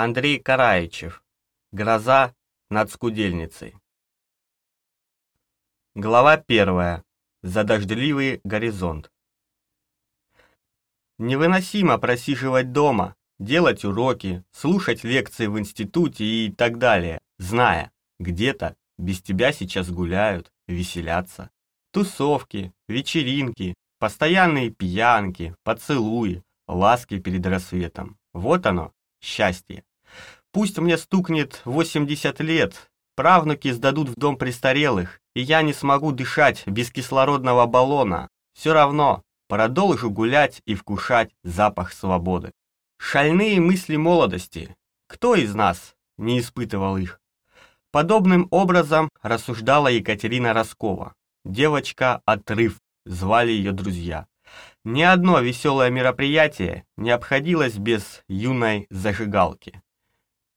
Андрей Караичев. Гроза над скудельницей. Глава первая. За дождливый горизонт. Невыносимо просиживать дома, делать уроки, слушать лекции в институте и так далее, зная, где-то без тебя сейчас гуляют, веселятся. Тусовки, вечеринки, постоянные пьянки, поцелуи, ласки перед рассветом. Вот оно, счастье. Пусть мне стукнет 80 лет, правнуки сдадут в дом престарелых, и я не смогу дышать без кислородного баллона. Все равно продолжу гулять и вкушать запах свободы. Шальные мысли молодости. Кто из нас не испытывал их? Подобным образом рассуждала Екатерина Роскова. Девочка «Отрыв» звали ее друзья. Ни одно веселое мероприятие не обходилось без юной зажигалки.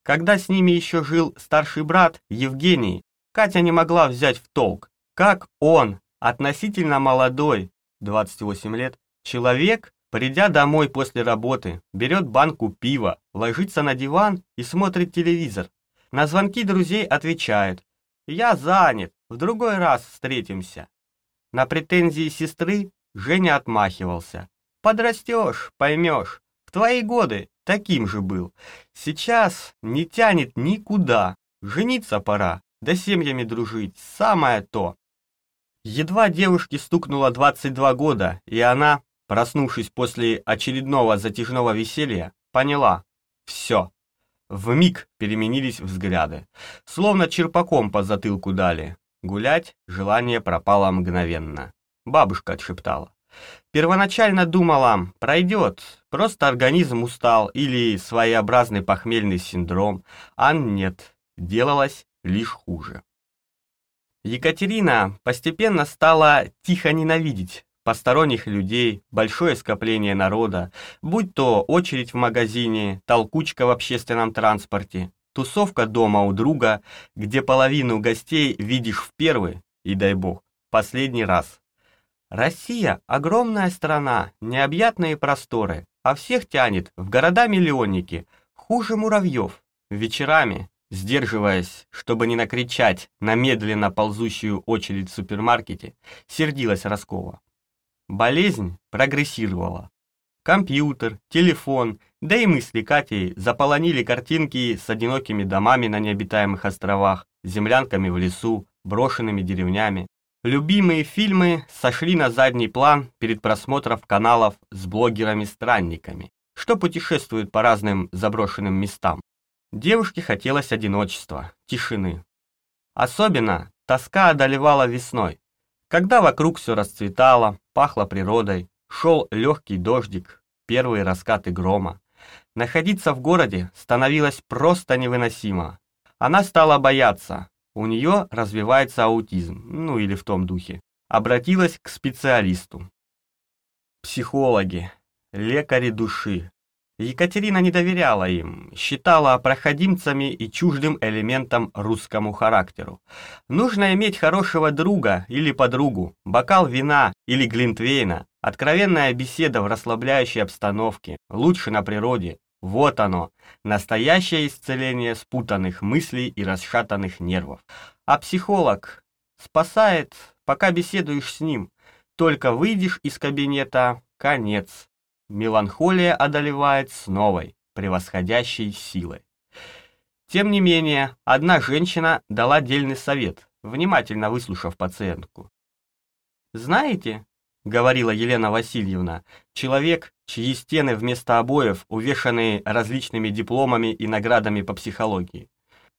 Когда с ними еще жил старший брат Евгений, Катя не могла взять в толк, как он, относительно молодой, 28 лет, человек, придя домой после работы, берет банку пива, ложится на диван и смотрит телевизор. На звонки друзей отвечает «Я занят, в другой раз встретимся». На претензии сестры Женя отмахивался. «Подрастешь, поймешь. В твои годы таким же был. Сейчас не тянет никуда. Жениться пора, да семьями дружить, самое то». Едва девушке стукнуло 22 года, и она, проснувшись после очередного затяжного веселья, поняла – все. В миг переменились взгляды. Словно черпаком по затылку дали. Гулять желание пропало мгновенно. Бабушка отшептала. Первоначально думала, пройдет, просто организм устал или своеобразный похмельный синдром, а нет, делалось лишь хуже. Екатерина постепенно стала тихо ненавидеть посторонних людей, большое скопление народа, будь то очередь в магазине, толкучка в общественном транспорте, Тусовка дома у друга, где половину гостей видишь в первый, и дай бог, последний раз. Россия – огромная страна, необъятные просторы, а всех тянет в города-миллионники, хуже муравьев. Вечерами, сдерживаясь, чтобы не накричать на медленно ползущую очередь в супермаркете, сердилась Роскова. Болезнь прогрессировала. Компьютер, телефон, да и мысли Кати заполонили картинки с одинокими домами на необитаемых островах, землянками в лесу, брошенными деревнями. Любимые фильмы сошли на задний план перед просмотром каналов с блогерами-странниками, что путешествуют по разным заброшенным местам. Девушке хотелось одиночества, тишины. Особенно тоска одолевала весной, когда вокруг все расцветало, пахло природой, Шел легкий дождик, первые раскаты грома. Находиться в городе становилось просто невыносимо. Она стала бояться. У нее развивается аутизм, ну или в том духе. Обратилась к специалисту. Психологи, лекари души, Екатерина не доверяла им, считала проходимцами и чуждым элементом русскому характеру. Нужно иметь хорошего друга или подругу, бокал вина или глинтвейна, откровенная беседа в расслабляющей обстановке, лучше на природе. Вот оно, настоящее исцеление спутанных мыслей и расшатанных нервов. А психолог спасает, пока беседуешь с ним. Только выйдешь из кабинета – конец меланхолия одолевает с новой, превосходящей силой. Тем не менее, одна женщина дала дельный совет, внимательно выслушав пациентку. «Знаете, — говорила Елена Васильевна, — человек, чьи стены вместо обоев увешаны различными дипломами и наградами по психологии.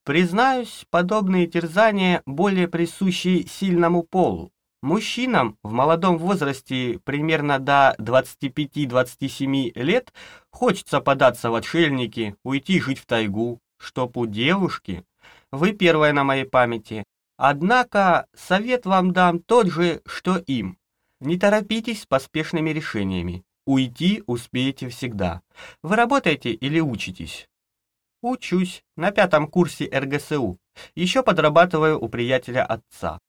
Признаюсь, подобные терзания более присущи сильному полу. Мужчинам в молодом возрасте, примерно до 25-27 лет, хочется податься в отшельники, уйти жить в тайгу, чтоб у девушки. Вы первая на моей памяти. Однако совет вам дам тот же, что им. Не торопитесь с поспешными решениями. Уйти успеете всегда. Вы работаете или учитесь? Учусь на пятом курсе РГСУ. Еще подрабатываю у приятеля отца.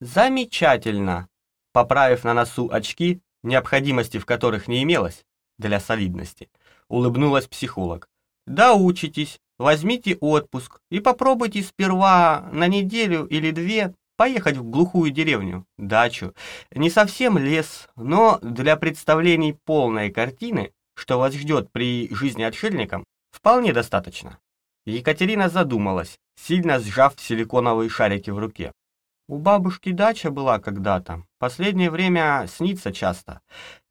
Замечательно! Поправив на носу очки, необходимости в которых не имелось, для солидности, улыбнулась психолог. доучитесь, возьмите отпуск и попробуйте сперва на неделю или две поехать в глухую деревню, дачу. Не совсем лес, но для представлений полной картины, что вас ждет при жизни отшельником, вполне достаточно. Екатерина задумалась, сильно сжав силиконовые шарики в руке. У бабушки дача была когда-то. Последнее время снится часто.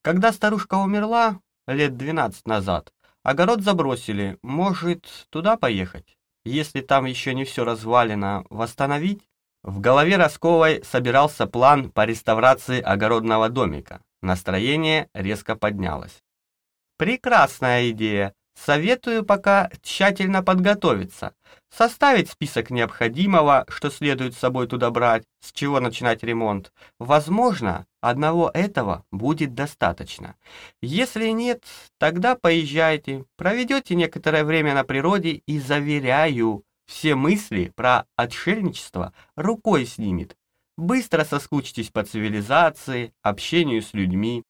Когда старушка умерла, лет 12 назад, огород забросили. Может, туда поехать? Если там еще не все развалено, восстановить? В голове Росковой собирался план по реставрации огородного домика. Настроение резко поднялось. Прекрасная идея. Советую пока тщательно подготовиться, составить список необходимого, что следует с собой туда брать, с чего начинать ремонт. Возможно, одного этого будет достаточно. Если нет, тогда поезжайте, проведете некоторое время на природе и, заверяю, все мысли про отшельничество рукой снимет. Быстро соскучитесь по цивилизации, общению с людьми.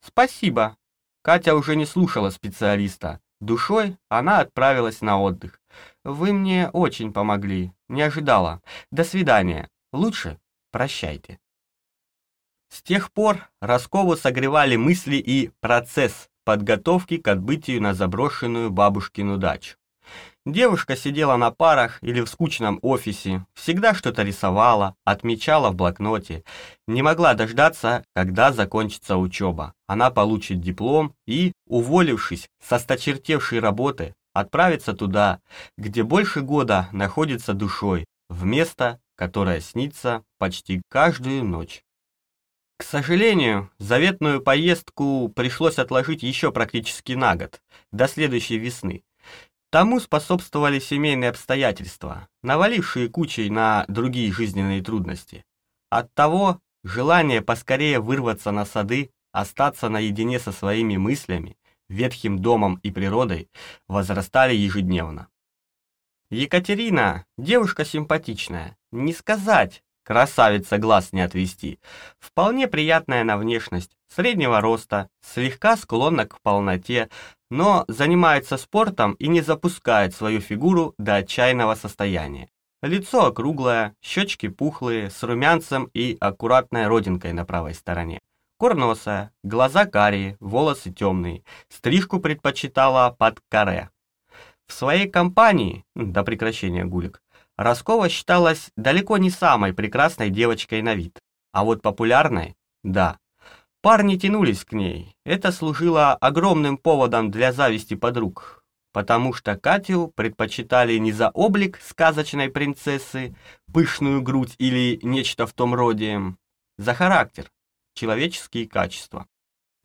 Спасибо, Катя уже не слушала специалиста. Душой она отправилась на отдых. «Вы мне очень помогли. Не ожидала. До свидания. Лучше прощайте». С тех пор Роскову согревали мысли и процесс подготовки к отбытию на заброшенную бабушкину дачу. Девушка сидела на парах или в скучном офисе, всегда что-то рисовала, отмечала в блокноте. Не могла дождаться, когда закончится учеба. Она получит диплом и, уволившись со сточертевшей работы, отправится туда, где больше года находится душой, в место, которое снится почти каждую ночь. К сожалению, заветную поездку пришлось отложить еще практически на год, до следующей весны. Тому способствовали семейные обстоятельства, навалившие кучей на другие жизненные трудности. Оттого желание поскорее вырваться на сады, остаться наедине со своими мыслями, ветхим домом и природой, возрастали ежедневно. Екатерина, девушка симпатичная, не сказать, красавица глаз не отвести, вполне приятная на внешность, среднего роста, слегка склонна к полноте, но занимается спортом и не запускает свою фигуру до отчаянного состояния. Лицо округлое, щечки пухлые, с румянцем и аккуратной родинкой на правой стороне. Курносая, глаза карие, волосы темные, стрижку предпочитала под каре. В своей компании, до прекращения гулик, Роскова считалась далеко не самой прекрасной девочкой на вид, а вот популярной – да. Парни тянулись к ней. Это служило огромным поводом для зависти подруг, потому что Катю предпочитали не за облик сказочной принцессы, пышную грудь или нечто в том роде, за характер, человеческие качества.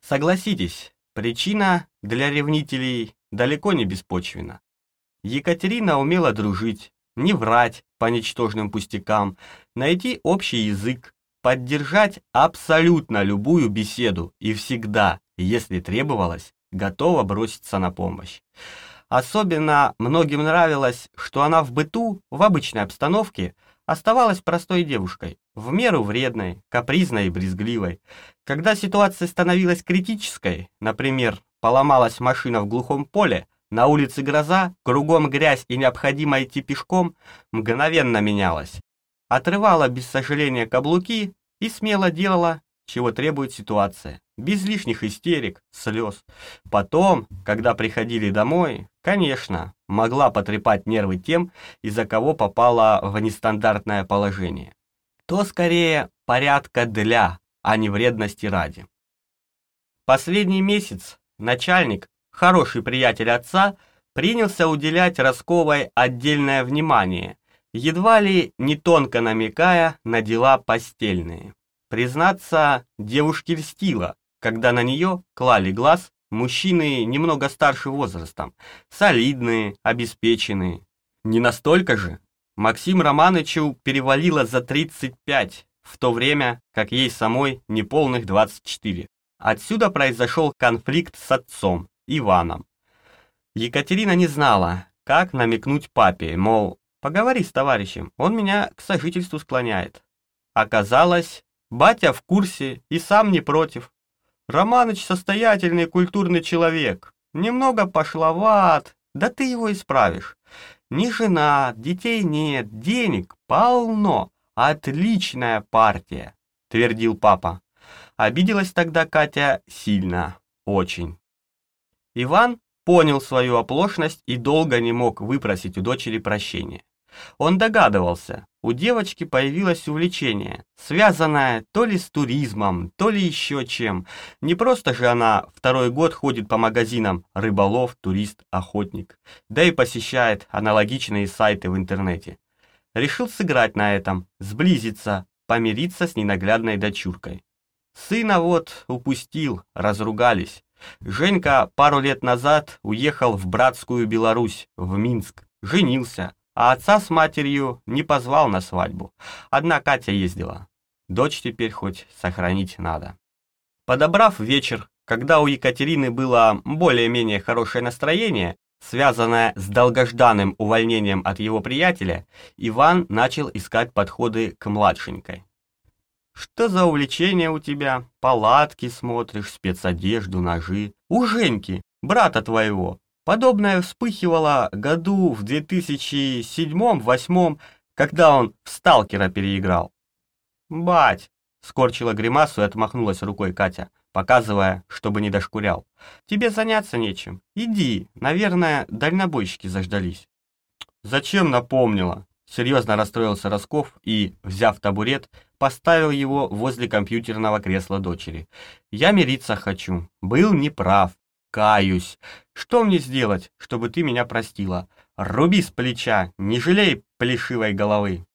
Согласитесь, причина для ревнителей далеко не беспочвена. Екатерина умела дружить, не врать по ничтожным пустякам, найти общий язык, поддержать абсолютно любую беседу и всегда, если требовалось, готова броситься на помощь. Особенно многим нравилось, что она в быту, в обычной обстановке, оставалась простой девушкой, в меру вредной, капризной и брезгливой. Когда ситуация становилась критической, например, поломалась машина в глухом поле, на улице гроза, кругом грязь и необходимо идти пешком, мгновенно менялась отрывала без сожаления каблуки и смело делала, чего требует ситуация, без лишних истерик, слез. Потом, когда приходили домой, конечно, могла потрепать нервы тем, из-за кого попала в нестандартное положение. То скорее порядка для, а не вредности ради. Последний месяц начальник, хороший приятель отца, принялся уделять Росковой отдельное внимание, едва ли не тонко намекая на дела постельные. Признаться, девушке льстила, когда на нее клали глаз мужчины немного старше возрастом, солидные, обеспеченные. Не настолько же. Максим Романычу перевалило за 35, в то время как ей самой неполных 24. Отсюда произошел конфликт с отцом, Иваном. Екатерина не знала, как намекнуть папе, мол, Поговори с товарищем, он меня к сожительству склоняет. Оказалось, батя в курсе и сам не против. Романыч состоятельный культурный человек, немного пошловат, Да ты его исправишь. Ни жена, детей нет, денег полно. Отличная партия, твердил папа. Обиделась тогда Катя сильно, очень. Иван понял свою оплошность и долго не мог выпросить у дочери прощения. Он догадывался, у девочки появилось увлечение, связанное то ли с туризмом, то ли еще чем. Не просто же она второй год ходит по магазинам рыболов, турист, охотник, да и посещает аналогичные сайты в интернете. Решил сыграть на этом, сблизиться, помириться с ненаглядной дочуркой. Сына вот упустил, разругались. Женька пару лет назад уехал в братскую Беларусь, в Минск, женился, а отца с матерью не позвал на свадьбу. Одна Катя ездила. Дочь теперь хоть сохранить надо. Подобрав вечер, когда у Екатерины было более-менее хорошее настроение, связанное с долгожданным увольнением от его приятеля, Иван начал искать подходы к младшенькой. «Что за увлечение у тебя? Палатки смотришь, спецодежду, ножи. У Женьки, брата твоего, Подобное вспыхивало году в 2007-2008, когда он в «Сталкера» переиграл. «Бать!» — скорчила гримасу и отмахнулась рукой Катя, показывая, чтобы не дошкурял. «Тебе заняться нечем. Иди, наверное, дальнобойщики заждались». «Зачем напомнила?» Серьезно расстроился Росков и, взяв табурет, поставил его возле компьютерного кресла дочери. «Я мириться хочу. Был неправ. Каюсь. Что мне сделать, чтобы ты меня простила? Руби с плеча, не жалей плешивой головы.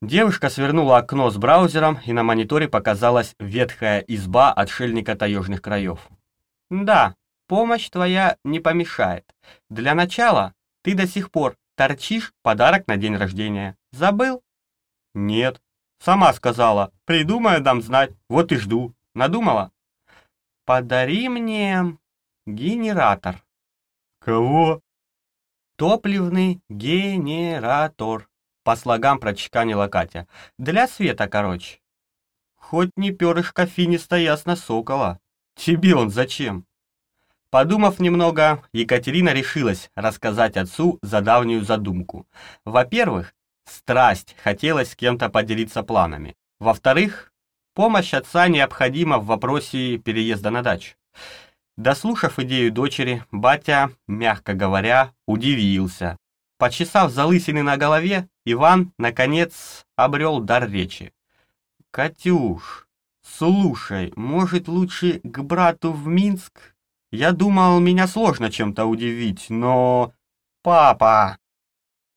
Девушка свернула окно с браузером, и на мониторе показалась ветхая изба отшельника таежных краев. «Да, помощь твоя не помешает. Для начала ты до сих пор торчишь подарок на день рождения. Забыл?» «Нет. Сама сказала. Придумаю, дам знать. Вот и жду. Надумала?» «Подари мне Генератор. Кого? Топливный генератор. По слогам прочеканила Катя. Для света, короче. Хоть не перышко финиста ясно сокола. Тебе он зачем? Подумав немного, Екатерина решилась рассказать отцу за давнюю задумку. Во-первых, страсть, хотелось с кем-то поделиться планами. Во-вторых, помощь отца необходима в вопросе переезда на дачу. Дослушав идею дочери, батя, мягко говоря, удивился. Почесав залысины на голове, Иван, наконец, обрел дар речи. «Катюш, слушай, может, лучше к брату в Минск? Я думал, меня сложно чем-то удивить, но... Папа!»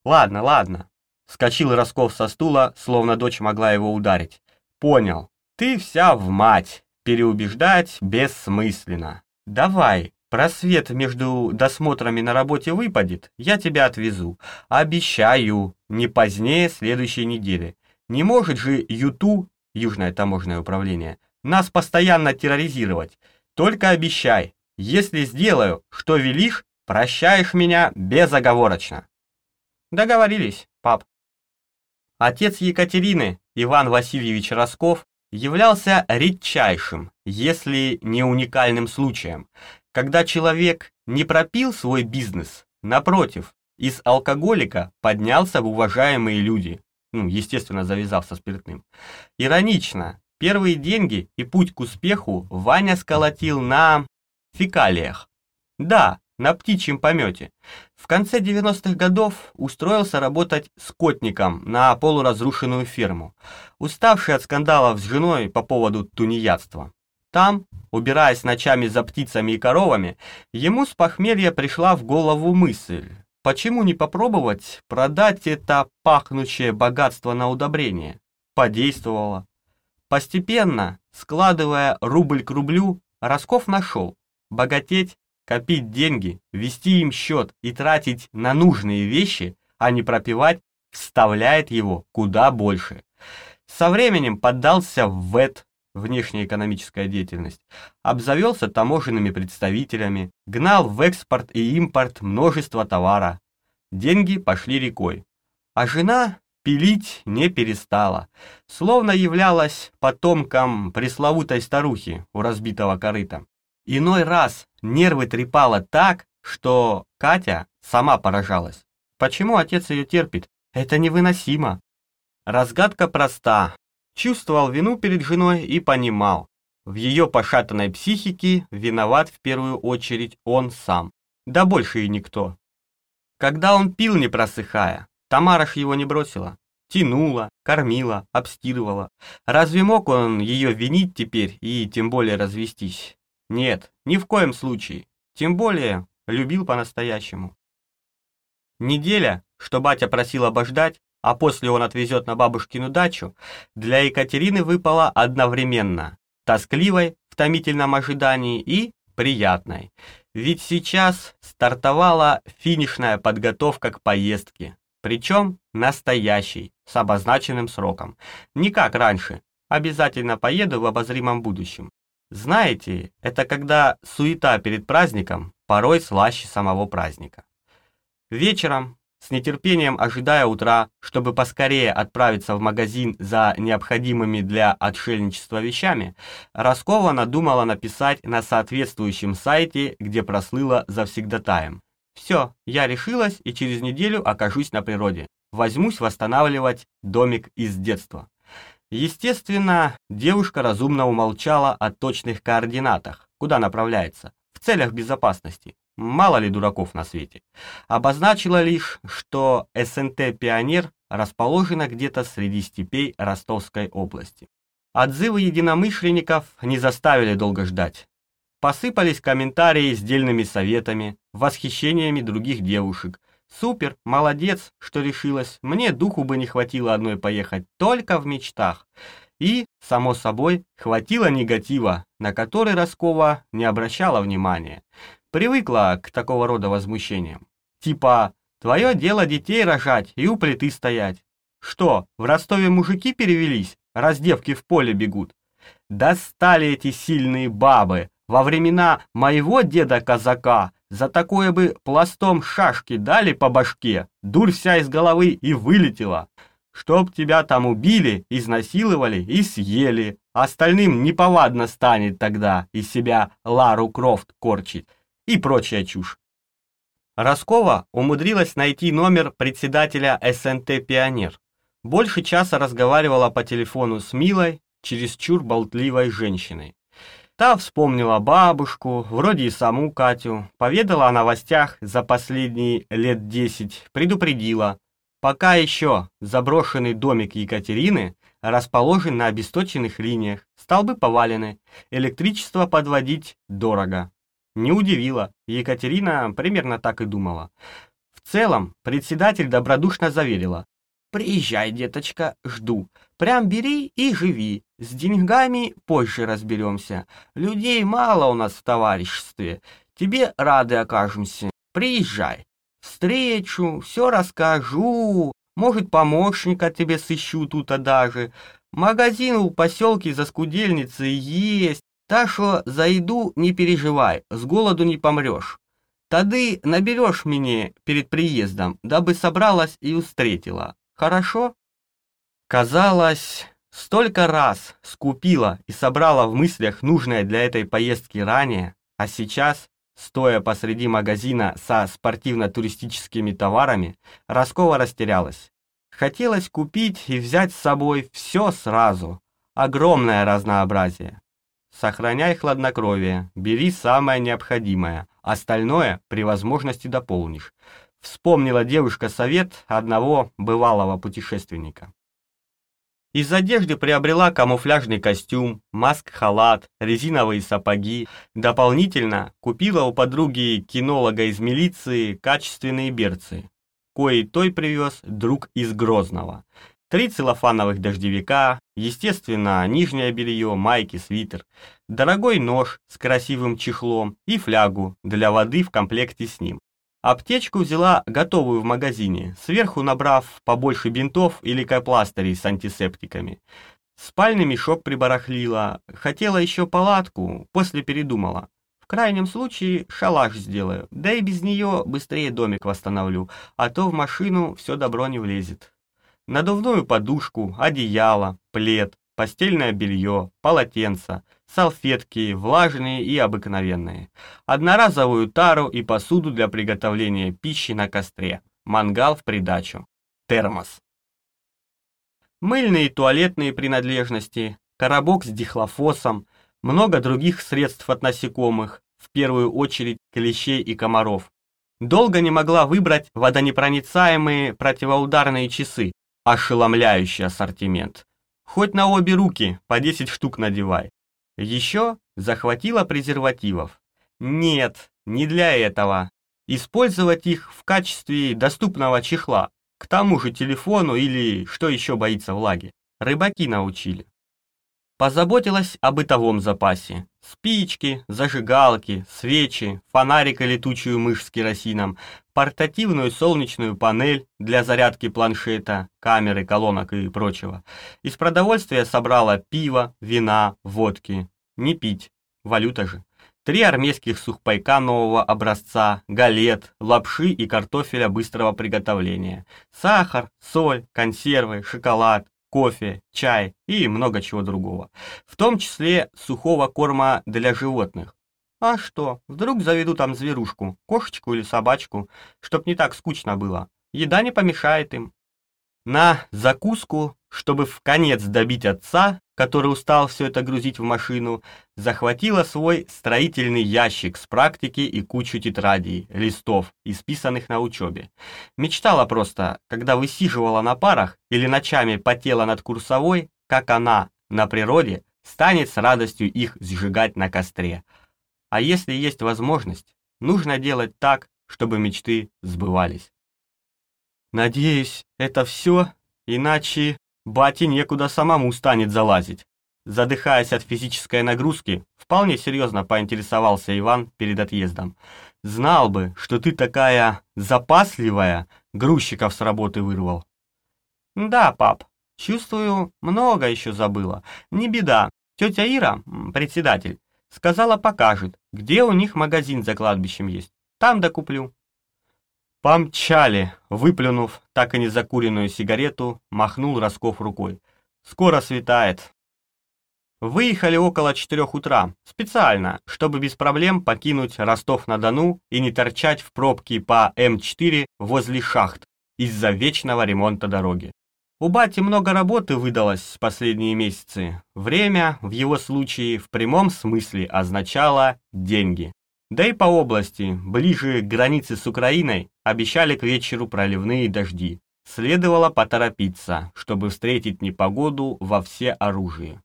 «Ладно, ладно», — вскочил Росков со стула, словно дочь могла его ударить. «Понял, ты вся в мать, переубеждать бессмысленно. «Давай, просвет между досмотрами на работе выпадет, я тебя отвезу. Обещаю, не позднее следующей недели. Не может же ЮТУ, Южное таможенное управление, нас постоянно терроризировать. Только обещай, если сделаю, что велишь, прощаешь меня безоговорочно». Договорились, пап. Отец Екатерины, Иван Васильевич Росков, являлся редчайшим, если не уникальным случаем, когда человек не пропил свой бизнес, напротив, из алкоголика поднялся в уважаемые люди, ну, естественно, завязав со спиртным. Иронично, первые деньги и путь к успеху Ваня сколотил на фекалиях. Да, на птичьем помете. В конце 90-х годов устроился работать скотником на полуразрушенную ферму, уставший от скандалов с женой по поводу тунеядства. Там, убираясь ночами за птицами и коровами, ему с похмелья пришла в голову мысль, почему не попробовать продать это пахнущее богатство на удобрение? Подействовало. Постепенно, складывая рубль к рублю, Росков нашел, богатеть Копить деньги, вести им счет и тратить на нужные вещи, а не пропивать, вставляет его куда больше. Со временем поддался в ВЭТ, внешнеэкономическая деятельность, обзавелся таможенными представителями, гнал в экспорт и импорт множество товара. Деньги пошли рекой. А жена пилить не перестала, словно являлась потомком пресловутой старухи у разбитого корыта. Иной раз нервы трепало так, что Катя сама поражалась. Почему отец ее терпит? Это невыносимо. Разгадка проста. Чувствовал вину перед женой и понимал. В ее пошатанной психике виноват в первую очередь он сам. Да больше и никто. Когда он пил, не просыхая, Тамара ж его не бросила. Тянула, кормила, обстирывала. Разве мог он ее винить теперь и тем более развестись? Нет, ни в коем случае. Тем более любил по-настоящему. Неделя, что батя просил обождать, а после он отвезет на бабушкину дачу, для Екатерины выпала одновременно, тоскливой в томительном ожидании и приятной. Ведь сейчас стартовала финишная подготовка к поездке, причем настоящий, с обозначенным сроком. Не как раньше, обязательно поеду в обозримом будущем. Знаете, это когда суета перед праздником порой слаще самого праздника. Вечером, с нетерпением ожидая утра, чтобы поскорее отправиться в магазин за необходимыми для отшельничества вещами, Роскова надумала написать на соответствующем сайте, где прослыла завсегдатаем. «Все, я решилась и через неделю окажусь на природе. Возьмусь восстанавливать домик из детства». Естественно, девушка разумно умолчала о точных координатах, куда направляется, в целях безопасности. Мало ли дураков на свете. Обозначила лишь, что СНТ «Пионер» расположена где-то среди степей Ростовской области. Отзывы единомышленников не заставили долго ждать. Посыпались комментарии с дельными советами, восхищениями других девушек, Супер, молодец, что решилась. Мне духу бы не хватило одной поехать, только в мечтах. И, само собой, хватило негатива, на который Роскова не обращала внимания. Привыкла к такого рода возмущениям. Типа, твое дело детей рожать и у плиты стоять. Что, в Ростове мужики перевелись, раз девки в поле бегут? Достали эти сильные бабы. Во времена моего деда-казака за такое бы пластом шашки дали по башке, дурь вся из головы и вылетела. Чтоб тебя там убили, изнасиловали и съели. Остальным неповадно станет тогда из себя Лару Крофт корчить и прочая чушь. Роскова умудрилась найти номер председателя СНТ «Пионер». Больше часа разговаривала по телефону с милой, чересчур болтливой женщиной. Та вспомнила бабушку, вроде и саму Катю, поведала о новостях за последние лет десять, предупредила. Пока еще заброшенный домик Екатерины расположен на обесточенных линиях, столбы повалены, электричество подводить дорого. Не удивило, Екатерина примерно так и думала. В целом, председатель добродушно заверила. «Приезжай, деточка, жду. Прям бери и живи. С деньгами позже разберемся. Людей мало у нас в товариществе. Тебе рады окажемся. Приезжай. Встречу, все расскажу. Может, помощника тебе сыщу тут даже. Магазин у поселке за скудельницей есть. Так что за еду не переживай, с голоду не помрешь. Тады наберешь мне перед приездом, дабы собралась и встретила. Хорошо? Казалось, столько раз скупила и собрала в мыслях нужное для этой поездки ранее, а сейчас, стоя посреди магазина со спортивно-туристическими товарами, Роскова растерялась. Хотелось купить и взять с собой все сразу. Огромное разнообразие. Сохраняй хладнокровие, бери самое необходимое, остальное при возможности дополнишь. Вспомнила девушка совет одного бывалого путешественника. Из одежды приобрела камуфляжный костюм, маск-халат, резиновые сапоги. Дополнительно купила у подруги кинолога из милиции качественные берцы. Кои той привез друг из Грозного. Три целлофановых дождевика, естественно, нижнее белье, майки, свитер, дорогой нож с красивым чехлом и флягу для воды в комплекте с ним. Аптечку взяла готовую в магазине, сверху набрав побольше бинтов или кайпластырей с антисептиками. Спальный мешок прибарахлила, хотела еще палатку, после передумала. В крайнем случае шалаш сделаю, да и без нее быстрее домик восстановлю, а то в машину все добро не влезет. Надувную подушку, одеяло, плед, постельное белье, полотенце, салфетки, влажные и обыкновенные, одноразовую тару и посуду для приготовления пищи на костре, мангал в придачу, термос. Мыльные и туалетные принадлежности, коробок с дихлофосом, много других средств от насекомых, в первую очередь клещей и комаров. Долго не могла выбрать водонепроницаемые противоударные часы, ошеломляющий ассортимент. Хоть на обе руки по 10 штук надевай. Еще захватила презервативов. Нет, не для этого. Использовать их в качестве доступного чехла, к тому же телефону или что еще боится влаги. Рыбаки научили. Позаботилась о бытовом запасе. Спички, зажигалки, свечи, фонарик и летучую мышь с керосином, портативную солнечную панель для зарядки планшета, камеры, колонок и прочего. Из продовольствия собрала пиво, вина, водки. Не пить, валюта же. Три армейских сухпайка нового образца, галет, лапши и картофеля быстрого приготовления, сахар, соль, консервы, шоколад, кофе, чай и много чего другого, в том числе сухого корма для животных. А что, вдруг заведу там зверушку, кошечку или собачку, чтоб не так скучно было. Еда не помешает им. На закуску, чтобы в конец добить отца, который устал все это грузить в машину, захватила свой строительный ящик с практики и кучу тетрадей, листов, исписанных на учебе. Мечтала просто, когда высиживала на парах или ночами потела над курсовой, как она на природе станет с радостью их сжигать на костре. А если есть возможность, нужно делать так, чтобы мечты сбывались. Надеюсь, это все, иначе бате некуда самому станет залазить. Задыхаясь от физической нагрузки, вполне серьезно поинтересовался Иван перед отъездом. «Знал бы, что ты такая запасливая, грузчиков с работы вырвал». «Да, пап, чувствую, много еще забыла. Не беда, тетя Ира, председатель, сказала покажет, где у них магазин за кладбищем есть. Там докуплю». Помчали, выплюнув так и не закуренную сигарету, махнул Росков рукой. «Скоро светает». Выехали около четырех утра, специально, чтобы без проблем покинуть Ростов-на-Дону и не торчать в пробке по М4 возле шахт из-за вечного ремонта дороги. У бати много работы выдалось в последние месяцы. Время, в его случае, в прямом смысле означало деньги. Да и по области, ближе к границе с Украиной, обещали к вечеру проливные дожди. Следовало поторопиться, чтобы встретить непогоду во все оружие.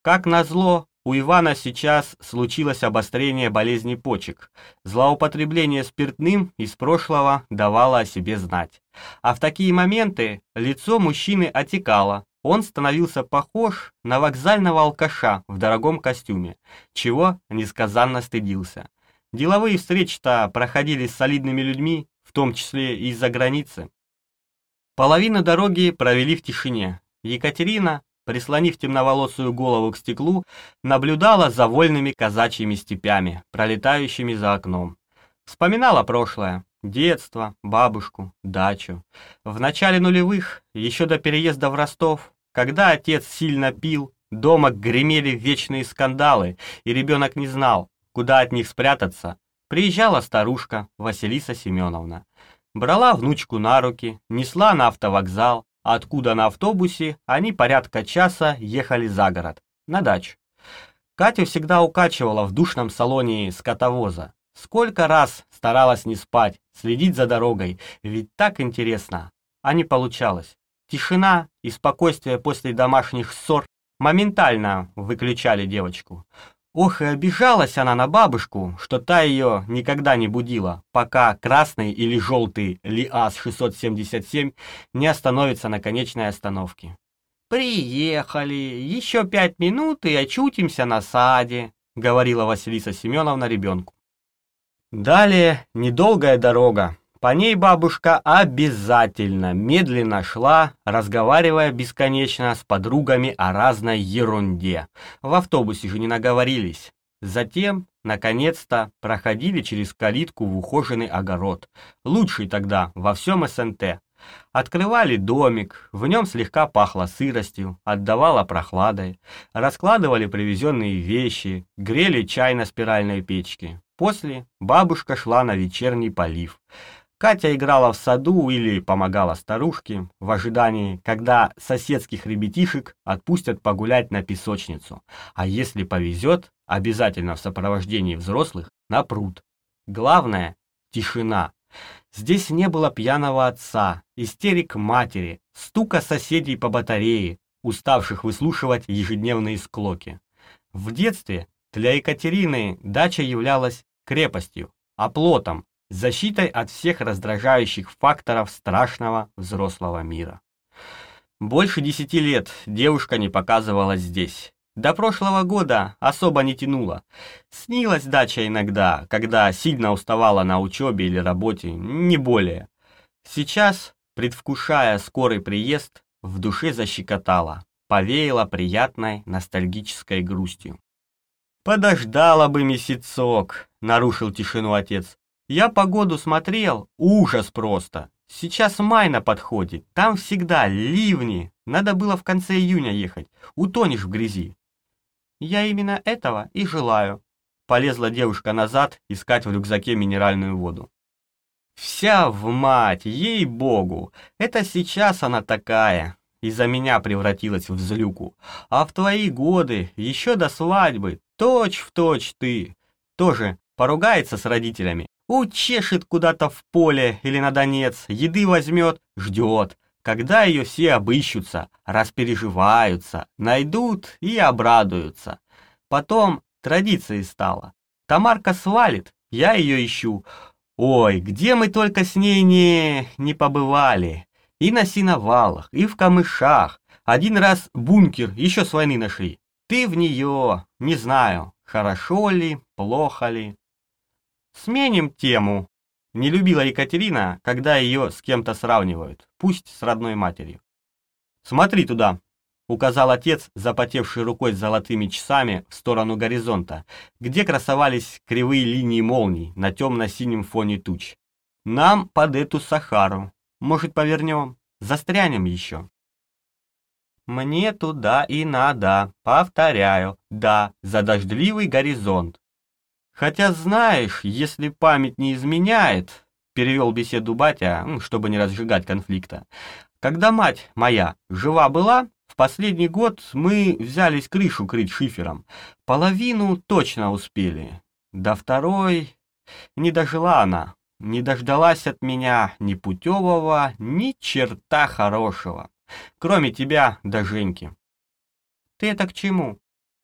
Как назло, у Ивана сейчас случилось обострение болезни почек. Злоупотребление спиртным из прошлого давало о себе знать. А в такие моменты лицо мужчины отекало, он становился похож на вокзального алкаша в дорогом костюме, чего несказанно стыдился. Деловые встречи-то проходили с солидными людьми, в том числе и из-за границы. Половину дороги провели в тишине. Екатерина, прислонив темноволосую голову к стеклу, наблюдала за вольными казачьими степями, пролетающими за окном. Вспоминала прошлое, детство, бабушку, дачу. В начале нулевых, еще до переезда в Ростов, когда отец сильно пил, дома гремели вечные скандалы, и ребенок не знал, куда от них спрятаться, приезжала старушка Василиса Семеновна. Брала внучку на руки, несла на автовокзал, откуда на автобусе они порядка часа ехали за город, на дачу. Катю всегда укачивала в душном салоне скотовоза. Сколько раз старалась не спать, следить за дорогой, ведь так интересно, а не получалось. Тишина и спокойствие после домашних ссор моментально выключали девочку. Ох, и обижалась она на бабушку, что та ее никогда не будила, пока красный или желтый ЛиАЗ-677 не остановится на конечной остановке. «Приехали, еще пять минут и очутимся на саде», — говорила Василиса Семеновна ребенку. Далее недолгая дорога, по ней бабушка обязательно медленно шла, разговаривая бесконечно с подругами о разной ерунде. В автобусе же не наговорились. Затем, наконец-то, проходили через калитку в ухоженный огород. Лучший тогда во всем СНТ. Открывали домик, в нем слегка пахло сыростью, отдавало прохладой. Раскладывали привезенные вещи, грели чай на спиральной печке. После бабушка шла на вечерний полив. Катя играла в саду или помогала старушке в ожидании, когда соседских ребятишек отпустят погулять на песочницу, а если повезет, обязательно в сопровождении взрослых, на пруд. Главное – тишина. Здесь не было пьяного отца, истерик матери, стука соседей по батарее, уставших выслушивать ежедневные склоки. В детстве для Екатерины дача являлась крепостью, оплотом, защитой от всех раздражающих факторов страшного взрослого мира. Больше десяти лет девушка не показывалась здесь. До прошлого года особо не тянула. Снилась дача иногда, когда сильно уставала на учебе или работе, не более. Сейчас, предвкушая скорый приезд, в душе защекотала, повеяла приятной ностальгической грустью. «Подождала бы месяцок», — нарушил тишину отец. Я погоду смотрел, ужас просто. Сейчас май на подходе, там всегда ливни. Надо было в конце июня ехать, утонешь в грязи. Я именно этого и желаю. Полезла девушка назад искать в рюкзаке минеральную воду. Вся в мать, ей-богу, это сейчас она такая. Из-за меня превратилась в злюку. А в твои годы, еще до свадьбы, точь в точь ты. Тоже поругается с родителями, Учешет куда-то в поле или на донец, еды возьмет, ждет, когда ее все обыщутся, распереживаются, найдут и обрадуются. Потом традицией стало. Тамарка свалит, я ее ищу. Ой, где мы только с ней не, не побывали. И на синовалах, и в камышах. Один раз бункер еще с войны нашли. Ты в нее, не знаю, хорошо ли, плохо ли. Сменим тему. Не любила Екатерина, когда ее с кем-то сравнивают, пусть с родной матерью. «Смотри туда», — указал отец, запотевший рукой с золотыми часами в сторону горизонта, где красовались кривые линии молний на темно-синем фоне туч. «Нам под эту Сахару. Может, повернем? Застрянем еще». «Мне туда и надо, повторяю, да, за дождливый горизонт. Хотя знаешь, если память не изменяет, перевел беседу батя, чтобы не разжигать конфликта. Когда мать моя жива была, в последний год мы взялись крышу крыть шифером. Половину точно успели. До второй не дожила она, не дождалась от меня ни путевого, ни черта хорошего, кроме тебя да Женьки. Ты это к чему?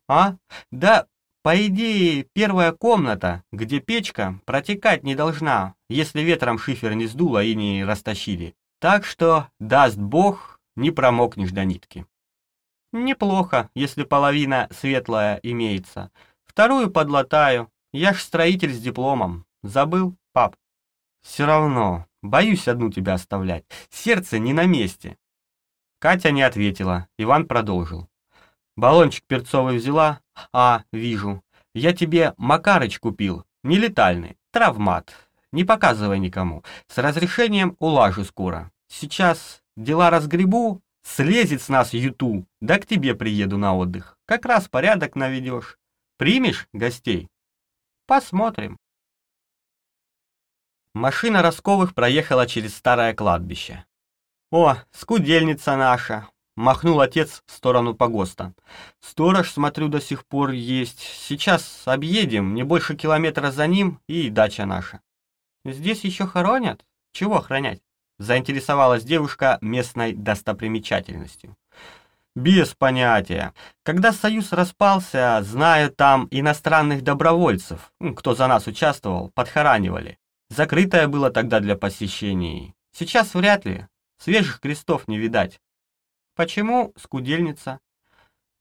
А? Да по идее, первая комната, где печка, протекать не должна, если ветром шифер не сдуло и не растащили. Так что, даст бог, не промокнешь до нитки. Неплохо, если половина светлая имеется. Вторую подлатаю. Я ж строитель с дипломом. Забыл, пап? Все равно, боюсь одну тебя оставлять. Сердце не на месте. Катя не ответила. Иван продолжил. Баллончик перцовый взяла? А, вижу. Я тебе Макарыч купил, нелетальный, травмат. Не показывай никому. С разрешением улажу скоро. Сейчас дела разгребу, слезет с нас юту, да к тебе приеду на отдых. Как раз порядок наведешь. Примешь гостей? Посмотрим. Машина Росковых проехала через старое кладбище. «О, скудельница наша! Махнул отец в сторону погоста. Сторож, смотрю, до сих пор есть. Сейчас объедем, не больше километра за ним и дача наша. Здесь еще хоронят? Чего охранять? Заинтересовалась девушка местной достопримечательностью. Без понятия. Когда союз распался, знаю там иностранных добровольцев, кто за нас участвовал, подхоранивали. Закрытое было тогда для посещений. Сейчас вряд ли. Свежих крестов не видать. Почему скудельница?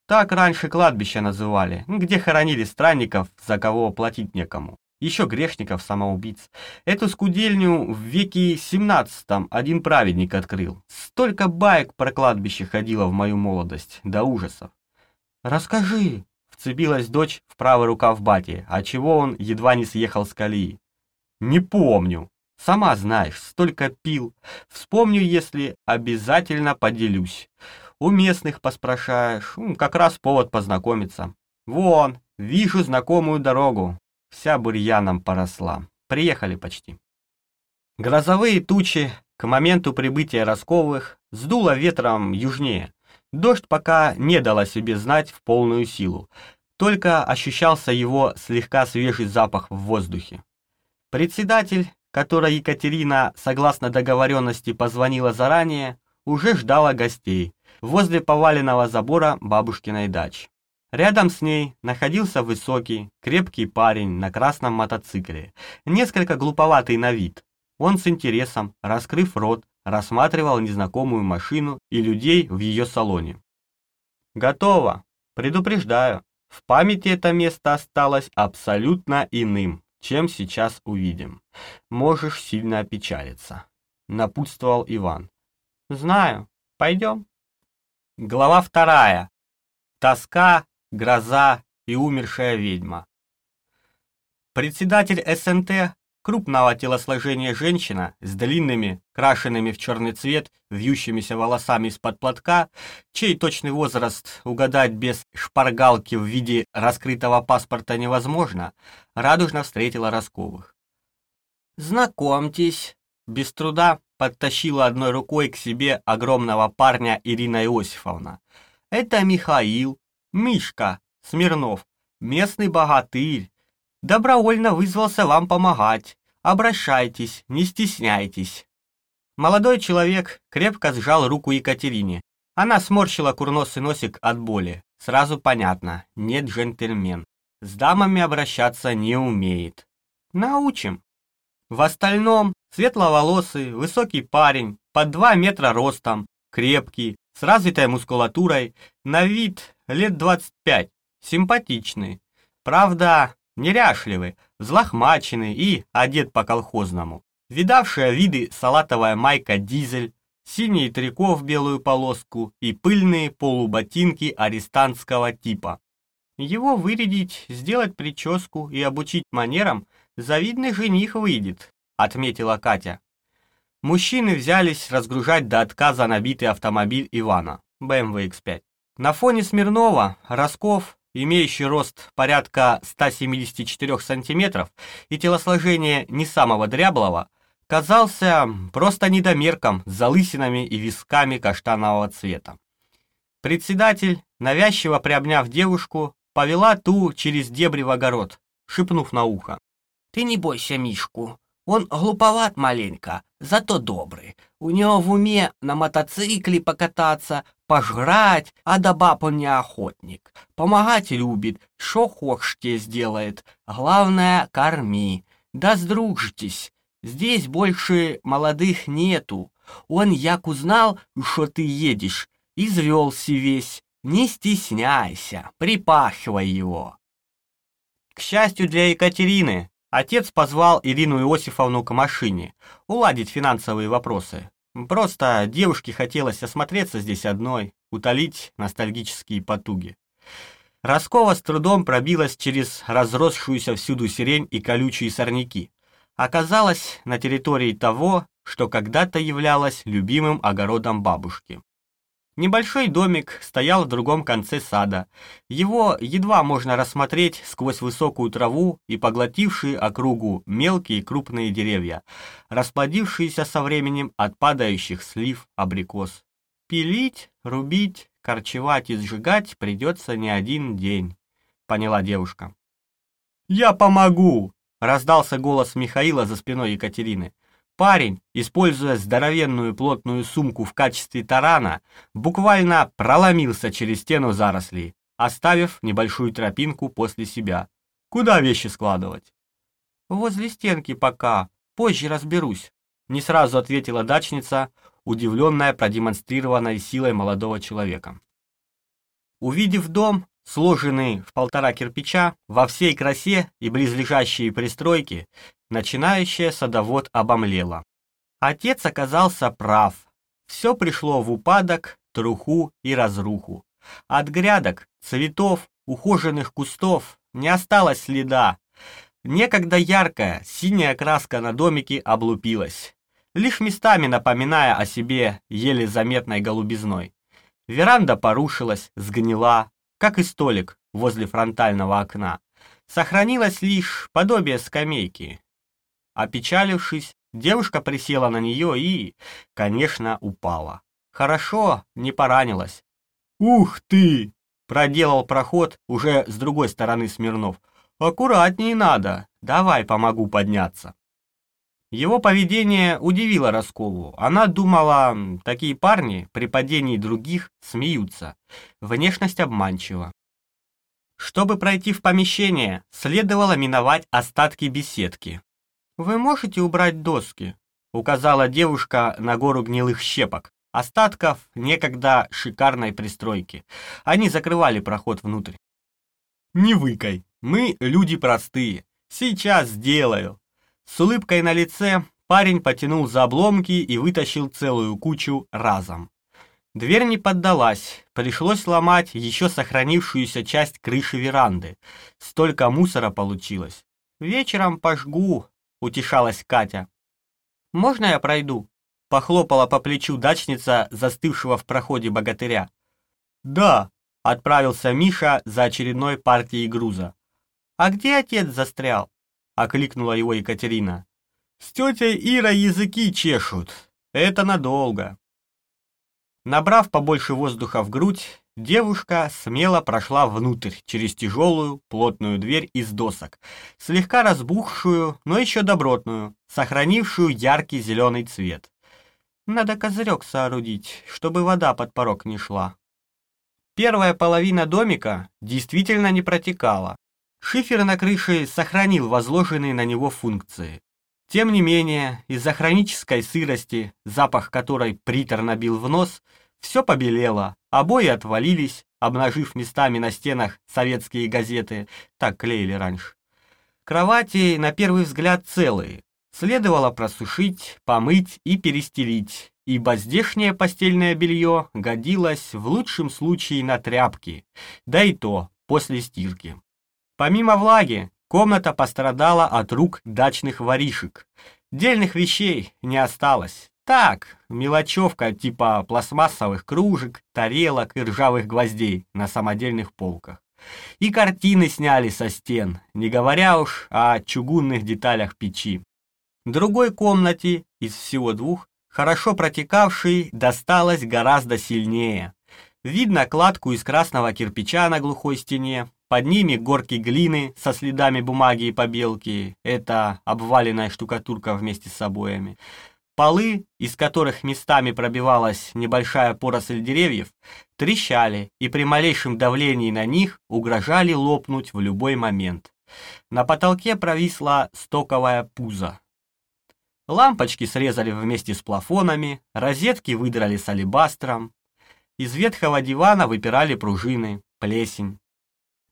Так раньше кладбище называли, где хоронили странников, за кого платить некому. Еще грешников-самоубийц. Эту скудельню в веке 17 один праведник открыл. Столько баек про кладбище ходило в мою молодость, до ужасов. «Расскажи!» — вцепилась дочь в правый рукав бати, чего он едва не съехал с колеи. «Не помню!» Сама знаешь, столько пил. Вспомню, если обязательно поделюсь. У местных поспрашаешь, как раз повод познакомиться. Вон, вижу знакомую дорогу. Вся бурьяном поросла. Приехали почти. Грозовые тучи к моменту прибытия Росковых сдуло ветром южнее. Дождь пока не дал о себе знать в полную силу, только ощущался его слегка свежий запах в воздухе. Председатель, которой Екатерина, согласно договоренности, позвонила заранее, уже ждала гостей возле поваленного забора бабушкиной дачи. Рядом с ней находился высокий, крепкий парень на красном мотоцикле, несколько глуповатый на вид. Он с интересом, раскрыв рот, рассматривал незнакомую машину и людей в ее салоне. «Готово. Предупреждаю, в памяти это место осталось абсолютно иным, чем сейчас увидим. Можешь сильно опечалиться», — напутствовал Иван. «Знаю. Пойдем». Глава вторая. Тоска, гроза и умершая ведьма. Председатель СНТ крупного телосложения женщина с длинными, крашенными в черный цвет, вьющимися волосами из-под платка, чей точный возраст угадать без шпаргалки в виде раскрытого паспорта невозможно, радужно встретила Росковых. «Знакомьтесь», без труда подтащила одной рукой к себе огромного парня Ирина Иосифовна. «Это Михаил, Мишка, Смирнов, местный богатырь, добровольно вызвался вам помогать. Обращайтесь, не стесняйтесь». Молодой человек крепко сжал руку Екатерине. Она сморщила курносый носик от боли. Сразу понятно, нет джентльмен. С дамами обращаться не умеет. Научим. В остальном, светловолосый, высокий парень, под 2 метра ростом, крепкий, с развитой мускулатурой, на вид лет 25, симпатичный. Правда, неряшливый, взлохмаченный и одет по-колхозному. Видавшая виды салатовая майка «Дизель», синие трико в белую полоску и пыльные полуботинки арестантского типа. Его вырядить, сделать прическу и обучить манерам завидный жених выйдет, отметила Катя. Мужчины взялись разгружать до отказа набитый автомобиль Ивана, BMW X5. На фоне Смирнова Росков имеющий рост порядка 174 сантиметров и телосложение не самого дряблого, казался просто недомерком с залысинами и висками каштанового цвета. Председатель, навязчиво приобняв девушку, повела ту через дебри в огород, шепнув на ухо. «Ты не бойся Мишку, он глуповат маленько, зато добрый. У него в уме на мотоцикле покататься, пожрать, а до баб он не охотник. Помогать любит, шо хочешь те сделает. Главное, корми. Да сдружитесь. Здесь больше молодых нету. Он як узнал, что ты едешь, извелся весь. Не стесняйся, припахивай его. К счастью для Екатерины, Отец позвал Ирину Иосифовну к машине, уладить финансовые вопросы. Просто девушке хотелось осмотреться здесь одной, утолить ностальгические потуги. Роскова с трудом пробилась через разросшуюся всюду сирень и колючие сорняки. Оказалась на территории того, что когда-то являлось любимым огородом бабушки. Небольшой домик стоял в другом конце сада. Его едва можно рассмотреть сквозь высокую траву и поглотившие округу мелкие крупные деревья, расплодившиеся со временем от падающих слив абрикос. Пилить, рубить, корчевать и сжигать придется не один день, поняла девушка. «Я помогу!» — раздался голос Михаила за спиной Екатерины. Парень, используя здоровенную плотную сумку в качестве тарана, буквально проломился через стену зарослей, оставив небольшую тропинку после себя. Куда вещи складывать? Возле стенки пока, позже разберусь, не сразу ответила дачница, удивленная продемонстрированной силой молодого человека. Увидев дом, сложенный в полтора кирпича, во всей красе и близлежащие пристройки, начинающая садовод обомлела. Отец оказался прав. Все пришло в упадок, труху и разруху. От грядок, цветов, ухоженных кустов не осталось следа. Некогда яркая синяя краска на домике облупилась, лишь местами напоминая о себе еле заметной голубизной. Веранда порушилась, сгнила, как и столик возле фронтального окна. Сохранилось лишь подобие скамейки. Опечалившись, девушка присела на нее и, конечно, упала. Хорошо, не поранилась. «Ух ты!» — проделал проход уже с другой стороны Смирнов. «Аккуратнее надо. Давай помогу подняться». Его поведение удивило Роскову. Она думала, такие парни при падении других смеются. Внешность обманчива. Чтобы пройти в помещение, следовало миновать остатки беседки. «Вы можете убрать доски?» — указала девушка на гору гнилых щепок, остатков некогда шикарной пристройки. Они закрывали проход внутрь. «Не выкай, мы люди простые. Сейчас сделаю», с улыбкой на лице парень потянул за обломки и вытащил целую кучу разом. Дверь не поддалась, пришлось ломать еще сохранившуюся часть крыши веранды. Столько мусора получилось. «Вечером пожгу», — утешалась Катя. «Можно я пройду?» — похлопала по плечу дачница, застывшего в проходе богатыря. «Да», — отправился Миша за очередной партией груза. «А где отец застрял?» окликнула его Екатерина. С тетей Ира языки чешут. Это надолго. Набрав побольше воздуха в грудь, девушка смело прошла внутрь через тяжелую, плотную дверь из досок, слегка разбухшую, но еще добротную, сохранившую яркий зеленый цвет. Надо козырек соорудить, чтобы вода под порог не шла. Первая половина домика действительно не протекала, Шифер на крыше сохранил возложенные на него функции. Тем не менее, из-за хронической сырости, запах которой притор набил в нос, все побелело, обои отвалились, обнажив местами на стенах советские газеты, так клеили раньше. Кровати, на первый взгляд, целые. Следовало просушить, помыть и перестелить, ибо здешнее постельное белье годилось в лучшем случае на тряпки, да и то после стирки. Помимо влаги, комната пострадала от рук дачных воришек. Дельных вещей не осталось. Так, мелочевка типа пластмассовых кружек, тарелок и ржавых гвоздей на самодельных полках. И картины сняли со стен, не говоря уж о чугунных деталях печи. В другой комнате из всего двух, хорошо протекавшей, досталось гораздо сильнее. Видно кладку из красного кирпича на глухой стене, под ними горки глины со следами бумаги и побелки. Это обваленная штукатурка вместе с обоями. Полы, из которых местами пробивалась небольшая поросль деревьев, трещали и при малейшем давлении на них угрожали лопнуть в любой момент. На потолке провисла стоковая пузо. Лампочки срезали вместе с плафонами, розетки выдрали с алебастром. Из ветхого дивана выпирали пружины, плесень.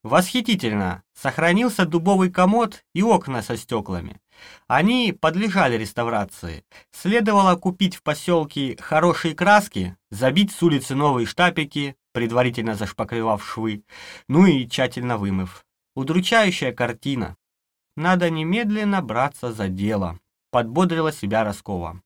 Восхитительно! Сохранился дубовый комод и окна со стеклами. Они подлежали реставрации. Следовало купить в поселке хорошие краски, забить с улицы новые штапики, предварительно зашпаклевав швы, ну и тщательно вымыв. Удручающая картина. Надо немедленно браться за дело, подбодрила себя Роскова.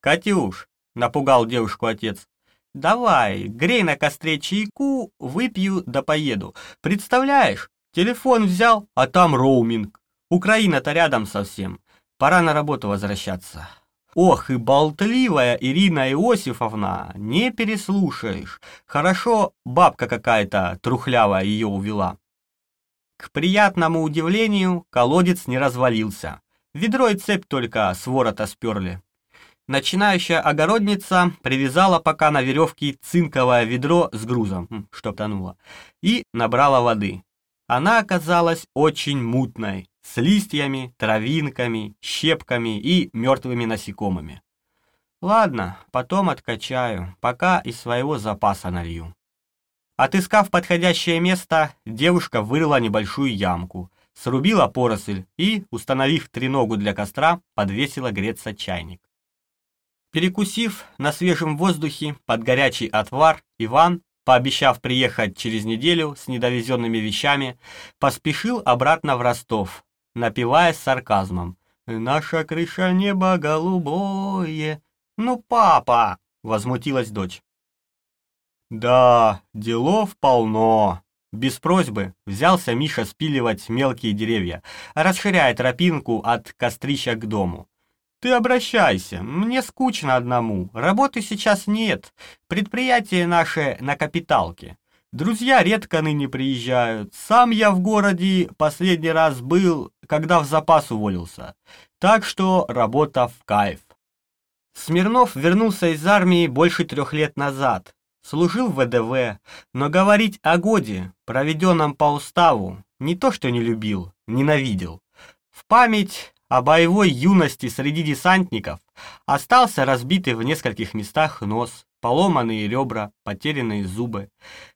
«Катюш!» — напугал девушку отец. Давай, грей на костре чайку, выпью да поеду. Представляешь, телефон взял, а там роуминг. Украина-то рядом совсем. Пора на работу возвращаться. Ох, и болтливая Ирина Иосифовна, не переслушаешь. Хорошо, бабка какая-то трухлявая ее увела. К приятному удивлению, колодец не развалился. Ведро и цепь только с ворота сперли. Начинающая огородница привязала пока на веревке цинковое ведро с грузом, что тонуло, и набрала воды. Она оказалась очень мутной, с листьями, травинками, щепками и мертвыми насекомыми. Ладно, потом откачаю, пока из своего запаса налью. Отыскав подходящее место, девушка вырыла небольшую ямку, срубила поросль и, установив треногу для костра, подвесила греться чайник. Перекусив на свежем воздухе под горячий отвар, Иван, пообещав приехать через неделю с недовезенными вещами, поспешил обратно в Ростов, напевая с сарказмом. «Наша крыша небо голубое». «Ну, папа!» — возмутилась дочь. «Да, делов полно», без просьбы взялся Миша спиливать мелкие деревья, расширяя тропинку от кострища к дому. «Ты обращайся, мне скучно одному, работы сейчас нет, предприятие наше на капиталке. Друзья редко ныне приезжают, сам я в городе последний раз был, когда в запас уволился, так что работа в кайф». Смирнов вернулся из армии больше трех лет назад, служил в ВДВ, но говорить о годе, проведенном по уставу, не то что не любил, ненавидел. В память о боевой юности среди десантников остался разбитый в нескольких местах нос, поломанные ребра, потерянные зубы.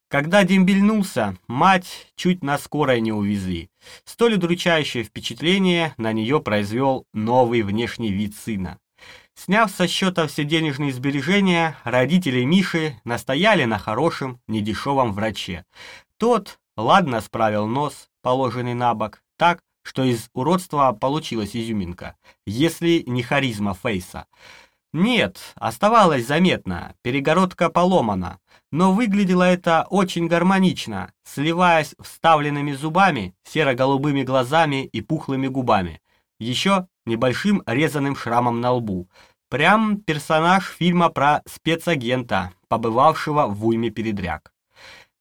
Когда дембельнулся, мать чуть на скорой не увезли. Столь удручающее впечатление на нее произвел новый внешний вид сына. Сняв со счета все денежные сбережения, родители Миши настояли на хорошем, недешевом враче. Тот ладно справил нос, положенный на бок, так, что из уродства получилась изюминка, если не харизма Фейса. Нет, оставалось заметно, перегородка поломана, но выглядело это очень гармонично, сливаясь вставленными зубами, серо-голубыми глазами и пухлыми губами. Еще небольшим резаным шрамом на лбу. Прям персонаж фильма про спецагента, побывавшего в уйме передряг.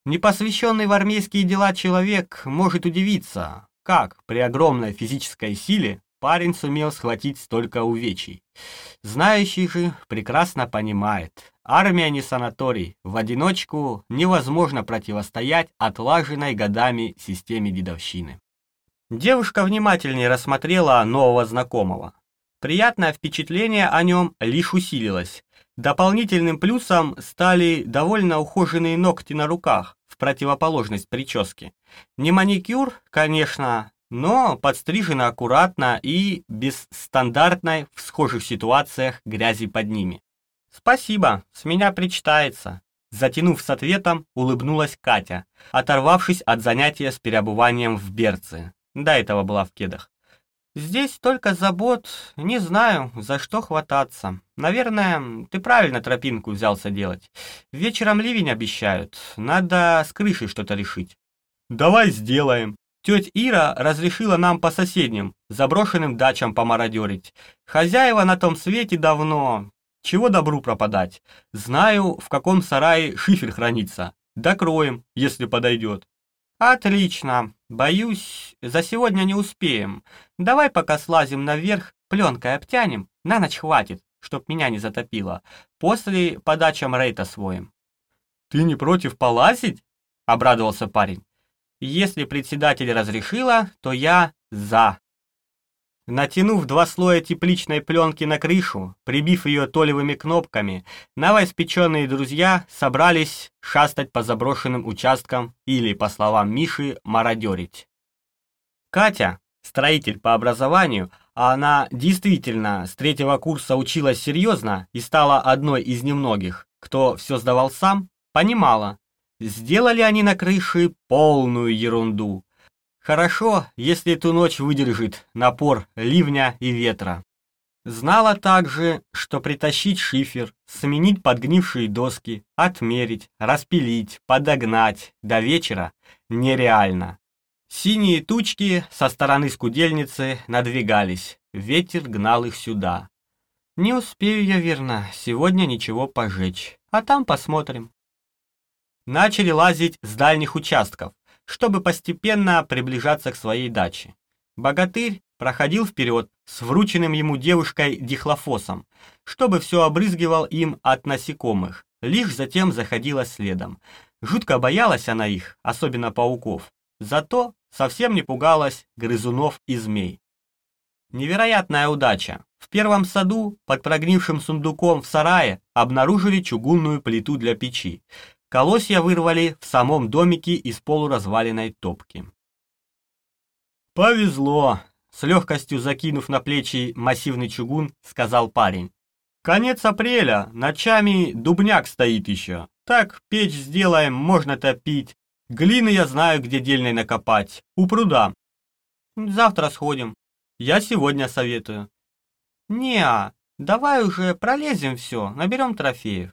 Непосвященный в армейские дела человек может удивиться, как при огромной физической силе парень сумел схватить столько увечий. Знающий же прекрасно понимает, армия не санаторий, в одиночку невозможно противостоять отлаженной годами системе дедовщины. Девушка внимательнее рассмотрела нового знакомого. Приятное впечатление о нем лишь усилилось. Дополнительным плюсом стали довольно ухоженные ногти на руках, в противоположность прическе. Не маникюр, конечно, но подстрижено аккуратно и без стандартной в схожих ситуациях грязи под ними. «Спасибо, с меня причитается», Затянув с ответом, улыбнулась Катя, оторвавшись от занятия с переобуванием в берцы. До этого была в кедах. Здесь только забот, не знаю, за что хвататься. Наверное, ты правильно тропинку взялся делать. Вечером ливень обещают, надо с крышей что-то решить. Давай сделаем. Тетя Ира разрешила нам по соседним, заброшенным дачам помародерить. Хозяева на том свете давно. Чего добру пропадать? Знаю, в каком сарае шифер хранится. Докроем, если подойдет. «Отлично. Боюсь, за сегодня не успеем. Давай пока слазим наверх, пленкой обтянем. На ночь хватит, чтоб меня не затопило. После подачам рейта своим». «Ты не против полазить?» — обрадовался парень. «Если председатель разрешила, то я за». Натянув два слоя тепличной пленки на крышу, прибив ее толевыми кнопками, новоиспеченные друзья собрались шастать по заброшенным участкам или, по словам Миши, мародерить. Катя, строитель по образованию, а она действительно с третьего курса училась серьезно и стала одной из немногих, кто все сдавал сам, понимала, сделали они на крыше полную ерунду, Хорошо, если эту ночь выдержит напор ливня и ветра. Знала также, что притащить шифер, сменить подгнившие доски, отмерить, распилить, подогнать до вечера нереально. Синие тучки со стороны скудельницы надвигались, ветер гнал их сюда. Не успею я, верно, сегодня ничего пожечь, а там посмотрим. Начали лазить с дальних участков, чтобы постепенно приближаться к своей даче. Богатырь проходил вперед с врученным ему девушкой дихлофосом, чтобы все обрызгивал им от насекомых, лишь затем заходила следом. Жутко боялась она их, особенно пауков, зато совсем не пугалась грызунов и змей. Невероятная удача. В первом саду, под прогнившим сундуком в сарае, обнаружили чугунную плиту для печи. Колосья вырвали в самом домике из полуразваленной топки. «Повезло!» — с легкостью закинув на плечи массивный чугун, сказал парень. «Конец апреля, ночами дубняк стоит еще, Так, печь сделаем, можно топить. Глины я знаю, где дельной накопать. У пруда. Завтра сходим. Я сегодня советую. не давай уже пролезем все, наберем трофеев.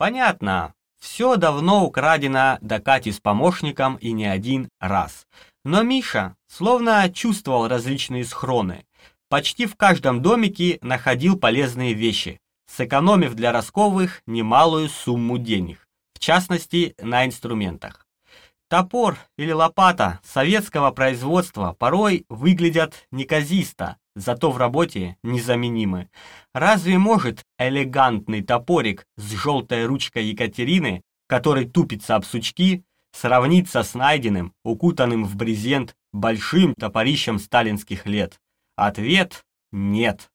Понятно. Все давно украдено до Кати с помощником и не один раз. Но Миша словно чувствовал различные схроны. Почти в каждом домике находил полезные вещи, сэкономив для Росковых немалую сумму денег, в частности на инструментах. Топор или лопата советского производства порой выглядят неказисто, зато в работе незаменимы. Разве может элегантный топорик с желтой ручкой Екатерины, который тупится об сучки, сравниться с найденным, укутанным в брезент, большим топорищем сталинских лет? Ответ – нет.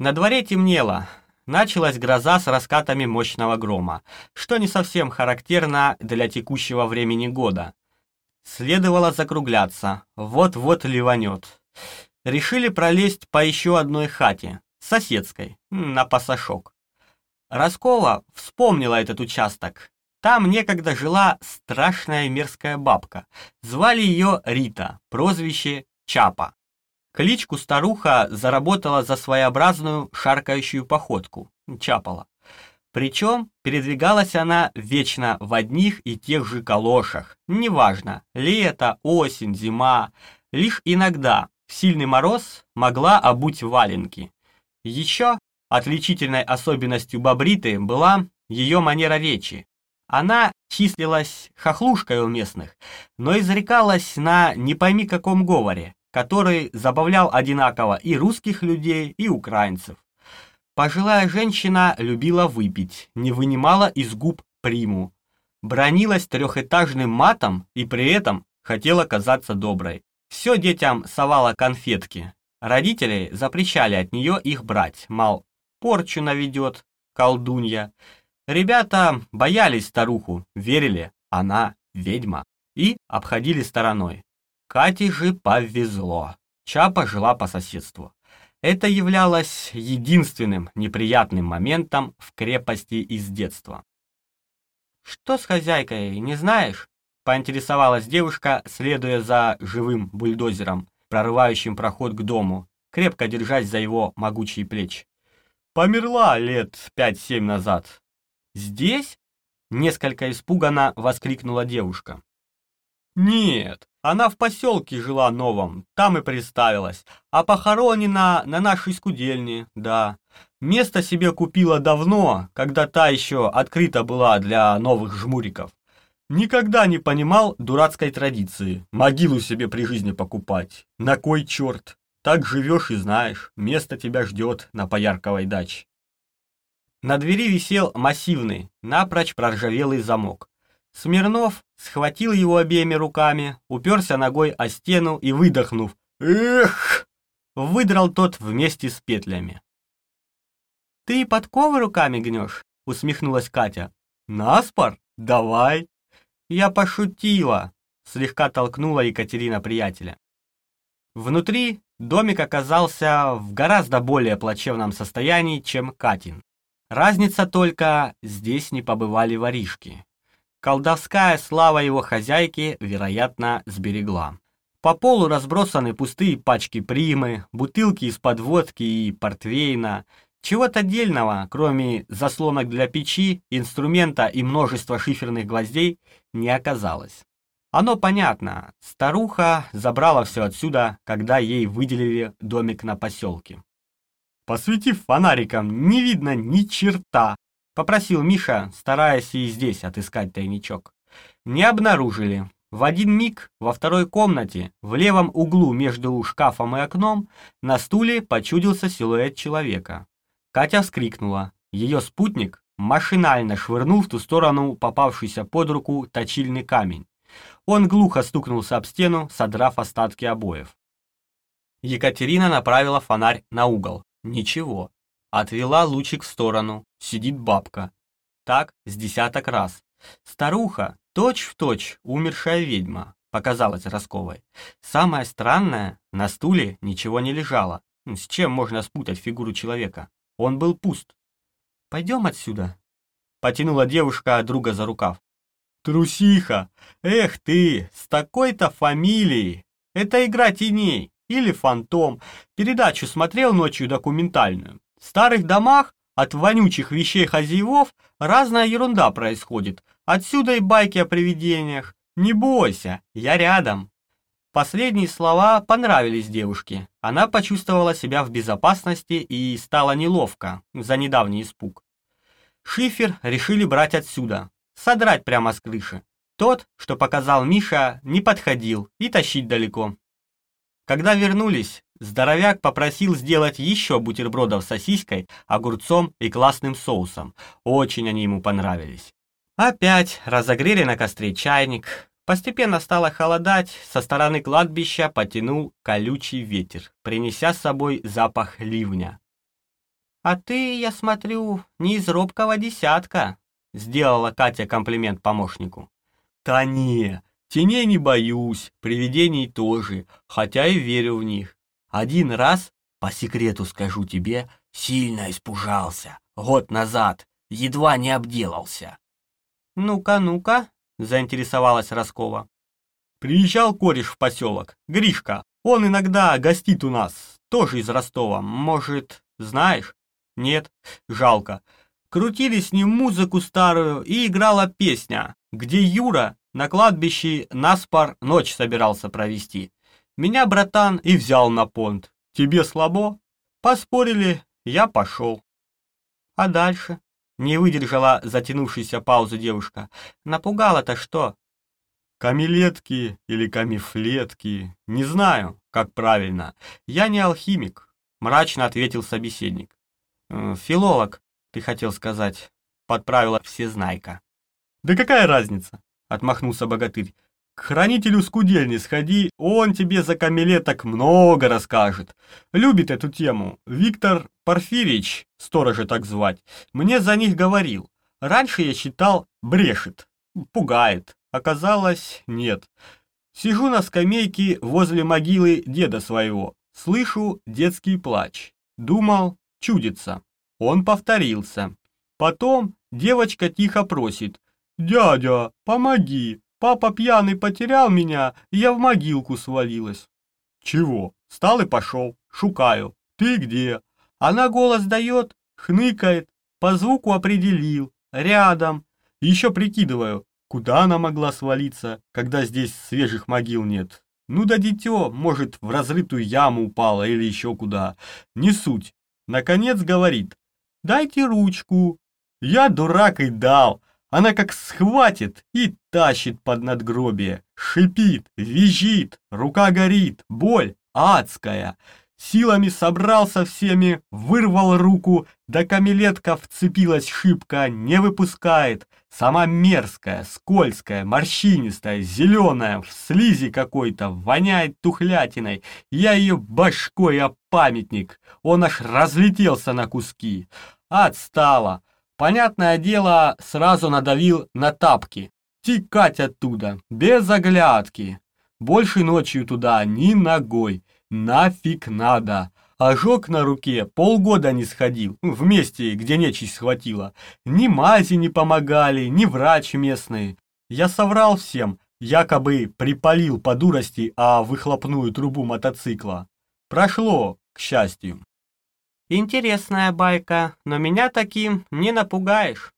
На дворе темнело, началась гроза с раскатами мощного грома, что не совсем характерно для текущего времени года. Следовало закругляться, вот-вот ливанет. Решили пролезть по еще одной хате, соседской, на пасашок. Роскова вспомнила этот участок. Там некогда жила страшная мерзкая бабка. Звали ее Рита, прозвище Чапа. Кличку старуха заработала за своеобразную шаркающую походку, чапала. Причем передвигалась она вечно в одних и тех же калошах. Неважно, лето, осень, зима. Лишь иногда, в сильный мороз, могла обуть валенки. Еще отличительной особенностью Бобриты была ее манера речи. Она числилась хохлушкой у местных, но изрекалась на не пойми каком говоре, который забавлял одинаково и русских людей, и украинцев. Пожилая женщина любила выпить, не вынимала из губ приму, бронилась трехэтажным матом и при этом хотела казаться доброй. Все детям совала конфетки. Родители запрещали от нее их брать, мол, порчу наведет, колдунья. Ребята боялись старуху, верили, она ведьма, и обходили стороной. Кате же повезло. Чапа жила по соседству. Это являлось единственным неприятным моментом в крепости из детства. «Что с хозяйкой, не знаешь?» — поинтересовалась девушка, следуя за живым бульдозером, прорывающим проход к дому, крепко держась за его могучие плечи. «Померла лет пять-семь назад». «Здесь?» — несколько испуганно воскликнула девушка. «Нет, она в поселке жила новом, там и приставилась, а похоронена на нашей скудельне, да. Место себе купила давно, когда та еще открыта была для новых жмуриков. Никогда не понимал дурацкой традиции, могилу себе при жизни покупать. На кой черт? Так живешь и знаешь, место тебя ждет на поярковой даче. На двери висел массивный, напрочь проржавелый замок. Смирнов схватил его обеими руками, уперся ногой о стену и, выдохнув «Эх!», выдрал тот вместе с петлями. «Ты подковы руками гнешь?» — усмехнулась Катя. «Наспор? Давай!» «Я пошутила!» — слегка толкнула Екатерина приятеля. Внутри домик оказался в гораздо более плачевном состоянии, чем Катин. Разница только, здесь не побывали воришки. Колдовская слава его хозяйки, вероятно, сберегла. По полу разбросаны пустые пачки примы, бутылки из-под водки и портвейна. Чего-то дельного, кроме заслонок для печи, инструмента и множества шиферных гвоздей, не оказалось. Оно понятно, старуха забрала все отсюда, когда ей выделили домик на поселке. Посветив фонариком, не видно ни черта, Попросил Миша, стараясь и здесь отыскать тайничок. Не обнаружили. В один миг во второй комнате, в левом углу между шкафом и окном, на стуле почудился силуэт человека. Катя вскрикнула. Ее спутник машинально швырнул в ту сторону попавшийся под руку точильный камень. Он глухо стукнулся об стену, содрав остатки обоев. Екатерина направила фонарь на угол. Ничего. Отвела лучик в сторону. Сидит бабка. Так с десяток раз. Старуха, точь-в-точь, точь, умершая ведьма, показалась Росковой. Самое странное, на стуле ничего не лежало. С чем можно спутать фигуру человека? Он был пуст. пойдем отсюда?» Потянула девушка друга за рукав. «Трусиха! Эх ты, с такой-то фамилией! Это игра теней или фантом. Передачу смотрел ночью документальную. В старых домах от вонючих вещей хозяевов разная ерунда происходит. Отсюда и байки о привидениях. Не бойся, я рядом». Последние слова понравились девушке. Она почувствовала себя в безопасности и стала неловко за недавний испуг. Шифер решили брать отсюда, содрать прямо с крыши. Тот, что показал Миша, не подходил и тащить далеко. Когда вернулись, здоровяк попросил сделать еще бутербродов с сосиской, огурцом и классным соусом. Очень они ему понравились. Опять разогрели на костре чайник. Постепенно стало холодать, со стороны кладбища потянул колючий ветер, принеся с собой запах ливня. «А ты, я смотрю, не из робкого десятка», — сделала Катя комплимент помощнику. «Да не, теней не боюсь, привидений тоже, хотя и верю в них. Один раз, по секрету скажу тебе, сильно испужался. Год назад, едва не обделался». «Ну-ка, ну-ка», — заинтересовалась Роскова. «Приезжал кореш в поселок, Гришка. Он иногда гостит у нас, тоже из Ростова. Может, знаешь?» Нет, жалко. Крутили с ним музыку старую, и играла песня, где Юра на кладбище наспор ночь собирался провести. Меня, братан, и взял на понт. Тебе слабо? Поспорили, я пошел. А дальше? Не выдержала затянувшейся паузу девушка. Напугала-то что? Камилетки или камифлетки, не знаю, как правильно. Я не алхимик, мрачно ответил собеседник. Э, «Филолог, ты хотел сказать», — подправила всезнайка. «Да какая разница?» — отмахнулся богатырь. «К хранителю скудельни сходи, он тебе за камелеток много расскажет. Любит эту тему. Виктор Порфирич, сторожа так звать, мне за них говорил. Раньше я считал, брешет, пугает. Оказалось, нет. Сижу на скамейке возле могилы деда своего, слышу детский плач. Думал, чудится. Он повторился. Потом девочка тихо просит. «Дядя, помоги! Папа пьяный потерял меня, и я в могилку свалилась». «Чего? Встал и пошел. Шукаю. Ты где?» Она голос дает, хныкает, по звуку определил. Рядом. Еще прикидываю, куда она могла свалиться, когда здесь свежих могил нет. Ну да дитё, может, в разрытую яму упала или еще куда. Не суть. Наконец говорит, дайте ручку. Я дурак и дал. Она как схватит и тащит под надгробие. Шипит, визжит, рука горит, боль адская. Силами собрался всеми, вырвал руку, да камелетка вцепилась шибко, не выпускает. Сама мерзкая, скользкая, морщинистая, зеленая, в слизи какой-то, воняет тухлятиной. Я ее башкой о памятник, он аж разлетелся на куски. Отстала. Понятное дело, сразу надавил на тапки. Тикать оттуда, без оглядки. Больше ночью туда ни ногой. Нафиг надо. Ожог на руке полгода не сходил, в месте, где нечисть схватила. Ни мази не помогали, ни врач местный. Я соврал всем, якобы припалил по дурости о выхлопную трубу мотоцикла. Прошло, к счастью. Интересная байка, но меня таким не напугаешь.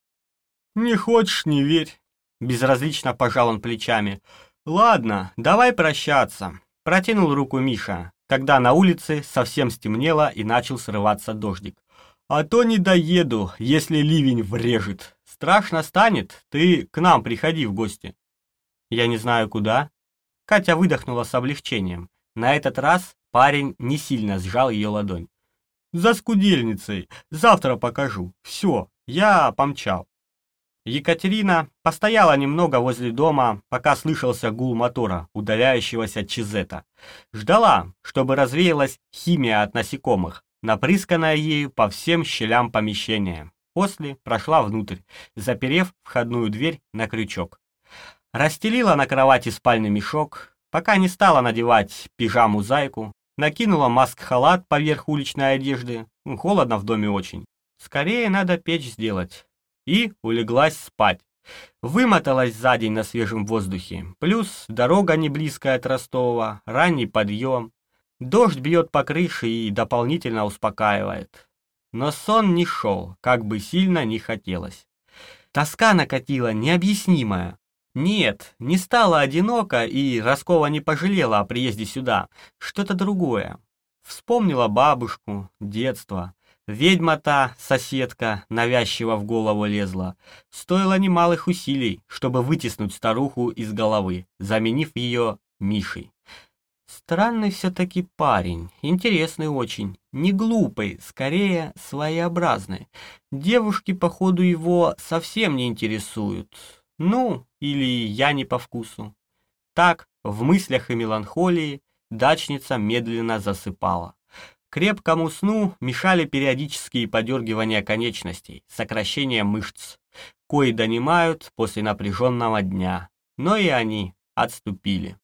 Не хочешь, не верь. Безразлично пожал он плечами. Ладно, давай прощаться. Протянул руку Миша когда на улице совсем стемнело и начал срываться дождик. «А то не доеду, если ливень врежет. Страшно станет, ты к нам приходи в гости». «Я не знаю куда». Катя выдохнула с облегчением. На этот раз парень не сильно сжал ее ладонь. «За скудельницей. Завтра покажу. Все, я помчал». Екатерина постояла немного возле дома, пока слышался гул мотора, удаляющегося Чизета. Ждала, чтобы развеялась химия от насекомых, напрысканная ею по всем щелям помещения. После прошла внутрь, заперев входную дверь на крючок. Расстелила на кровати спальный мешок, пока не стала надевать пижаму-зайку, накинула маск-халат поверх уличной одежды, холодно в доме очень. Скорее надо печь сделать. И улеглась спать. Вымоталась за день на свежем воздухе. Плюс дорога не близкая от Ростова, ранний подъем. Дождь бьет по крыше и дополнительно успокаивает. Но сон не шел, как бы сильно не хотелось. Тоска накатила необъяснимая. Нет, не стало одиноко, и Роскова не пожалела о приезде сюда. Что-то другое. Вспомнила бабушку, детство. Ведьма та, соседка, навязчиво в голову лезла. Стоило немалых усилий, чтобы вытеснуть старуху из головы, заменив ее Мишей. Странный все-таки парень, интересный очень, не глупый, скорее своеобразный. Девушки, походу, его совсем не интересуют. Ну, или я не по вкусу. Так, в мыслях и меланхолии, дачница медленно засыпала. Крепкому сну мешали периодические подергивания конечностей, сокращение мышц, кои донимают после напряженного дня, но и они отступили.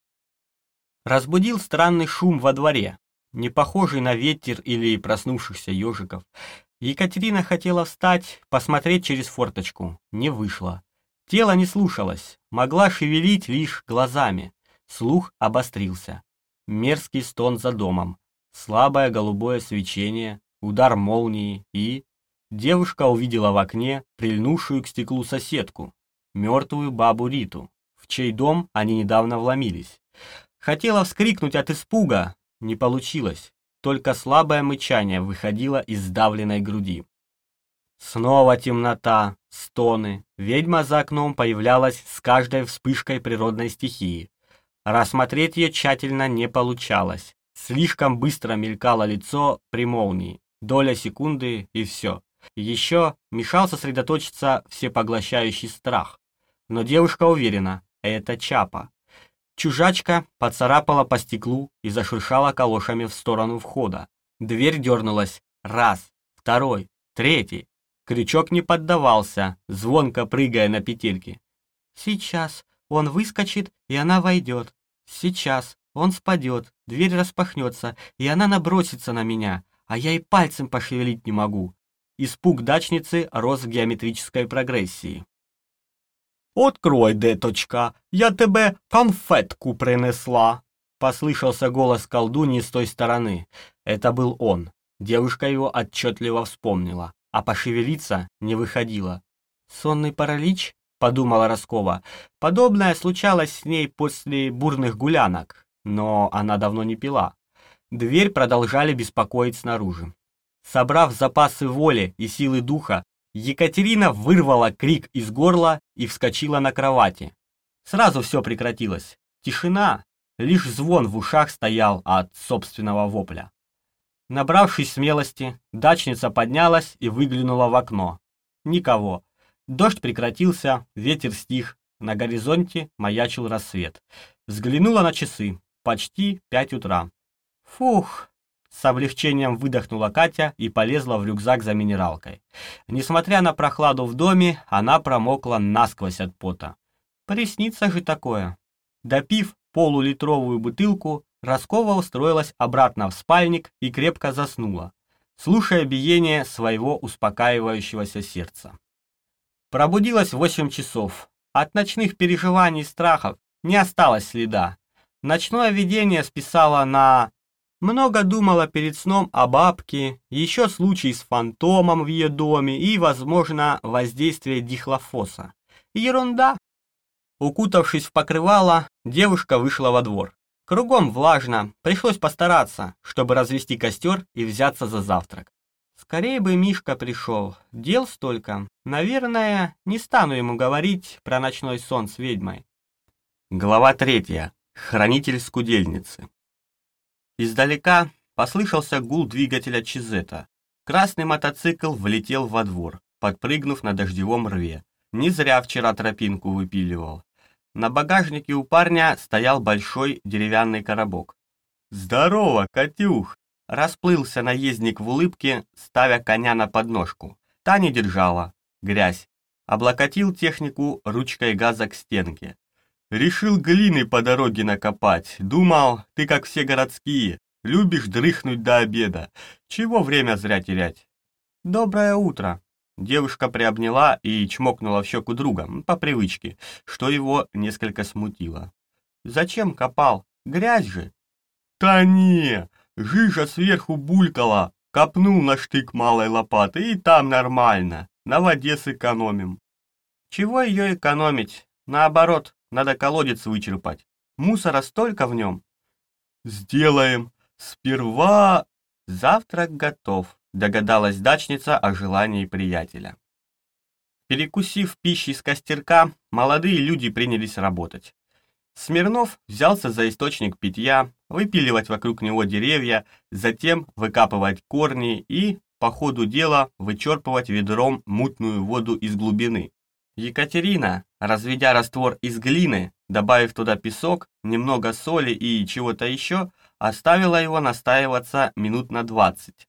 Разбудил странный шум во дворе, не похожий на ветер или проснувшихся ежиков. Екатерина хотела встать, посмотреть через форточку, не вышло. Тело не слушалось, могла шевелить лишь глазами. Слух обострился. Мерзкий стон за домом, слабое голубое свечение, удар молнии и... Девушка увидела в окне прильнувшую к стеклу соседку, мертвую бабу Риту, в чей дом они недавно вломились. Хотела вскрикнуть от испуга, не получилось, только слабое мычание выходило из сдавленной груди. Снова темнота, стоны. Ведьма за окном появлялась с каждой вспышкой природной стихии. Рассмотреть ее тщательно не получалось. Слишком быстро мелькало лицо при молнии. Доля секунды и все. Еще мешал сосредоточиться всепоглощающий страх. Но девушка уверена, это Чапа. Чужачка поцарапала по стеклу и зашуршала калошами в сторону входа. Дверь дернулась. Раз, второй, третий. Крючок не поддавался, звонко прыгая на петельки. «Сейчас он выскочит, и она войдет. Сейчас он спадет, дверь распахнется, и она набросится на меня, а я и пальцем пошевелить не могу». Испуг дачницы рос в геометрической прогрессии. «Открой, деточка, я тебе конфетку принесла!» Послышался голос колдуньи с той стороны. Это был он. Девушка его отчетливо вспомнила, а пошевелиться не выходила. «Сонный паралич?» — подумала Роскова. Подобное случалось с ней после бурных гулянок, но она давно не пила. Дверь продолжали беспокоить снаружи. Собрав запасы воли и силы духа, Екатерина вырвала крик из горла и вскочила на кровати. Сразу все прекратилось. Тишина, лишь звон в ушах стоял от собственного вопля. Набравшись смелости, дачница поднялась и выглянула в окно. Никого. Дождь прекратился, ветер стих, на горизонте маячил рассвет. Взглянула на часы. Почти пять утра. Фух, с облегчением выдохнула Катя и полезла в рюкзак за минералкой. Несмотря на прохладу в доме, она промокла насквозь от пота. Приснится же такое. Допив полулитровую бутылку, Роскова устроилась обратно в спальник и крепко заснула, слушая биение своего успокаивающегося сердца. Пробудилась в 8 часов. От ночных переживаний и страхов не осталось следа. Ночное видение списало на много думала перед сном о бабке, еще случай с фантомом в ее доме и, возможно, воздействие дихлофоса. Ерунда. Укутавшись в покрывало, девушка вышла во двор. Кругом влажно, пришлось постараться, чтобы развести костер и взяться за завтрак. Скорее бы Мишка пришел, дел столько. Наверное, не стану ему говорить про ночной сон с ведьмой. Глава третья. Хранитель скудельницы. Издалека послышался гул двигателя Чизета. Красный мотоцикл влетел во двор, подпрыгнув на дождевом рве. Не зря вчера тропинку выпиливал. На багажнике у парня стоял большой деревянный коробок. «Здорово, Катюх!» Расплылся наездник в улыбке, ставя коня на подножку. Та не держала. Грязь. Облокотил технику ручкой газа к стенке. Решил глины по дороге накопать. Думал, ты как все городские, любишь дрыхнуть до обеда. Чего время зря терять? «Доброе утро!» Девушка приобняла и чмокнула в щеку друга, по привычке, что его несколько смутило. «Зачем копал? Грязь же!» «Та не! Жижа сверху булькала! Копнул на штык малой лопаты, и там нормально. На воде сэкономим». «Чего ее экономить? Наоборот, надо колодец вычерпать. Мусора столько в нем». «Сделаем. Сперва...» «Завтрак готов», догадалась дачница о желании приятеля. Перекусив пищей с костерка, молодые люди принялись работать. Смирнов взялся за источник питья, выпиливать вокруг него деревья, затем выкапывать корни и, по ходу дела, вычерпывать ведром мутную воду из глубины. Екатерина, разведя раствор из глины, добавив туда песок, немного соли и чего-то еще, оставила его настаиваться минут на двадцать.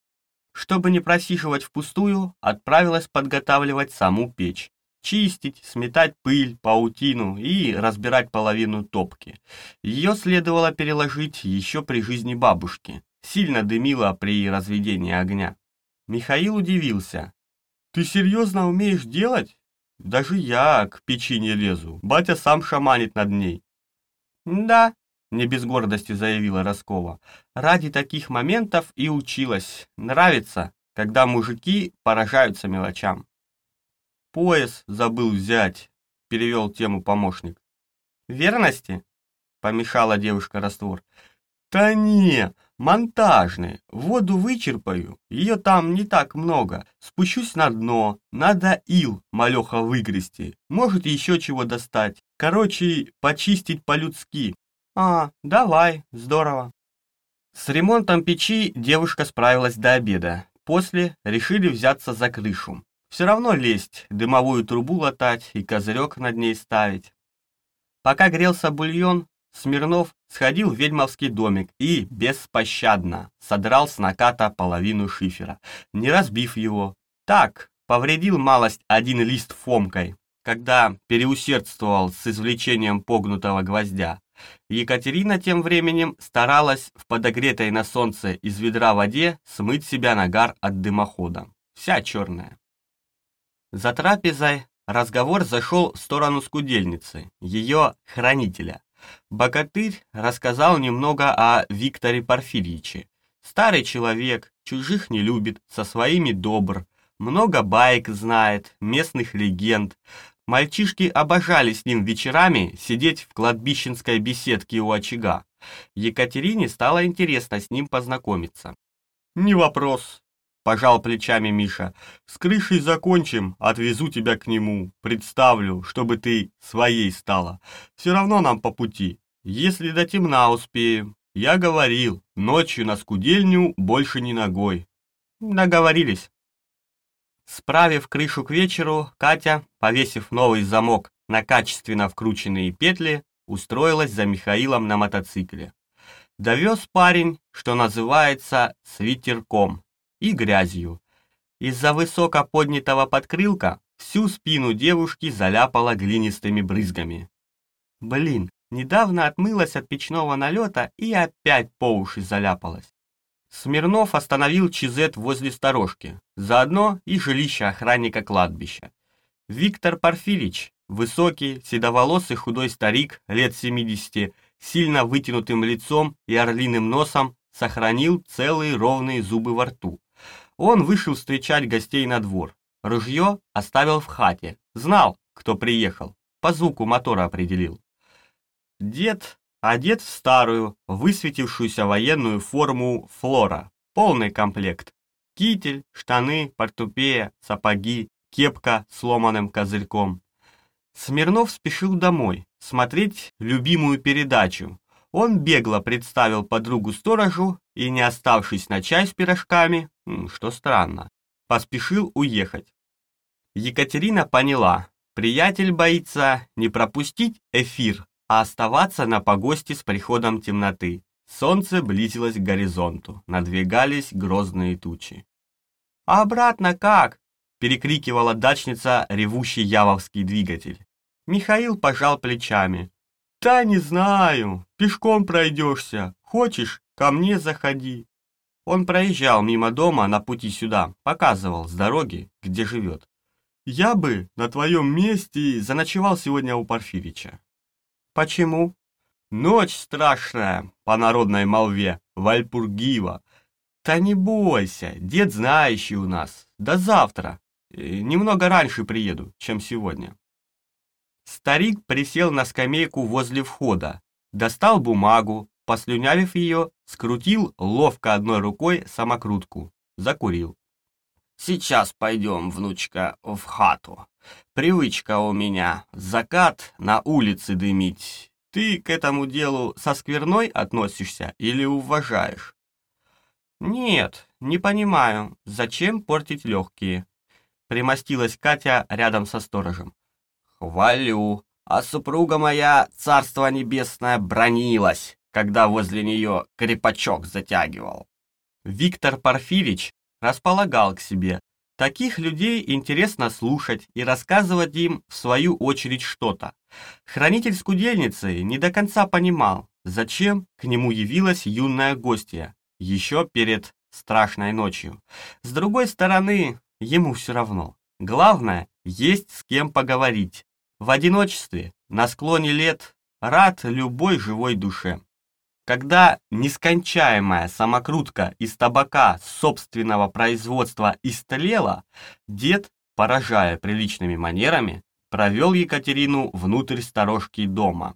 Чтобы не просиживать впустую, отправилась подготавливать саму печь. Чистить, сметать пыль, паутину и разбирать половину топки. Ее следовало переложить еще при жизни бабушки. Сильно дымило при разведении огня. Михаил удивился. «Ты серьезно умеешь делать? Даже я к печи не лезу. Батя сам шаманит над ней». «Да», не без гордости заявила Роскова. Ради таких моментов и училась. Нравится, когда мужики поражаются мелочам. Пояс забыл взять, перевел тему помощник. Верности? Помешала девушка раствор. Да не, монтажный. Воду вычерпаю, ее там не так много. Спущусь на дно, надо ил малеха выгрести. Может еще чего достать. Короче, почистить по-людски. «А, давай, здорово». С ремонтом печи девушка справилась до обеда. После решили взяться за крышу. Все равно лезть, дымовую трубу латать и козырек над ней ставить. Пока грелся бульон, Смирнов сходил в ведьмовский домик и беспощадно содрал с наката половину шифера, не разбив его. Так, повредил малость один лист фомкой, когда переусердствовал с извлечением погнутого гвоздя. Екатерина тем временем старалась в подогретой на солнце из ведра воде смыть себя нагар от дымохода. Вся черная. За трапезой разговор зашел в сторону скудельницы, ее хранителя. Богатырь рассказал немного о Викторе Порфирьевиче. Старый человек, чужих не любит, со своими добр, много баек знает, местных легенд, Мальчишки обожали с ним вечерами сидеть в кладбищенской беседке у очага. Екатерине стало интересно с ним познакомиться. «Не вопрос», — пожал плечами Миша. «С крышей закончим, отвезу тебя к нему, представлю, чтобы ты своей стала. Все равно нам по пути, если до темна успеем. Я говорил, ночью на скудельню больше не ногой». «Договорились». Справив крышу к вечеру, Катя, повесив новый замок на качественно вкрученные петли, устроилась за Михаилом на мотоцикле. Довез парень, что называется, с ветерком и грязью. Из-за высоко поднятого подкрылка всю спину девушки заляпала глинистыми брызгами. Блин, недавно отмылась от печного налета и опять по уши заляпалась. Смирнов остановил Чизет возле сторожки, заодно и жилище охранника кладбища. Виктор Порфирич, высокий, седоволосый худой старик, лет 70, сильно вытянутым лицом и орлиным носом, сохранил целые ровные зубы во рту. Он вышел встречать гостей на двор. Ружье оставил в хате. Знал, кто приехал. По звуку мотора определил. Дед одет в старую, высветившуюся военную форму флора, полный комплект. Китель, штаны, портупея, сапоги, кепка с ломаным козырьком. Смирнов спешил домой, смотреть любимую передачу. Он бегло представил подругу-сторожу и, не оставшись на чай с пирожками, что странно, поспешил уехать. Екатерина поняла, приятель боится не пропустить эфир а оставаться на погосте с приходом темноты. Солнце близилось к горизонту, надвигались грозные тучи. «А обратно как?» – перекрикивала дачница ревущий явовский двигатель. Михаил пожал плечами. «Да не знаю, пешком пройдешься. Хочешь, ко мне заходи». Он проезжал мимо дома на пути сюда, показывал с дороги, где живет. Я бы на твоем месте заночевал сегодня у Порфирича. Почему? Ночь страшная, по народной молве, Вальпургива. Да не бойся, дед знающий у нас. До завтра. Немного раньше приеду, чем сегодня. Старик присел на скамейку возле входа, достал бумагу, послюнявив ее, скрутил ловко одной рукой самокрутку, закурил. «Сейчас пойдем, внучка, в хату. Привычка у меня, закат на улице дымить. Ты к этому делу со скверной относишься или уважаешь?» «Нет, не понимаю, зачем портить легкие?» Примостилась Катя рядом со сторожем. «Хвалю, а супруга моя, царство небесное, бронилась, когда возле нее крепачок затягивал». Виктор Порфирич располагал к себе. Таких людей интересно слушать и рассказывать им в свою очередь что-то. Хранитель скудельницы не до конца понимал, зачем к нему явилась юная гостья, еще перед страшной ночью. С другой стороны, ему все равно. Главное, есть с кем поговорить. В одиночестве, на склоне лет, рад любой живой душе. Когда нескончаемая самокрутка из табака собственного производства истлела, дед, поражая приличными манерами, провел Екатерину внутрь сторожки дома.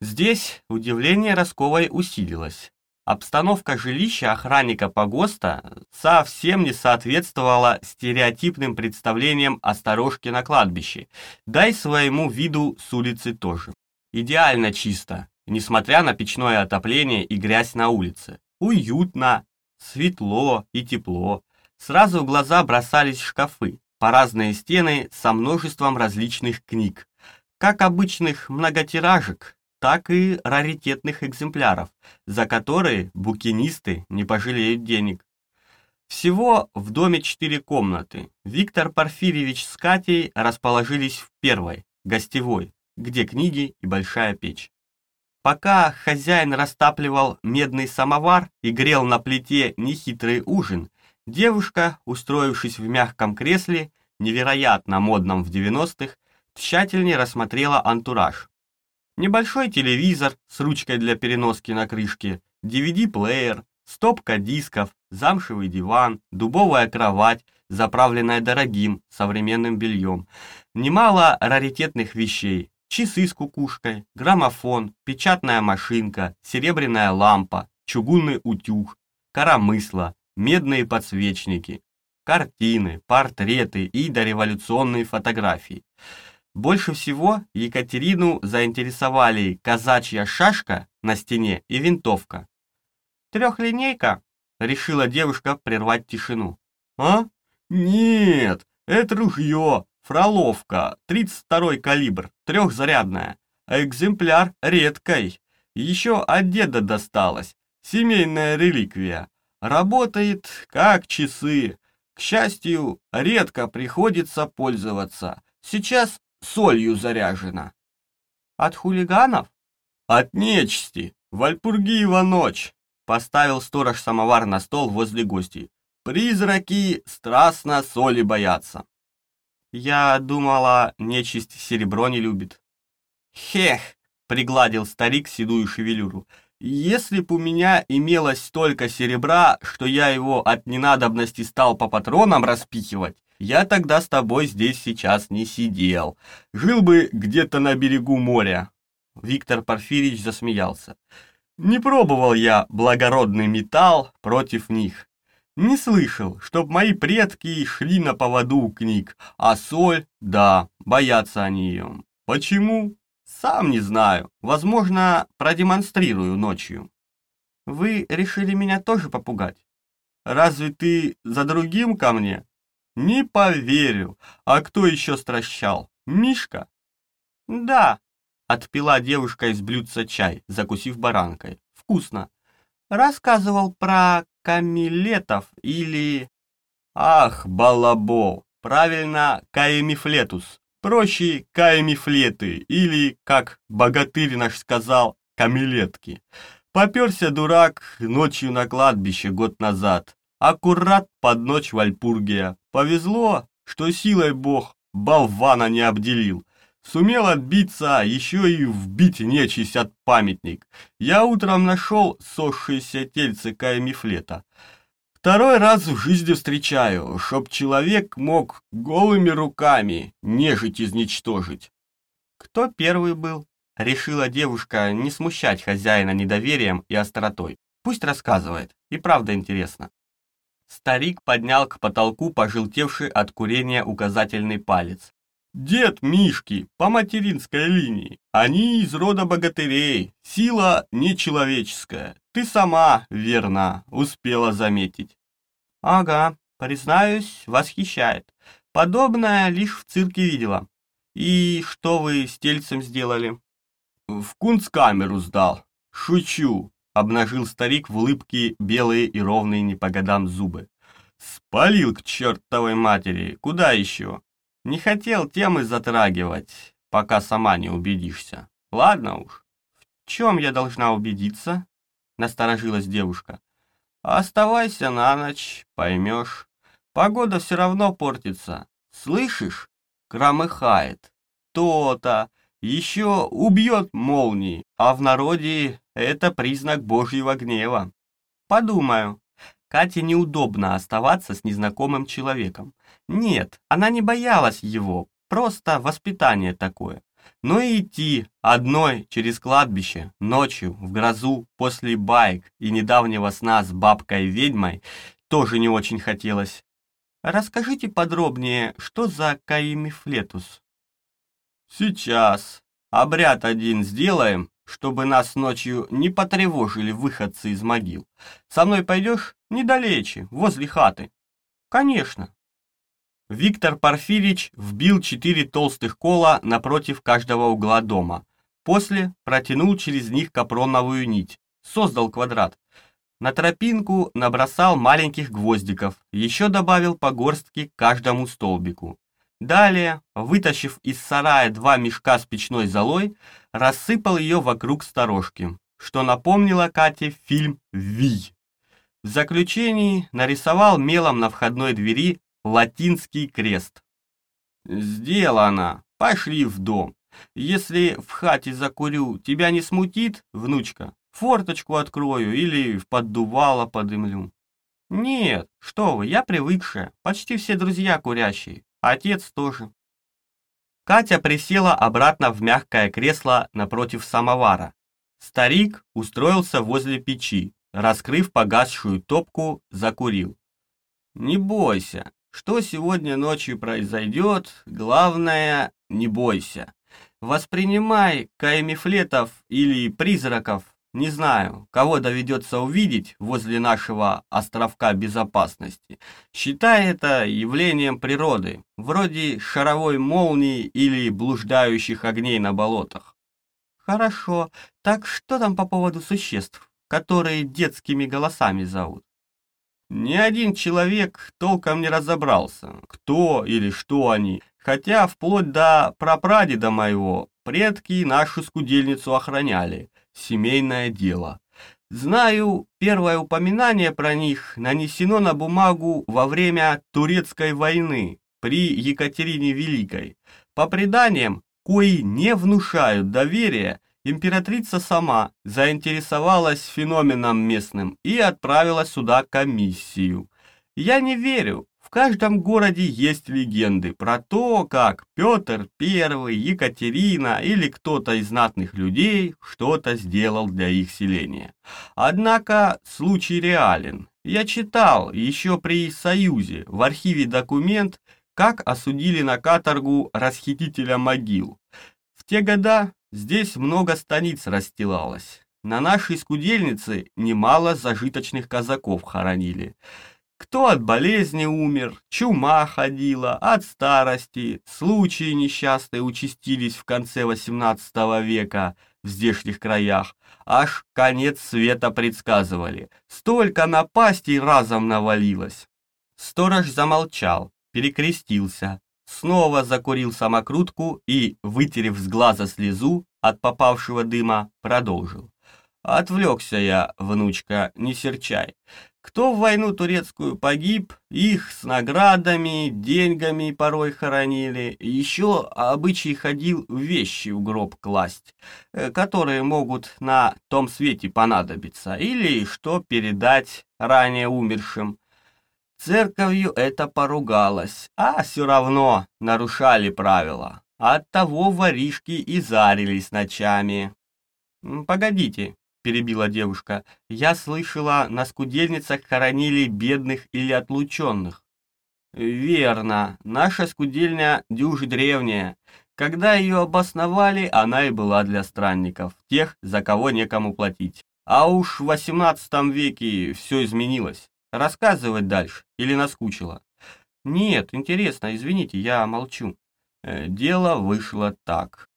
Здесь удивление Росковой усилилось. Обстановка жилища охранника погоста совсем не соответствовала стереотипным представлениям о сторожке на кладбище, да и своему виду с улицы тоже. Идеально чисто, несмотря на печное отопление и грязь на улице. Уютно, светло и тепло. Сразу в глаза бросались шкафы, по разные стены со множеством различных книг. Как обычных многотиражек, так и раритетных экземпляров, за которые букинисты не пожалеют денег. Всего в доме четыре комнаты. Виктор Порфирьевич с Катей расположились в первой, гостевой, где книги и большая печь. Пока хозяин растапливал медный самовар и грел на плите нехитрый ужин, девушка, устроившись в мягком кресле, невероятно модном в 90-х, тщательнее рассмотрела антураж. Небольшой телевизор с ручкой для переноски на крышке, DVD-плеер, стопка дисков, замшевый диван, дубовая кровать, заправленная дорогим современным бельем, немало раритетных вещей, часы с кукушкой, граммофон, печатная машинка, серебряная лампа, чугунный утюг, коромысло, медные подсвечники, картины, портреты и дореволюционные фотографии. Больше всего Екатерину заинтересовали казачья шашка на стене и винтовка. «Трехлинейка?» — решила девушка прервать тишину. «А? Нет, это ружье, Фроловка, 32-й калибр, трехзарядная. Экземпляр редкой. Еще от деда досталось. Семейная реликвия. Работает как часы. К счастью, редко приходится пользоваться. Сейчас солью заряжена. От хулиганов? От нечисти. Вальпургиева ночь. Поставил сторож самовар на стол возле гостей. Призраки страстно соли боятся. Я думала, нечисть серебро не любит. Хех, пригладил старик седую шевелюру. Если б у меня имелось столько серебра, что я его от ненадобности стал по патронам распихивать, я тогда с тобой здесь сейчас не сидел. Жил бы где-то на берегу моря. Виктор Порфирич засмеялся. Не пробовал я благородный металл против них. Не слышал, чтоб мои предки шли на поводу книг, а соль, да, боятся они ее. Почему? Сам не знаю. Возможно, продемонстрирую ночью. Вы решили меня тоже попугать? Разве ты за другим ко мне? Не поверю. А кто еще стращал? Мишка? Да, отпила девушка из блюдца чай, закусив баранкой. Вкусно. Рассказывал про камилетов или... Ах, балабол, правильно, каемифлетус. Проще каемифлеты или, как богатырь наш сказал, камилетки. Поперся дурак ночью на кладбище год назад. Аккурат под ночь Вальпургия. Повезло, что силой бог болвана не обделил. Сумел отбиться, еще и вбить нечисть от памятник. Я утром нашел сохшееся тельце Каймифлета. Второй раз в жизни встречаю, чтоб человек мог голыми руками нежить изничтожить. Кто первый был? Решила девушка не смущать хозяина недоверием и остротой. Пусть рассказывает, и правда интересно. Старик поднял к потолку пожелтевший от курения указательный палец. «Дед Мишки, по материнской линии. Они из рода богатырей. Сила нечеловеческая. Ты сама, верно, успела заметить». «Ага, признаюсь, восхищает. Подобное лишь в цирке видела. И что вы с тельцем сделали?» «В кунсткамеру сдал. Шучу обнажил старик в улыбке белые и ровные не по годам зубы. «Спалил к чертовой матери! Куда еще? Не хотел темы затрагивать, пока сама не убедишься. Ладно уж. В чем я должна убедиться?» Насторожилась девушка. «Оставайся на ночь, поймешь. Погода все равно портится. Слышишь? Громыхает. То-то. Еще убьет молнии, а в народе это признак Божьего гнева. Подумаю. Кате неудобно оставаться с незнакомым человеком. Нет, она не боялась его, просто воспитание такое. Но и идти одной через кладбище, ночью, в грозу, после байк и недавнего сна с бабкой-ведьмой тоже не очень хотелось. Расскажите подробнее, что за каимифлетус? Сейчас. Обряд один сделаем, чтобы нас ночью не потревожили выходцы из могил. Со мной пойдешь недалече, возле хаты? Конечно. Виктор Порфирич вбил четыре толстых кола напротив каждого угла дома. После протянул через них капроновую нить, создал квадрат. На тропинку набросал маленьких гвоздиков, еще добавил по горстке каждому столбику. Далее, вытащив из сарая два мешка с печной золой, рассыпал ее вокруг сторожки, что напомнило Кате фильм «Вий». В заключении нарисовал мелом на входной двери латинский крест. «Сделано! Пошли в дом. Если в хате закурю, тебя не смутит, внучка? Форточку открою или в поддувало подымлю». «Нет, что вы, я привыкшая, почти все друзья курящие. Отец тоже. Катя присела обратно в мягкое кресло напротив самовара. Старик устроился возле печи, раскрыв погасшую топку, закурил. «Не бойся, что сегодня ночью произойдет, главное, не бойся. Воспринимай каймифлетов или призраков не знаю, кого доведется увидеть возле нашего островка безопасности. Считай это явлением природы, вроде шаровой молнии или блуждающих огней на болотах. Хорошо, так что там по поводу существ, которые детскими голосами зовут? Ни один человек толком не разобрался, кто или что они, хотя вплоть до прапрадеда моего предки нашу скудельницу охраняли – семейное дело. Знаю, первое упоминание про них нанесено на бумагу во время Турецкой войны при Екатерине Великой. По преданиям, кои не внушают доверия, императрица сама заинтересовалась феноменом местным и отправила сюда комиссию. Я не верю, в каждом городе есть легенды про то, как Петр I, Екатерина или кто-то из знатных людей что-то сделал для их селения. Однако случай реален. Я читал еще при Союзе в архиве документ, как осудили на каторгу расхитителя могил. В те года здесь много станиц расстилалось. На нашей скудельнице немало зажиточных казаков хоронили. Кто от болезни умер, чума ходила, от старости, случаи несчастные участились в конце XVIII века в здешних краях, аж конец света предсказывали. Столько напастей разом навалилось. Сторож замолчал, перекрестился, снова закурил самокрутку и, вытерев с глаза слезу от попавшего дыма, продолжил. Отвлекся я, внучка, не серчай. Кто в войну турецкую погиб, их с наградами, деньгами порой хоронили. Еще обычай ходил вещи в гроб класть, э, которые могут на том свете понадобиться, или что передать ранее умершим. Церковью это поругалось, а все равно нарушали правила. Оттого воришки и зарились ночами. «Погодите», — перебила девушка, — «я слышала, на скудельницах хоронили бедных или отлученных». «Верно, наша скудельня дюжи древняя. Когда ее обосновали, она и была для странников, тех, за кого некому платить. А уж в XVIII веке все изменилось. Рассказывать дальше или наскучило?» «Нет, интересно, извините, я молчу». Э, дело вышло так.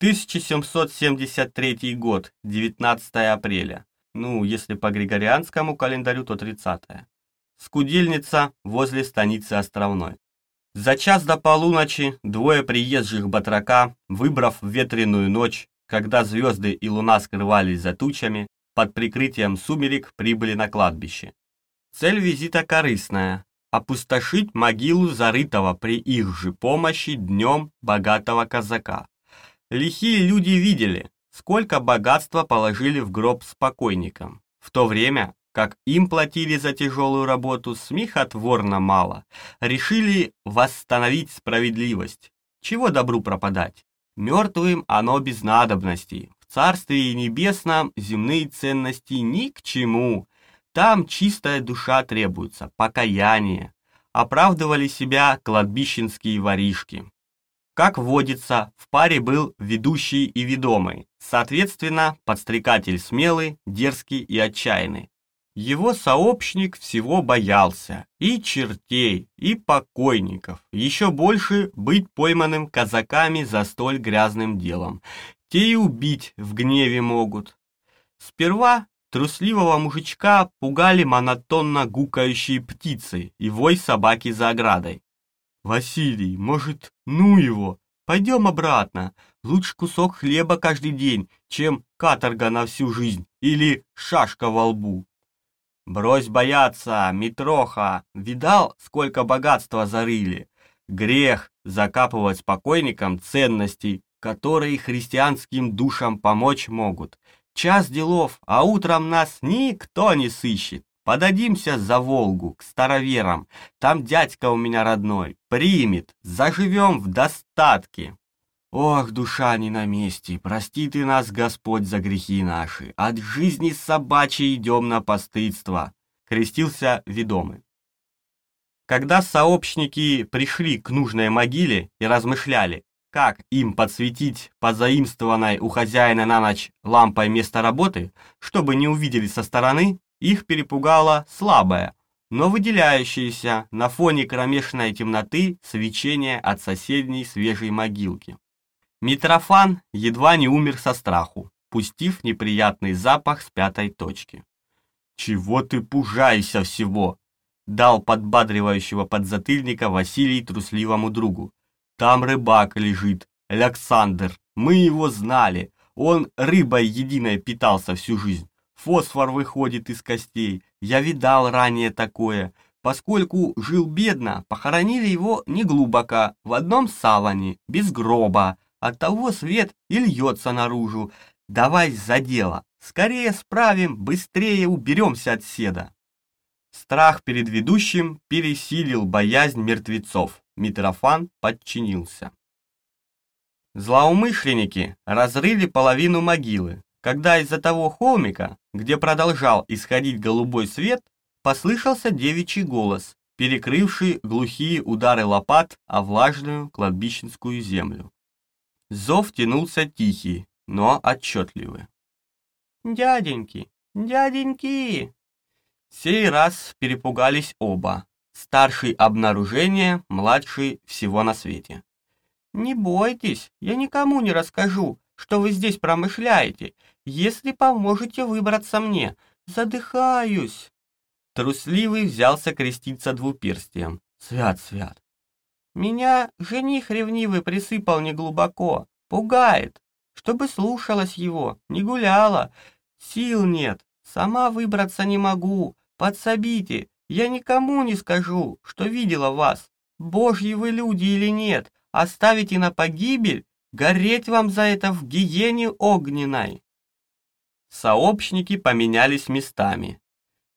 1773 год, 19 апреля. Ну, если по григорианскому календарю, то 30 -е. Скудельница возле станицы Островной. За час до полуночи двое приезжих батрака, выбрав ветреную ночь, когда звезды и луна скрывались за тучами, под прикрытием сумерек прибыли на кладбище. Цель визита корыстная опустошить могилу зарытого при их же помощи днем богатого казака. Лихие люди видели, сколько богатства положили в гроб с покойником, в то время как им платили за тяжелую работу смехотворно мало, решили восстановить справедливость. Чего добру пропадать? Мертвым оно без надобности. В Царстве Небесном земные ценности ни к чему. Там чистая душа требуется, покаяние. Оправдывали себя кладбищенские воришки. Как водится, в паре был ведущий и ведомый, соответственно, подстрекатель смелый, дерзкий и отчаянный. Его сообщник всего боялся, и чертей, и покойников, еще больше быть пойманным казаками за столь грязным делом. Те и убить в гневе могут. Сперва Трусливого мужичка пугали монотонно гукающие птицы и вой собаки за оградой. «Василий, может, ну его? Пойдем обратно. Лучше кусок хлеба каждый день, чем каторга на всю жизнь или шашка во лбу». «Брось бояться, Митроха! Видал, сколько богатства зарыли? Грех закапывать покойникам ценности, которые христианским душам помочь могут. Час делов, а утром нас никто не сыщет. Подадимся за Волгу, к староверам. Там дядька у меня родной. Примет. Заживем в достатке. Ох, душа не на месте. Прости ты нас, Господь, за грехи наши. От жизни собачьей идем на постыдство. Крестился ведомый. Когда сообщники пришли к нужной могиле и размышляли, как им подсветить позаимствованной у хозяина на ночь лампой место работы, чтобы не увидели со стороны, их перепугало слабое, но выделяющееся на фоне кромешной темноты свечение от соседней свежей могилки. Митрофан едва не умер со страху, пустив неприятный запах с пятой точки. «Чего ты пужаешься всего?» дал подбадривающего подзатыльника Василий трусливому другу. Там рыбак лежит, Александр. Мы его знали. Он рыбой единой питался всю жизнь. Фосфор выходит из костей. Я видал ранее такое. Поскольку жил бедно, похоронили его неглубоко, в одном саване, без гроба. Оттого свет и льется наружу. Давай за дело. Скорее справим, быстрее уберемся от седа. Страх перед ведущим пересилил боязнь мертвецов. Митрофан подчинился. Злоумышленники разрыли половину могилы, когда из-за того холмика, где продолжал исходить голубой свет, послышался девичий голос, перекрывший глухие удары лопат о влажную кладбищенскую землю. Зов тянулся тихий, но отчетливый. «Дяденьки! Дяденьки!» Сей раз перепугались оба, Старший обнаружение, младший всего на свете. «Не бойтесь, я никому не расскажу, что вы здесь промышляете, если поможете выбраться мне. Задыхаюсь!» Трусливый взялся креститься двуперстием. «Свят, свят!» «Меня жених ревнивый присыпал неглубоко, пугает, чтобы слушалась его, не гуляла. Сил нет, сама выбраться не могу. Подсобите, я никому не скажу, что видела вас. Божьи вы люди или нет, оставите на погибель, гореть вам за это в гиене огненной. Сообщники поменялись местами.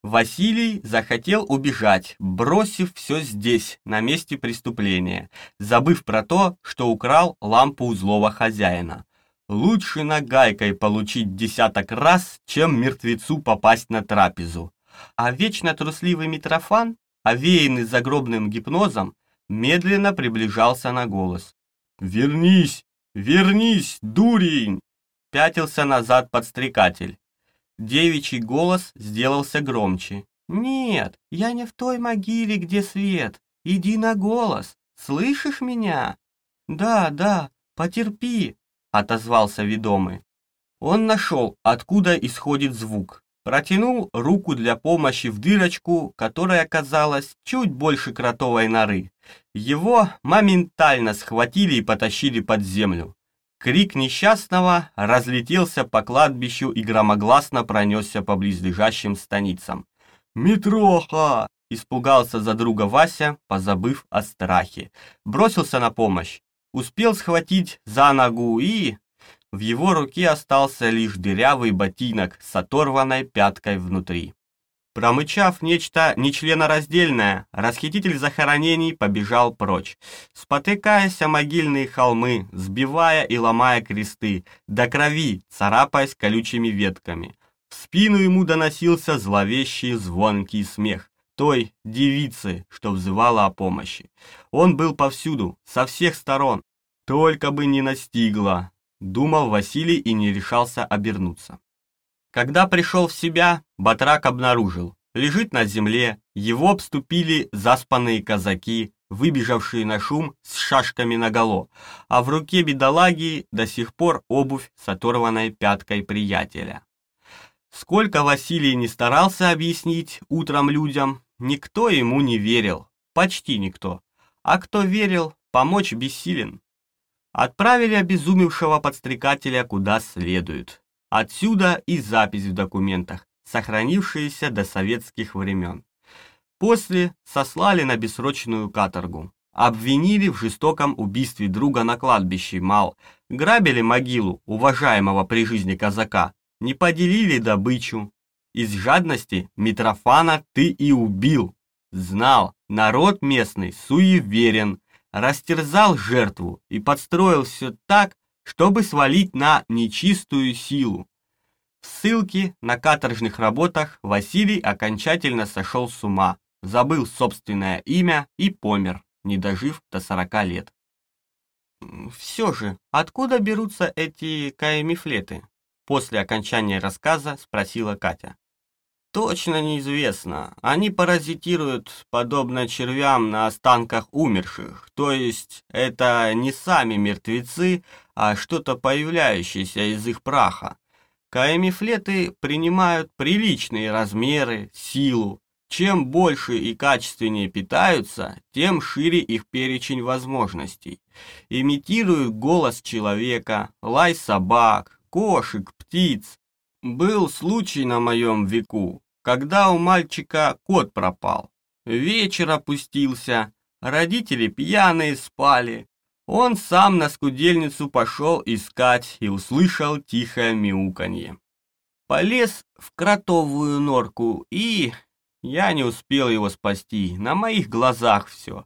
Василий захотел убежать, бросив все здесь, на месте преступления, забыв про то, что украл лампу у злого хозяина. Лучше нагайкой получить десяток раз, чем мертвецу попасть на трапезу. А вечно трусливый Митрофан, овеянный загробным гипнозом, медленно приближался на голос. «Вернись! Вернись, дурень!» Пятился назад подстрекатель. Девичий голос сделался громче. «Нет, я не в той могиле, где свет. Иди на голос. Слышишь меня?» «Да, да, потерпи», — отозвался ведомый. Он нашел, откуда исходит звук. Протянул руку для помощи в дырочку, которая оказалась чуть больше кротовой норы. Его моментально схватили и потащили под землю. Крик несчастного разлетелся по кладбищу и громогласно пронесся по близлежащим станицам. «Митроха!» – испугался за друга Вася, позабыв о страхе. Бросился на помощь. Успел схватить за ногу и... В его руке остался лишь дырявый ботинок с оторванной пяткой внутри. Промычав нечто нечленораздельное, расхититель захоронений побежал прочь, спотыкаясь о могильные холмы, сбивая и ломая кресты, до крови, царапаясь колючими ветками. В спину ему доносился зловещий звонкий смех той девицы, что взывала о помощи. Он был повсюду, со всех сторон, только бы не настигла, думал Василий и не решался обернуться. Когда пришел в себя, Батрак обнаружил, лежит на земле, его обступили заспанные казаки, выбежавшие на шум с шашками наголо, а в руке бедолаги до сих пор обувь с оторванной пяткой приятеля. Сколько Василий не старался объяснить утром людям, никто ему не верил, почти никто. А кто верил, помочь бессилен. Отправили обезумевшего подстрекателя куда следует. Отсюда и запись в документах, сохранившиеся до советских времен. После сослали на бессрочную каторгу. Обвинили в жестоком убийстве друга на кладбище Мал, грабили могилу уважаемого при жизни казака, не поделили добычу. Из жадности Митрофана ты и убил. Знал, народ местный суеверен, растерзал жертву и подстроил все так, чтобы свалить на нечистую силу. В ссылке на каторжных работах Василий окончательно сошел с ума, забыл собственное имя и помер, не дожив до 40 лет. «Все же, откуда берутся эти каемифлеты?» После окончания рассказа спросила Катя. Точно неизвестно. Они паразитируют, подобно червям, на останках умерших. То есть это не сами мертвецы, а что-то появляющееся из их праха. Каэмифлеты принимают приличные размеры, силу. Чем больше и качественнее питаются, тем шире их перечень возможностей. Имитируют голос человека, лай собак, кошек, птиц, был случай на моем веку, когда у мальчика кот пропал. Вечер опустился, родители пьяные спали. Он сам на скудельницу пошел искать и услышал тихое мяуканье. Полез в кротовую норку и... Я не успел его спасти, на моих глазах все.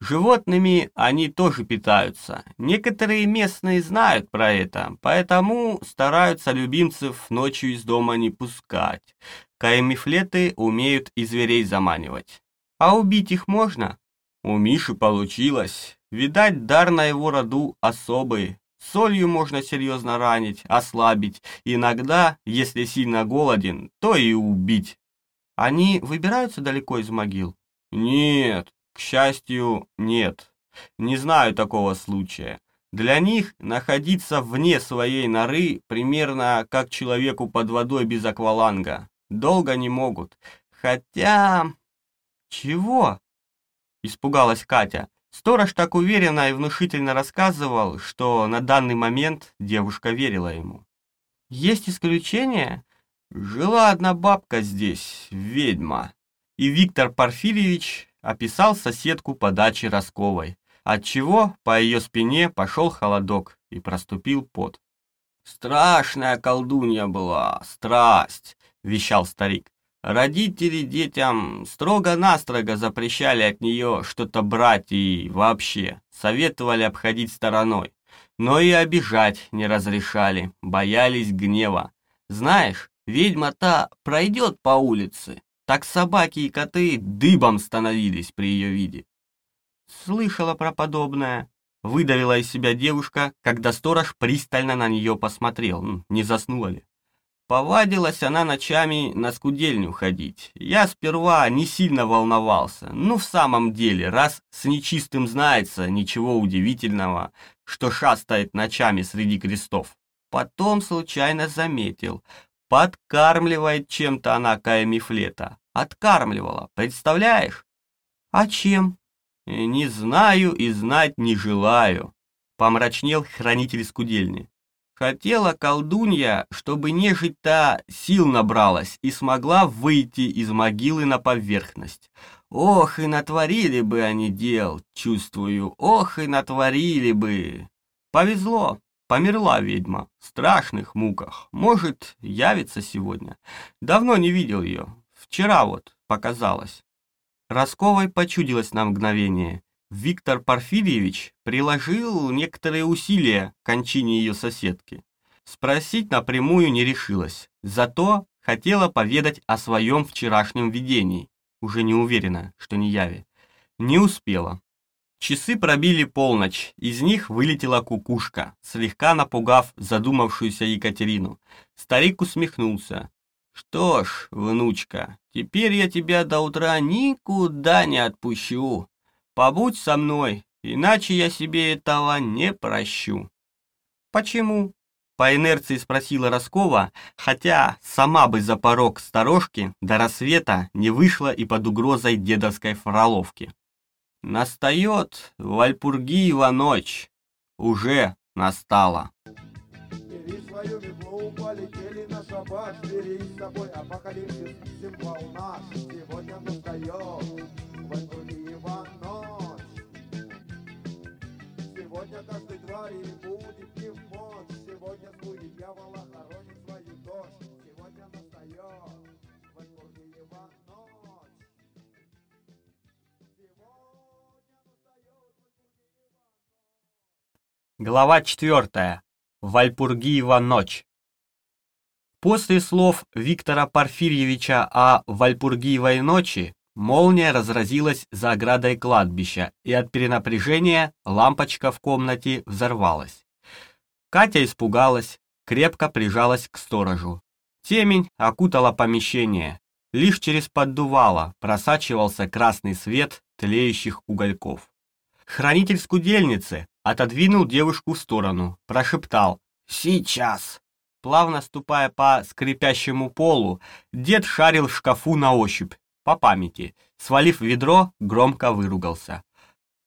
Животными они тоже питаются. Некоторые местные знают про это, поэтому стараются любимцев ночью из дома не пускать. Каймифлеты умеют и зверей заманивать. А убить их можно? У Миши получилось. Видать, дар на его роду особый. Солью можно серьезно ранить, ослабить. Иногда, если сильно голоден, то и убить. Они выбираются далеко из могил? Нет, к счастью, нет. Не знаю такого случая. Для них находиться вне своей норы примерно как человеку под водой без акваланга. Долго не могут. Хотя... Чего? Испугалась Катя. Сторож так уверенно и внушительно рассказывал, что на данный момент девушка верила ему. Есть исключения? Жила одна бабка здесь, ведьма. И Виктор Порфирьевич описал соседку по даче Росковой, отчего по ее спине пошел холодок и проступил пот. «Страшная колдунья была, страсть!» — вещал старик. Родители детям строго-настрого запрещали от нее что-то брать и вообще советовали обходить стороной. Но и обижать не разрешали, боялись гнева. Знаешь, ведьма-то пройдет по улице, так собаки и коты дыбом становились при ее виде. Слышала про подобное. Выдавила из себя девушка, когда сторож пристально на нее посмотрел, не заснула ли. Повадилась она ночами на скудельню ходить. Я сперва не сильно волновался. Ну, в самом деле, раз с нечистым знается, ничего удивительного, что шастает ночами среди крестов. Потом случайно заметил. Подкармливает чем-то она Каэмифлета. Откармливала, представляешь? А чем? Не знаю и знать не желаю. Помрачнел хранитель скудельни. Хотела колдунья, чтобы нежить-то сил набралась и смогла выйти из могилы на поверхность. Ох, и натворили бы они дел, чувствую, ох, и натворили бы. Повезло, померла ведьма, в страшных муках. Может, явится сегодня. Давно не видел ее, вчера вот показалось. Росковой почудилось на мгновение. Виктор Порфирьевич приложил некоторые усилия к кончине ее соседки. Спросить напрямую не решилась, зато хотела поведать о своем вчерашнем видении, уже не уверена, что не яви. Не успела. Часы пробили полночь, из них вылетела кукушка, слегка напугав задумавшуюся Екатерину. Старик усмехнулся. «Что ж, внучка, теперь я тебя до утра никуда не отпущу. Побудь со мной, иначе я себе этого не прощу». «Почему?» — по инерции спросила Роскова, хотя сама бы за порог сторожки до рассвета не вышла и под угрозой дедовской фроловки. «Настает Вальпургиева ночь. Уже настала». Бери свою метлу, полетели бери с собой апокалипсис, символ наш, сегодня настает Вальпургиева ночь. Сегодня каждый твари будет не в мочь, сегодня свой дьявола хоронит свою дочь, сегодня настает Вальпургиева ночь. Глава четвертая. Вальпургиева ночь. После слов Виктора Порфирьевича о Вальпургиевой ночи молния разразилась за оградой кладбища, и от перенапряжения лампочка в комнате взорвалась. Катя испугалась, крепко прижалась к сторожу. Темень окутала помещение. Лишь через поддувало просачивался красный свет тлеющих угольков. Хранитель скудельницы отодвинул девушку в сторону, прошептал «Сейчас!». Плавно ступая по скрипящему полу, дед шарил в шкафу на ощупь, по памяти. Свалив ведро, громко выругался.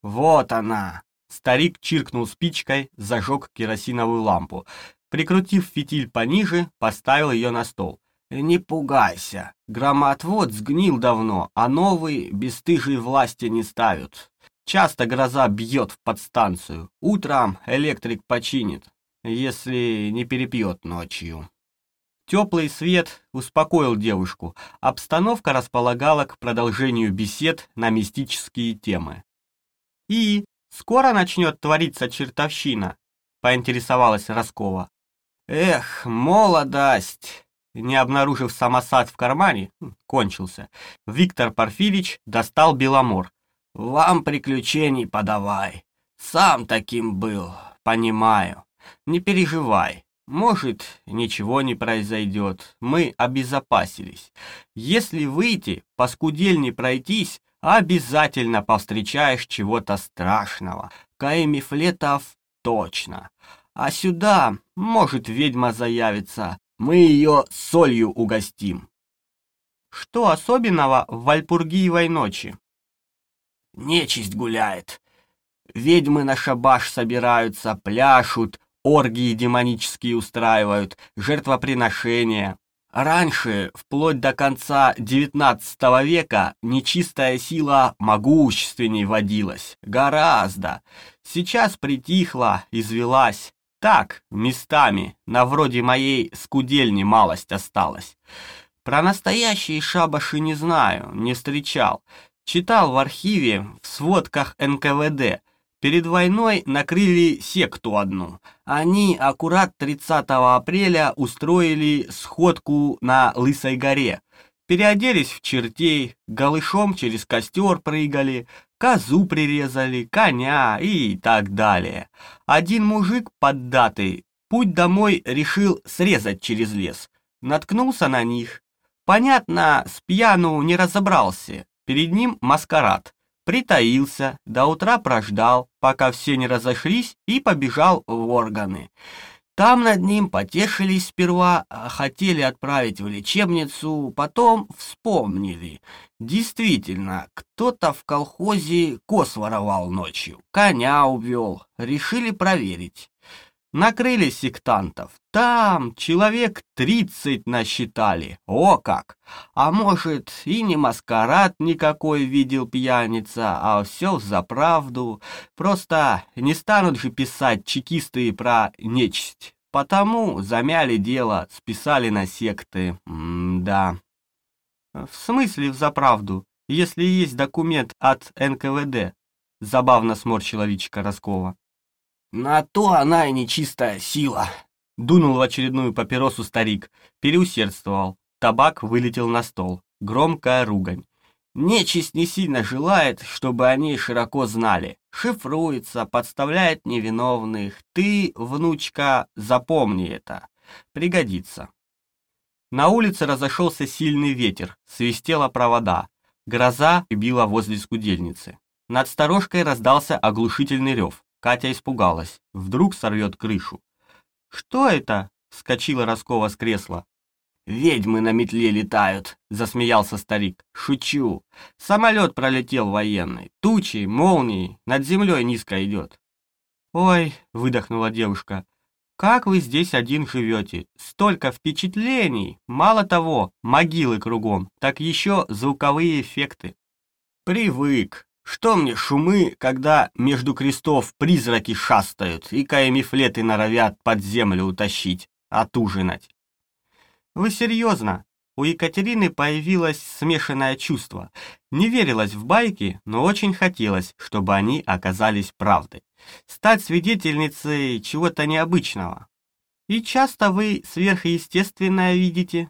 «Вот она!» Старик чиркнул спичкой, зажег керосиновую лампу. Прикрутив фитиль пониже, поставил ее на стол. «Не пугайся, громоотвод сгнил давно, а новый бесстыжие власти не ставят. Часто гроза бьет в подстанцию. Утром электрик починит, если не перепьет ночью. Теплый свет успокоил девушку. Обстановка располагала к продолжению бесед на мистические темы. «И скоро начнет твориться чертовщина?» — поинтересовалась Роскова. «Эх, молодость!» Не обнаружив самосад в кармане, кончился. Виктор Порфирич достал беломор, вам приключений подавай. Сам таким был, понимаю. Не переживай. Может, ничего не произойдет. Мы обезопасились. Если выйти, по скудельне пройтись, обязательно повстречаешь чего-то страшного. Каэмифлетов точно. А сюда, может, ведьма заявится. Мы ее солью угостим. Что особенного в Вальпургиевой ночи? Нечисть гуляет. Ведьмы на шабаш собираются, пляшут, оргии демонические устраивают, жертвоприношения. Раньше, вплоть до конца XIX века, нечистая сила могущественней водилась. Гораздо. Сейчас притихла, извелась. Так, местами, на вроде моей скудельни малость осталась. Про настоящие шабаши не знаю, не встречал. Читал в архиве, в сводках НКВД – Перед войной накрыли секту одну. Они аккурат 30 апреля устроили сходку на Лысой горе. Переоделись в чертей, голышом через костер прыгали, козу прирезали, коня и так далее. Один мужик поддатый путь домой решил срезать через лес. Наткнулся на них. Понятно, с пьяну не разобрался. Перед ним маскарад притаился, до утра прождал, пока все не разошлись, и побежал в органы. Там над ним потешились сперва, а хотели отправить в лечебницу, потом вспомнили. Действительно, кто-то в колхозе коз воровал ночью, коня увел, решили проверить. Накрыли сектантов. Там человек тридцать насчитали. О как! А может, и не маскарад никакой видел пьяница, а все за правду. Просто не станут же писать чекисты про нечисть. Потому замяли дело, списали на секты. М да. В смысле в заправду, если есть документ от НКВД? Забавно сморщила личико Роскова. «На то она и нечистая сила!» Дунул в очередную папиросу старик, переусердствовал. Табак вылетел на стол. Громкая ругань. Нечисть не сильно желает, чтобы они широко знали. Шифруется, подставляет невиновных. Ты, внучка, запомни это. Пригодится. На улице разошелся сильный ветер, свистела провода. Гроза била возле скудельницы. Над сторожкой раздался оглушительный рев. Катя испугалась. Вдруг сорвет крышу. «Что это?» — вскочила Роскова с кресла. «Ведьмы на метле летают», — засмеялся старик. «Шучу. Самолет пролетел военный. Тучи, молнии, над землей низко идет». «Ой», — выдохнула девушка, — «как вы здесь один живете? Столько впечатлений! Мало того, могилы кругом, так еще звуковые эффекты». «Привык», что мне шумы, когда между крестов призраки шастают и каемифлеты норовят под землю утащить, отужинать? Вы серьезно? У Екатерины появилось смешанное чувство. Не верилось в байки, но очень хотелось, чтобы они оказались правдой. Стать свидетельницей чего-то необычного. И часто вы сверхъестественное видите?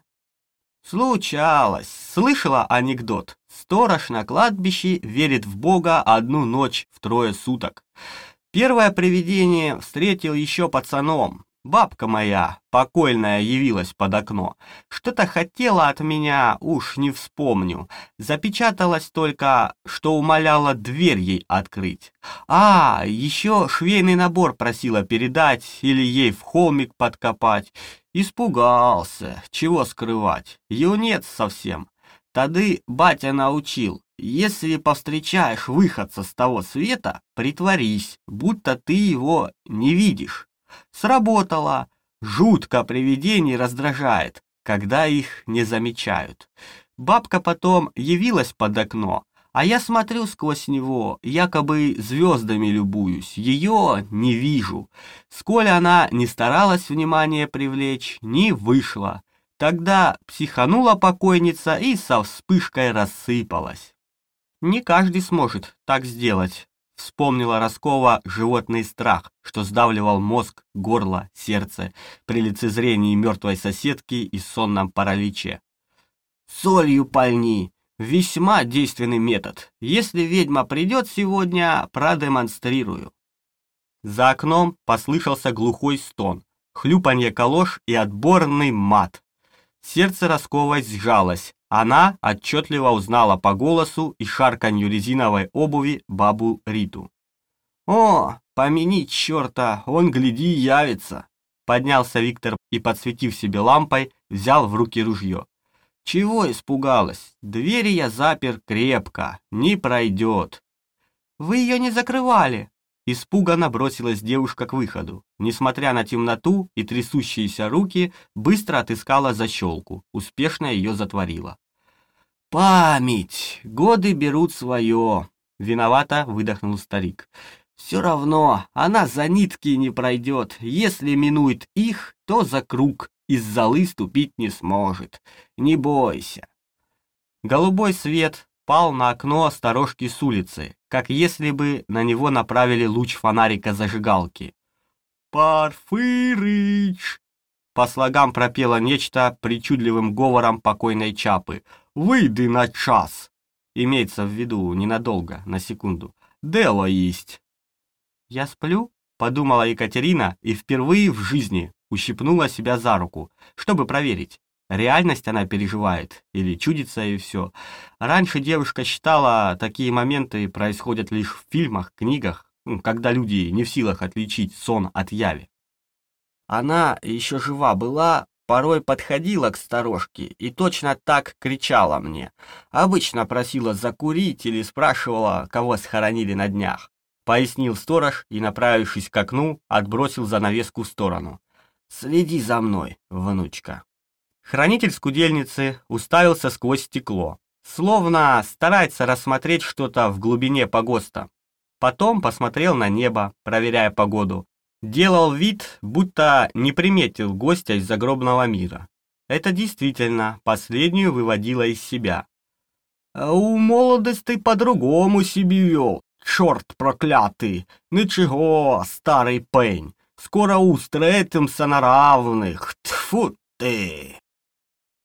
Случалось. Слышала анекдот. Сторож на кладбище верит в Бога одну ночь в трое суток. Первое привидение встретил еще пацаном. Бабка моя, покойная, явилась под окно. Что-то хотела от меня, уж не вспомню. Запечаталась только, что умоляла дверь ей открыть. А, еще швейный набор просила передать или ей в холмик подкопать. Испугался, чего скрывать, юнец совсем. Тады батя научил, если повстречаешь выходца с того света, притворись, будто ты его не видишь. Сработало. Жутко привидений раздражает, когда их не замечают. Бабка потом явилась под окно, а я смотрю сквозь него, якобы звездами любуюсь, ее не вижу. Сколь она не старалась внимание привлечь, не вышла. Тогда психанула покойница и со вспышкой рассыпалась. Не каждый сможет так сделать. Вспомнила Роскова животный страх, что сдавливал мозг, горло, сердце при лицезрении мертвой соседки и сонном параличе. «Солью пальни!» Весьма действенный метод. Если ведьма придет сегодня, продемонстрирую. За окном послышался глухой стон, хлюпанье колош и отборный мат. Сердце Росковой сжалось. Она отчетливо узнала по голосу и шарканью резиновой обуви бабу Риту. «О, помяни черта, он, гляди, явится!» Поднялся Виктор и, подсветив себе лампой, взял в руки ружье. «Чего испугалась? Двери я запер крепко, не пройдет». «Вы ее не закрывали?» Испуганно бросилась девушка к выходу. Несмотря на темноту и трясущиеся руки, быстро отыскала защелку, успешно ее затворила. «Память! Годы берут свое!» — виновато выдохнул старик. «Все равно она за нитки не пройдет. Если минует их, то за круг из золы ступить не сможет. Не бойся». Голубой свет пал на окно сторожки с улицы, как если бы на него направили луч фонарика зажигалки. «Парфырыч!» По слогам пропело нечто причудливым говором покойной Чапы. «Выйди на час!» Имеется в виду ненадолго, на секунду. «Дело есть!» «Я сплю?» — подумала Екатерина и впервые в жизни ущипнула себя за руку, чтобы проверить, Реальность она переживает или чудится и все. Раньше девушка считала, такие моменты происходят лишь в фильмах, книгах, когда люди не в силах отличить сон от яви. Она еще жива была, порой подходила к сторожке и точно так кричала мне. Обычно просила закурить или спрашивала, кого схоронили на днях. Пояснил сторож и, направившись к окну, отбросил занавеску в сторону. «Следи за мной, внучка». Хранитель скудельницы уставился сквозь стекло, словно старается рассмотреть что-то в глубине погоста. Потом посмотрел на небо, проверяя погоду. Делал вид, будто не приметил гостя из загробного мира. Это действительно последнюю выводило из себя. «А «У молодости по-другому себе вел, черт проклятый! Ничего, старый пень, скоро устретимся на равных, тьфу ты!»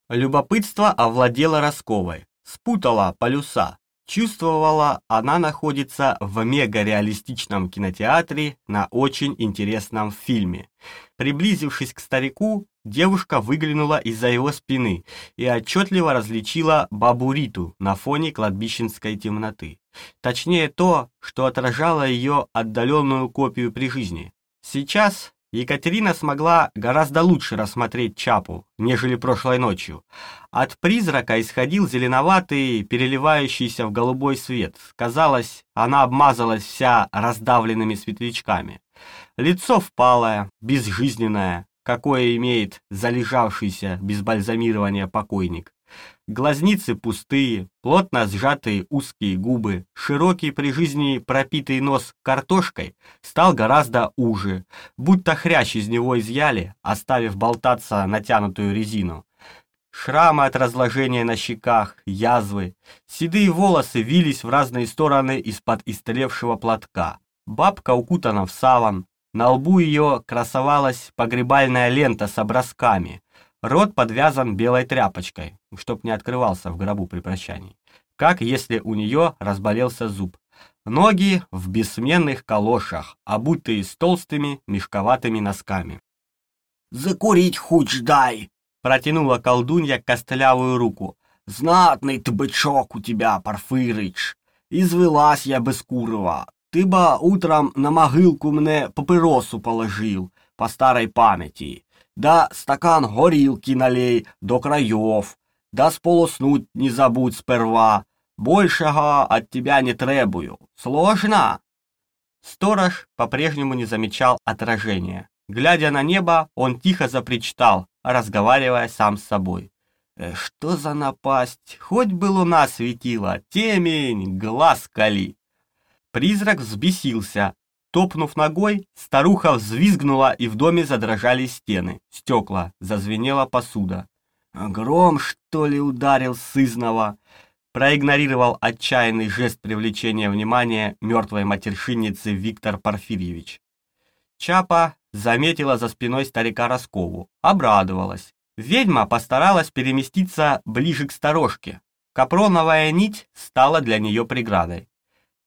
Любопытство овладело Росковой, спутала полюса. Чувствовала, она находится в мегареалистичном кинотеатре на очень интересном фильме. Приблизившись к старику, девушка выглянула из-за его спины и отчетливо различила бабу Риту на фоне кладбищенской темноты. Точнее то, что отражало ее отдаленную копию при жизни. Сейчас Екатерина смогла гораздо лучше рассмотреть Чапу, нежели прошлой ночью. От призрака исходил зеленоватый, переливающийся в голубой свет. Казалось, она обмазалась вся раздавленными светлячками. Лицо впалое, безжизненное, какое имеет залежавшийся без бальзамирования покойник. Глазницы пустые, плотно сжатые узкие губы, широкий при жизни пропитый нос картошкой стал гораздо уже, будто хрящ из него изъяли, оставив болтаться натянутую резину. Шрамы от разложения на щеках, язвы, седые волосы вились в разные стороны из-под истлевшего платка. Бабка укутана в саван, на лбу ее красовалась погребальная лента с образками, Рот подвязан белой тряпочкой, чтоб не открывался в гробу при прощании. Как если у нее разболелся зуб. Ноги в бессменных калошах, обутые с толстыми мешковатыми носками. «Закурить хоть дай!» — протянула колдунья костлявую руку. «Знатный ты бычок у тебя, Парфирыч! Извелась я без курова. Ты бы утром на могилку мне папиросу положил, по старой памяти да стакан горілки налей до краев, да сполоснуть не забудь сперва. Большего от тебя не требую. Сложно?» Сторож по-прежнему не замечал отражения. Глядя на небо, он тихо запричитал, разговаривая сам с собой. «Э, «Что за напасть? Хоть бы луна светила, темень, глаз кали!» Призрак взбесился, Топнув ногой, старуха взвизгнула, и в доме задрожали стены, стекла, зазвенела посуда. «Гром, что ли, ударил сызного?» Проигнорировал отчаянный жест привлечения внимания мертвой матершинницы Виктор Порфирьевич. Чапа заметила за спиной старика Роскову, обрадовалась. Ведьма постаралась переместиться ближе к сторожке. Капроновая нить стала для нее преградой.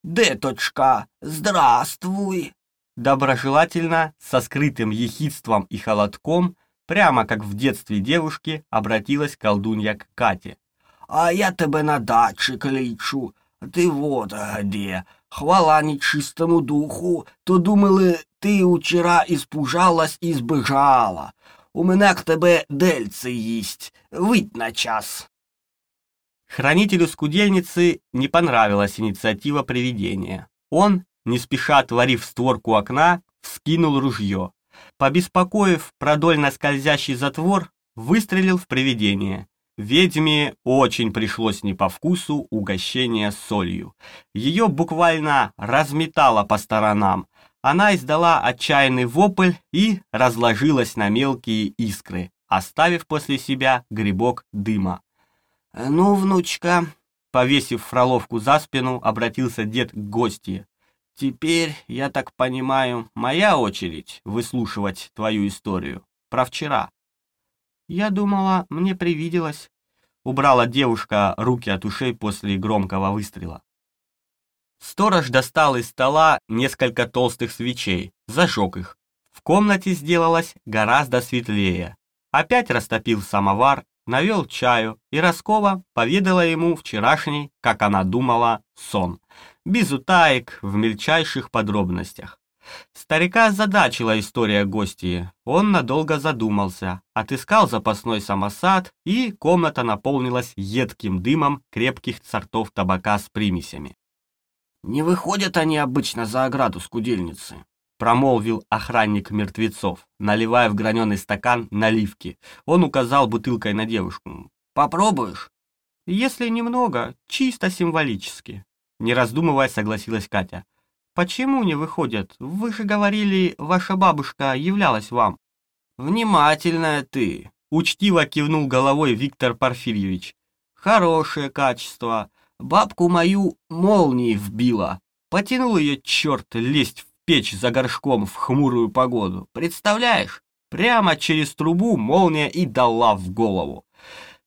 «Деточка, здравствуй!» Доброжелательно, со скрытым ехидством и холодком, прямо как в детстве девушки, обратилась колдунья к Кате. «А я тебе на даче кличу, ты вот где. Хвала нечистому духу, то думали, ты вчера испужалась и сбежала. У меня к тебе дельце есть, выйдь на час». Хранителю скудельницы не понравилась инициатива привидения. Он, не спеша отворив створку окна, вскинул ружье. Побеспокоив продольно скользящий затвор, выстрелил в привидение. Ведьме очень пришлось не по вкусу угощение солью. Ее буквально разметало по сторонам. Она издала отчаянный вопль и разложилась на мелкие искры, оставив после себя грибок дыма. «Ну, внучка», — повесив фроловку за спину, обратился дед к гости. «Теперь, я так понимаю, моя очередь выслушивать твою историю про вчера». «Я думала, мне привиделось», — убрала девушка руки от ушей после громкого выстрела. Сторож достал из стола несколько толстых свечей, зажег их. В комнате сделалось гораздо светлее. Опять растопил самовар, навел чаю, и Роскова поведала ему вчерашний, как она думала, сон. Без утаек, в мельчайших подробностях. Старика задачила история гостьи. Он надолго задумался, отыскал запасной самосад, и комната наполнилась едким дымом крепких сортов табака с примесями. «Не выходят они обычно за ограду скудельницы», промолвил охранник мертвецов, наливая в граненый стакан наливки. Он указал бутылкой на девушку. «Попробуешь?» «Если немного, чисто символически», не раздумывая согласилась Катя. «Почему не выходят? Вы же говорили, ваша бабушка являлась вам». «Внимательная ты», — учтиво кивнул головой Виктор Порфирьевич. «Хорошее качество. Бабку мою молнией вбила. Потянул ее черт лезть в печь за горшком в хмурую погоду. Представляешь? Прямо через трубу молния и дала в голову.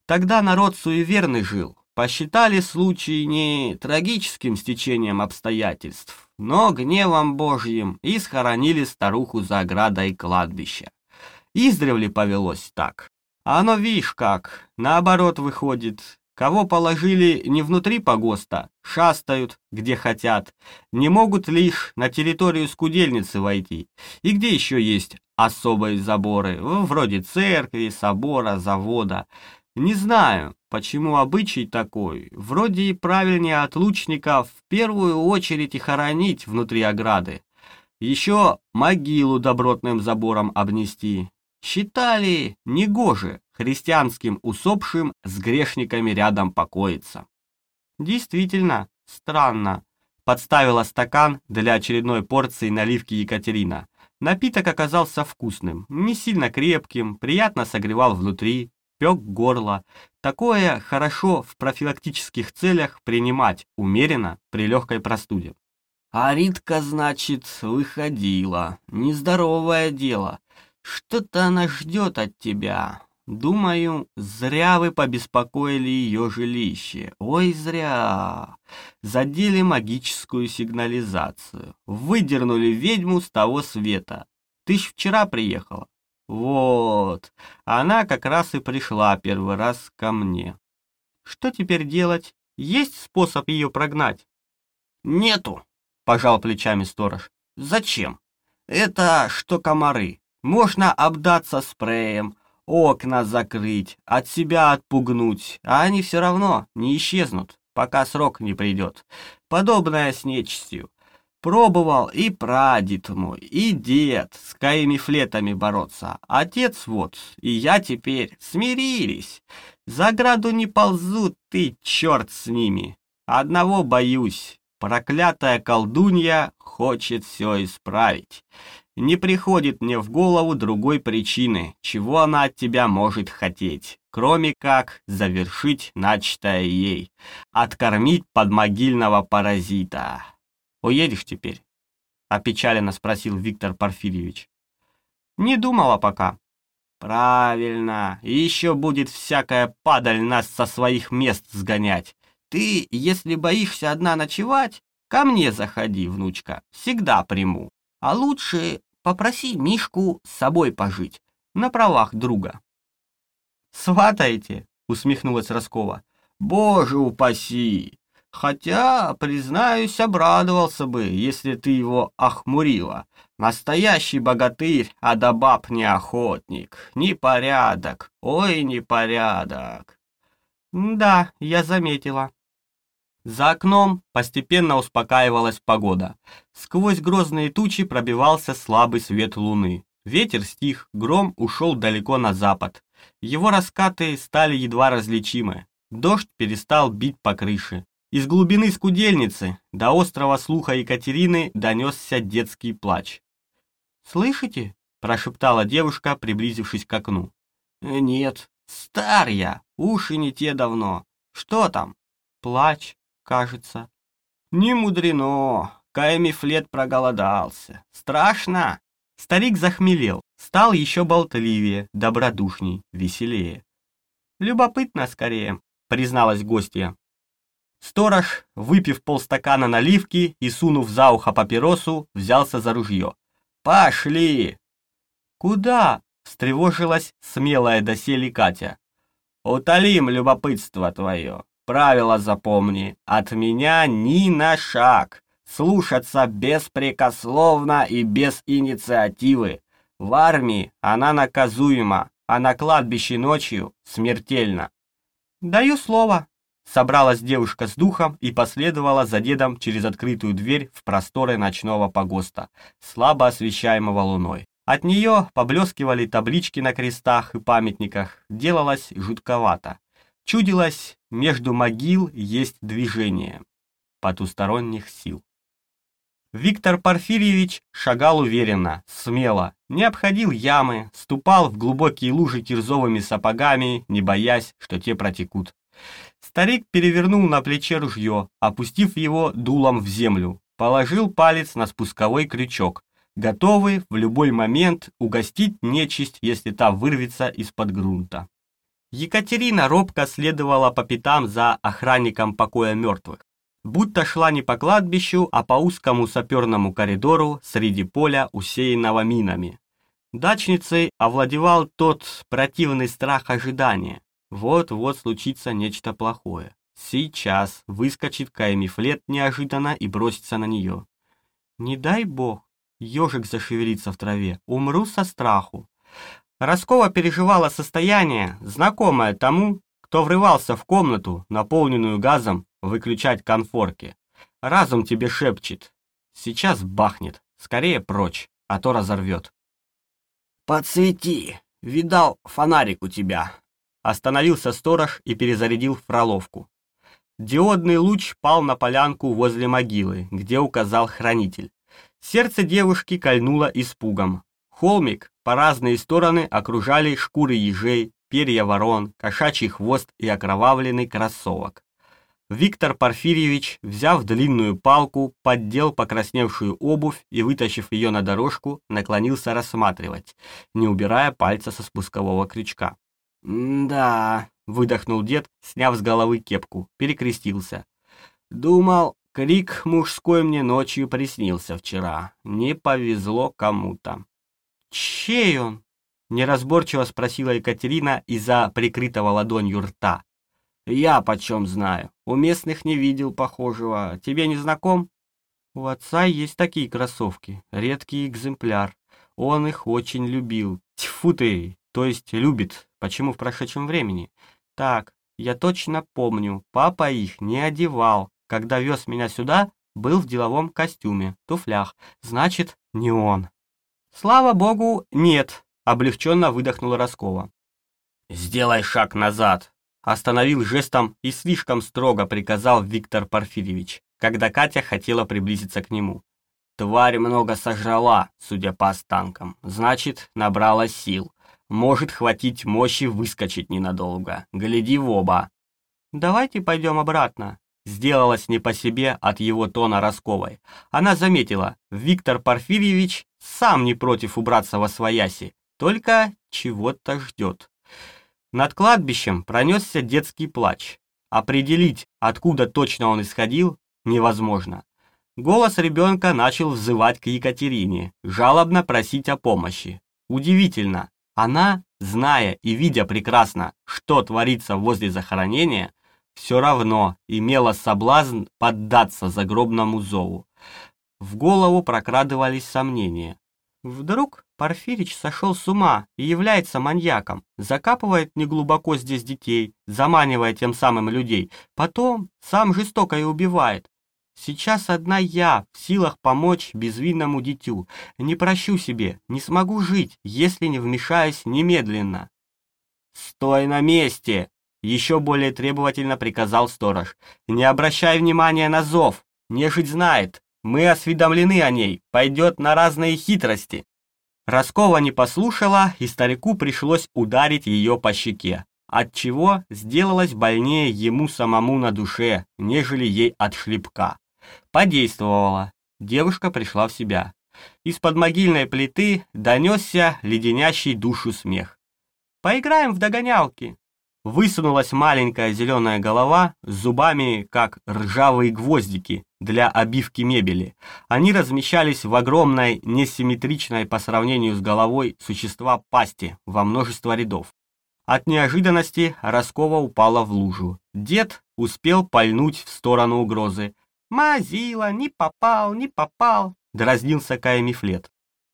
Тогда народ суеверный жил. Посчитали случай не трагическим стечением обстоятельств, но гневом Божьим и схоронили старуху за оградой кладбища. Издревле повелось так. А оно, видишь как, наоборот выходит. Кого положили не внутри погоста, шастают, где хотят, не могут лишь на территорию скудельницы войти. И где еще есть особые заборы, вроде церкви, собора, завода. Не знаю, почему обычай такой. Вроде и правильнее от лучника в первую очередь и хоронить внутри ограды. Еще могилу добротным забором обнести. Считали негоже христианским усопшим с грешниками рядом покоиться. Действительно, странно. Подставила стакан для очередной порции наливки Екатерина. Напиток оказался вкусным, не сильно крепким, приятно согревал внутри, пек горло. Такое хорошо в профилактических целях принимать умеренно при легкой простуде. А Ритка, значит, выходила. Нездоровое дело. Что-то она ждет от тебя. Думаю, зря вы побеспокоили ее жилище. Ой, зря. Задели магическую сигнализацию. Выдернули ведьму с того света. Ты ж вчера приехала. Вот, она как раз и пришла первый раз ко мне. Что теперь делать? Есть способ ее прогнать? Нету, пожал плечами сторож. Зачем? Это что комары. Можно обдаться спреем, окна закрыть, от себя отпугнуть, а они все равно не исчезнут, пока срок не придет. Подобное с нечистью. Пробовал и прадед мой, и дед с каими флетами бороться. Отец вот, и я теперь смирились. За граду не ползут, ты черт с ними. Одного боюсь. Проклятая колдунья хочет все исправить. Не приходит мне в голову другой причины, чего она от тебя может хотеть, кроме как завершить начатое ей, откормить подмогильного паразита. Уедешь теперь?» — опечаленно спросил Виктор Порфирьевич. «Не думала пока». «Правильно, еще будет всякая падаль нас со своих мест сгонять. Ты, если боишься одна ночевать, ко мне заходи, внучка, всегда приму. А лучше попроси Мишку с собой пожить, на правах друга». «Сватаете?» — усмехнулась Роскова. «Боже упаси! Хотя, признаюсь, обрадовался бы, если ты его охмурила. Настоящий богатырь, а до баб не охотник. Непорядок, ой, непорядок. Да, я заметила. За окном постепенно успокаивалась погода. Сквозь грозные тучи пробивался слабый свет луны. Ветер стих, гром ушел далеко на запад. Его раскаты стали едва различимы. Дождь перестал бить по крыше. Из глубины скудельницы до острого слуха Екатерины донесся детский плач. «Слышите?» – прошептала девушка, приблизившись к окну. «Нет, стар я, уши не те давно. Что там?» «Плач, кажется». «Не мудрено, Каэмифлет проголодался. Страшно!» Старик захмелел, стал еще болтливее, добродушней, веселее. «Любопытно скорее», — призналась гостья. Сторож, выпив полстакана наливки и сунув за ухо папиросу, взялся за ружье. «Пошли!» «Куда?» — встревожилась смелая доселе Катя. «Утолим любопытство твое. Правило запомни. От меня ни на шаг слушаться беспрекословно и без инициативы. В армии она наказуема, а на кладбище ночью смертельно. «Даю слово», — собралась девушка с духом и последовала за дедом через открытую дверь в просторы ночного погоста, слабо освещаемого луной. От нее поблескивали таблички на крестах и памятниках, делалось жутковато. Чудилось, между могил есть движение потусторонних сил. Виктор Порфирьевич шагал уверенно, смело, не обходил ямы, ступал в глубокие лужи кирзовыми сапогами, не боясь, что те протекут. Старик перевернул на плече ружье, опустив его дулом в землю, положил палец на спусковой крючок, готовый в любой момент угостить нечисть, если та вырвется из-под грунта. Екатерина робко следовала по пятам за охранником покоя мертвых будто шла не по кладбищу, а по узкому саперному коридору среди поля, усеянного минами. Дачницей овладевал тот противный страх ожидания. Вот-вот случится нечто плохое. Сейчас выскочит Каймифлет неожиданно и бросится на нее. Не дай бог, ежик зашевелится в траве, умру со страху. Роскова переживала состояние, знакомое тому, кто врывался в комнату, наполненную газом, выключать конфорки. Разум тебе шепчет. Сейчас бахнет. Скорее прочь, а то разорвет. «Подсвети! Видал, фонарик у тебя!» Остановился сторож и перезарядил фроловку. Диодный луч пал на полянку возле могилы, где указал хранитель. Сердце девушки кольнуло испугом. Холмик по разные стороны окружали шкуры ежей, перья ворон, кошачий хвост и окровавленный кроссовок. Виктор Порфирьевич, взяв длинную палку, поддел покрасневшую обувь и, вытащив ее на дорожку, наклонился рассматривать, не убирая пальца со спускового крючка. «Да», — выдохнул дед, сняв с головы кепку, перекрестился. «Думал, крик мужской мне ночью приснился вчера. Не повезло кому-то». «Чей он?» — неразборчиво спросила Екатерина из-за прикрытого ладонью рта. «Я почем знаю. У местных не видел похожего. Тебе не знаком?» «У отца есть такие кроссовки. Редкий экземпляр. Он их очень любил. Тьфу ты! То есть любит. Почему в прошедшем времени? Так, я точно помню. Папа их не одевал. Когда вез меня сюда, был в деловом костюме, туфлях. Значит, не он». «Слава богу, нет», — облегченно выдохнула Роскова. «Сделай шаг назад», Остановил жестом и слишком строго приказал Виктор Порфирьевич, когда Катя хотела приблизиться к нему. Тварь много сожрала, судя по останкам. Значит, набрала сил. Может хватить мощи выскочить ненадолго. Гляди в оба. Давайте пойдем обратно. Сделалась не по себе от его тона Росковой. Она заметила, Виктор Порфирьевич сам не против убраться во свояси, только чего-то ждет. Над кладбищем пронесся детский плач. Определить, откуда точно он исходил, невозможно. Голос ребенка начал взывать к Екатерине, жалобно просить о помощи. Удивительно, она, зная и видя прекрасно, что творится возле захоронения, все равно имела соблазн поддаться загробному зову. В голову прокрадывались сомнения. Вдруг Порфирич сошел с ума и является маньяком, закапывает неглубоко здесь детей, заманивая тем самым людей, потом сам жестоко и убивает. Сейчас одна я в силах помочь безвинному дитю. Не прощу себе, не смогу жить, если не вмешаюсь немедленно. «Стой на месте!» — еще более требовательно приказал сторож. «Не обращай внимания на зов, нежить знает, мы осведомлены о ней, пойдет на разные хитрости». Роскова не послушала, и старику пришлось ударить ее по щеке, отчего сделалось больнее ему самому на душе, нежели ей от шлепка. Подействовало. Девушка пришла в себя. Из-под могильной плиты донесся леденящий душу смех. «Поиграем в догонялки!» Высунулась маленькая зеленая голова с зубами, как ржавые гвоздики для обивки мебели. Они размещались в огромной, несимметричной по сравнению с головой существа пасти во множество рядов. От неожиданности Роскова упала в лужу. Дед успел пальнуть в сторону угрозы. «Мазила, не попал, не попал», — дразнился Каемифлет.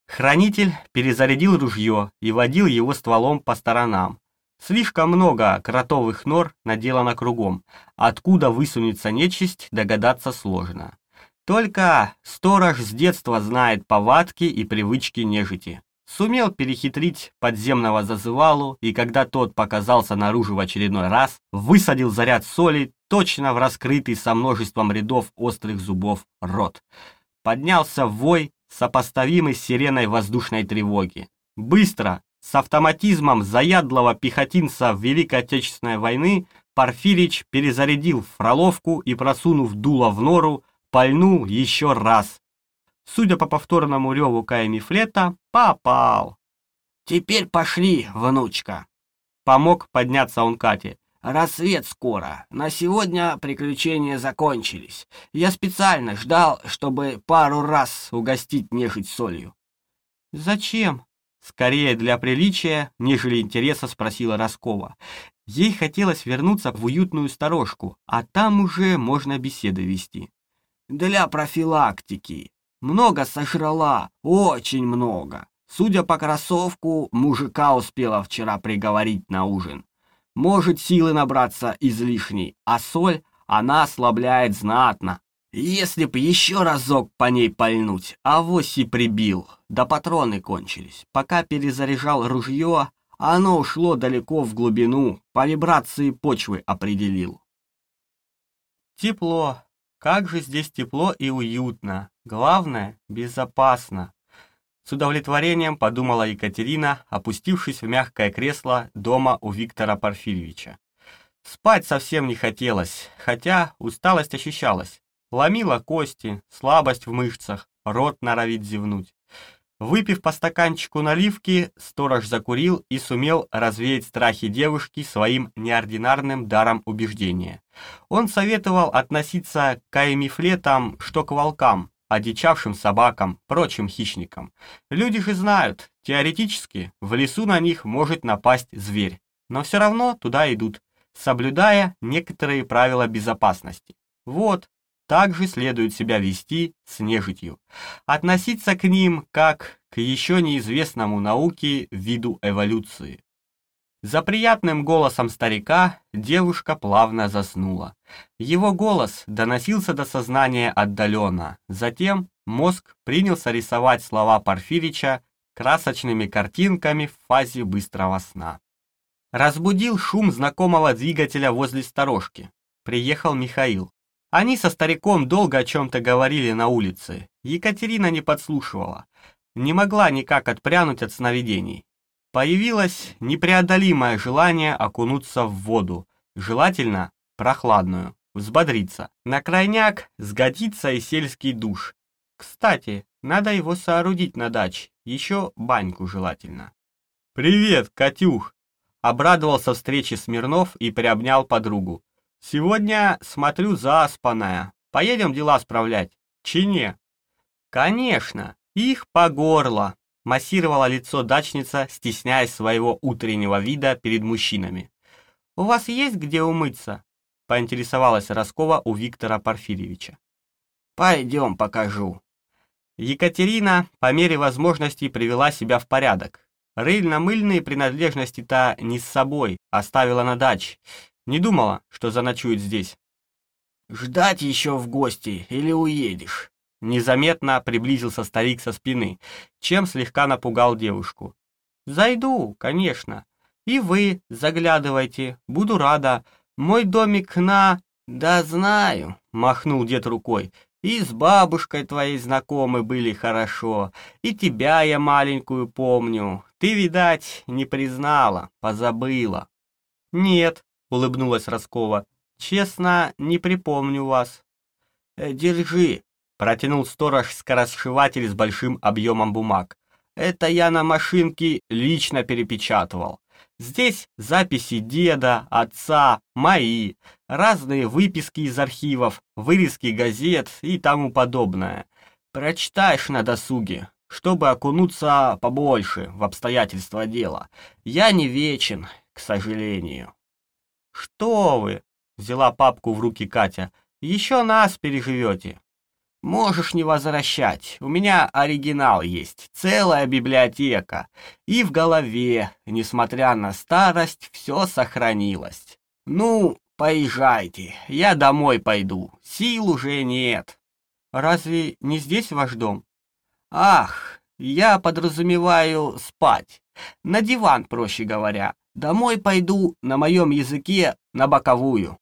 Хранитель перезарядил ружье и водил его стволом по сторонам. Слишком много кротовых нор наделано кругом. Откуда высунется нечисть, догадаться сложно. Только сторож с детства знает повадки и привычки нежити. Сумел перехитрить подземного зазывалу, и когда тот показался наружу в очередной раз, высадил заряд соли точно в раскрытый со множеством рядов острых зубов рот. Поднялся вой, сопоставимый с сиреной воздушной тревоги. Быстро, с автоматизмом заядлого пехотинца Великой Отечественной войны Порфирич перезарядил фроловку и, просунув дуло в нору, пальнул еще раз. Судя по повторному реву Каемифлета, попал. «Теперь пошли, внучка!» Помог подняться он Кате. «Рассвет скоро. На сегодня приключения закончились. Я специально ждал, чтобы пару раз угостить нежить солью». «Зачем?» Скорее для приличия, нежели интереса, спросила Роскова. Ей хотелось вернуться в уютную сторожку, а там уже можно беседы вести. Для профилактики. Много сожрала, очень много. Судя по кроссовку, мужика успела вчера приговорить на ужин. Может силы набраться излишней, а соль она ослабляет знатно. Если б еще разок по ней пальнуть, авось и прибил. Да патроны кончились. Пока перезаряжал ружье, оно ушло далеко в глубину, по вибрации почвы определил. Тепло. Как же здесь тепло и уютно. Главное, безопасно. С удовлетворением подумала Екатерина, опустившись в мягкое кресло дома у Виктора Порфирьевича. Спать совсем не хотелось, хотя усталость ощущалась. Ломила кости, слабость в мышцах, рот норовит зевнуть. Выпив по стаканчику наливки, сторож закурил и сумел развеять страхи девушки своим неординарным даром убеждения. Он советовал относиться к аймифлетам, что к волкам, одичавшим собакам, прочим хищникам. Люди же знают, теоретически в лесу на них может напасть зверь, но все равно туда идут, соблюдая некоторые правила безопасности. Вот, также следует себя вести с нежитью, относиться к ним как к еще неизвестному науке виду эволюции. За приятным голосом старика девушка плавно заснула. Его голос доносился до сознания отдаленно. Затем мозг принялся рисовать слова Порфирича красочными картинками в фазе быстрого сна. Разбудил шум знакомого двигателя возле сторожки. Приехал Михаил. Они со стариком долго о чем-то говорили на улице. Екатерина не подслушивала. Не могла никак отпрянуть от сновидений. Появилось непреодолимое желание окунуться в воду, желательно прохладную, взбодриться. На крайняк сгодится и сельский душ. Кстати, надо его соорудить на даче, еще баньку желательно. «Привет, Катюх!» Обрадовался встрече Смирнов и приобнял подругу. Сегодня, смотрю, заспанная. Поедем дела справлять. Чине. Конечно, их по горло. Массировала лицо дачница, стесняясь своего утреннего вида перед мужчинами. «У вас есть где умыться?» — поинтересовалась Роскова у Виктора Порфирьевича. «Пойдем покажу». Екатерина по мере возможностей привела себя в порядок. Рыльно-мыльные принадлежности-то не с собой, оставила на даче. Не думала, что заночует здесь. «Ждать еще в гости или уедешь?» Незаметно приблизился старик со спины, чем слегка напугал девушку. «Зайду, конечно. И вы заглядывайте, буду рада. Мой домик на...» «Да знаю», — махнул дед рукой. И с бабушкой твоей знакомы были хорошо, и тебя я маленькую помню. Ты, видать, не признала, позабыла. Нет, улыбнулась Роскова. Честно, не припомню вас. Э, держи, протянул сторож-скоросшиватель с большим объемом бумаг. Это я на машинке лично перепечатывал. Здесь записи деда, отца, мои, разные выписки из архивов, вырезки газет и тому подобное. Прочитаешь на досуге, чтобы окунуться побольше в обстоятельства дела. Я не вечен, к сожалению. Что вы? Взяла папку в руки Катя. Еще нас переживете. Можешь не возвращать. У меня оригинал есть, целая библиотека. И в голове, несмотря на старость, все сохранилось. Ну, поезжайте, я домой пойду. Сил уже нет. Разве не здесь ваш дом? Ах, я подразумеваю спать. На диван, проще говоря. Домой пойду на моем языке на боковую.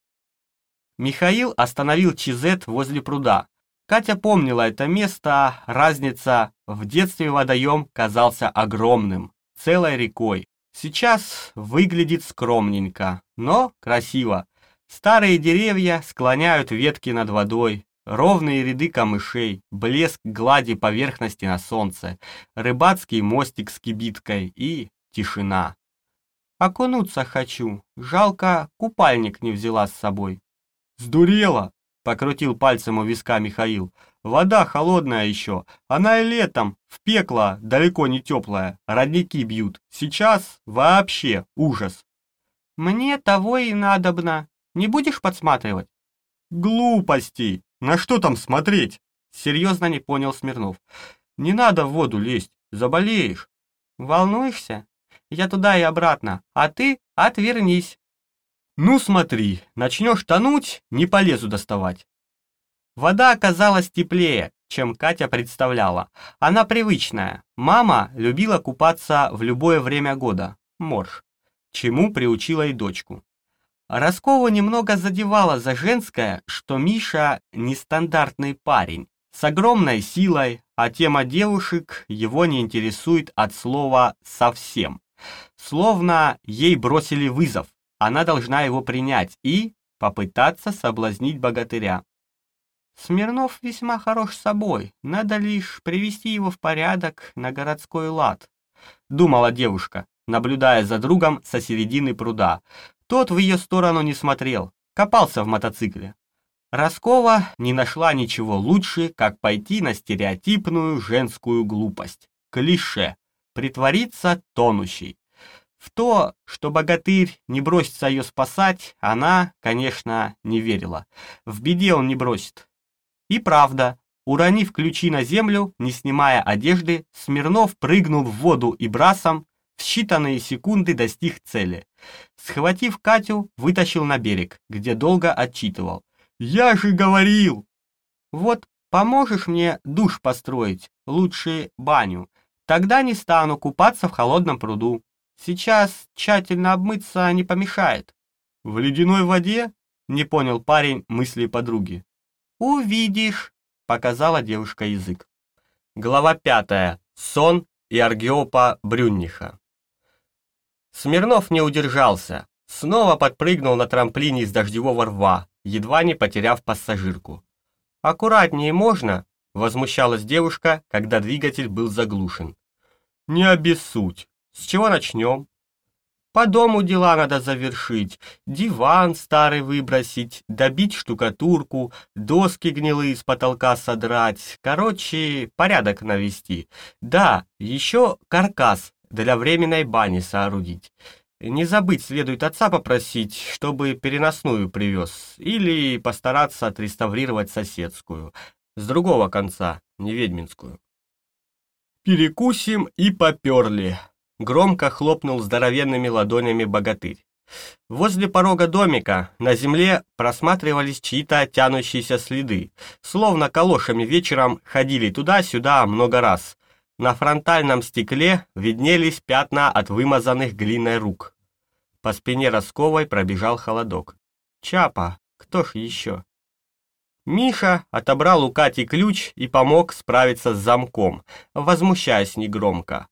Михаил остановил Чизет возле пруда. Катя помнила это место, разница, в детстве водоем казался огромным, целой рекой. Сейчас выглядит скромненько, но красиво. Старые деревья склоняют ветки над водой, ровные ряды камышей, блеск глади поверхности на солнце, рыбацкий мостик с кибиткой и тишина. Окунуться хочу, жалко, купальник не взяла с собой. Сдурела, Покрутил пальцем у виска Михаил. Вода холодная еще. Она и летом, в пекло, далеко не теплая. Родники бьют. Сейчас вообще ужас. Мне того и надобно. Не будешь подсматривать? Глупости. На что там смотреть? Серьезно не понял Смирнов. Не надо в воду лезть. Заболеешь. Волнуешься? Я туда и обратно. А ты отвернись. Ну смотри, начнешь тонуть, не полезу доставать. Вода оказалась теплее, чем Катя представляла. Она привычная. Мама любила купаться в любое время года. Морж. Чему приучила и дочку. Роскова немного задевала за женское, что Миша нестандартный парень, с огромной силой, а тема девушек его не интересует от слова «совсем». Словно ей бросили вызов, она должна его принять и попытаться соблазнить богатыря. Смирнов весьма хорош собой, надо лишь привести его в порядок на городской лад, думала девушка, наблюдая за другом со середины пруда. Тот в ее сторону не смотрел, копался в мотоцикле. Роскова не нашла ничего лучше, как пойти на стереотипную женскую глупость. Клише. Притвориться тонущей. В то, что богатырь не бросится ее спасать, она, конечно, не верила. В беде он не бросит. И правда, уронив ключи на землю, не снимая одежды, Смирнов прыгнул в воду и брасом в считанные секунды достиг цели. Схватив Катю, вытащил на берег, где долго отчитывал. «Я же говорил!» «Вот поможешь мне душ построить, лучше баню, тогда не стану купаться в холодном пруду». Сейчас тщательно обмыться не помешает. В ледяной воде? Не понял парень мысли подруги. Увидишь, показала девушка язык. Глава пятая. Сон и Аргиопа Брюнниха. Смирнов не удержался. Снова подпрыгнул на трамплине из дождевого рва, едва не потеряв пассажирку. «Аккуратнее можно?» – возмущалась девушка, когда двигатель был заглушен. «Не обессудь. С чего начнем? По дому дела надо завершить, диван старый выбросить, добить штукатурку, доски гнилые с потолка содрать, короче, порядок навести. Да, еще каркас для временной бани соорудить. Не забыть следует отца попросить, чтобы переносную привез, или постараться отреставрировать соседскую. С другого конца, не ведьминскую. «Перекусим и поперли!» Громко хлопнул здоровенными ладонями богатырь. Возле порога домика на земле просматривались чьи-то тянущиеся следы, словно калошами вечером ходили туда-сюда много раз. На фронтальном стекле виднелись пятна от вымазанных глиной рук. По спине Росковой пробежал холодок. «Чапа, кто ж еще?» Миша отобрал у Кати ключ и помог справиться с замком, возмущаясь негромко.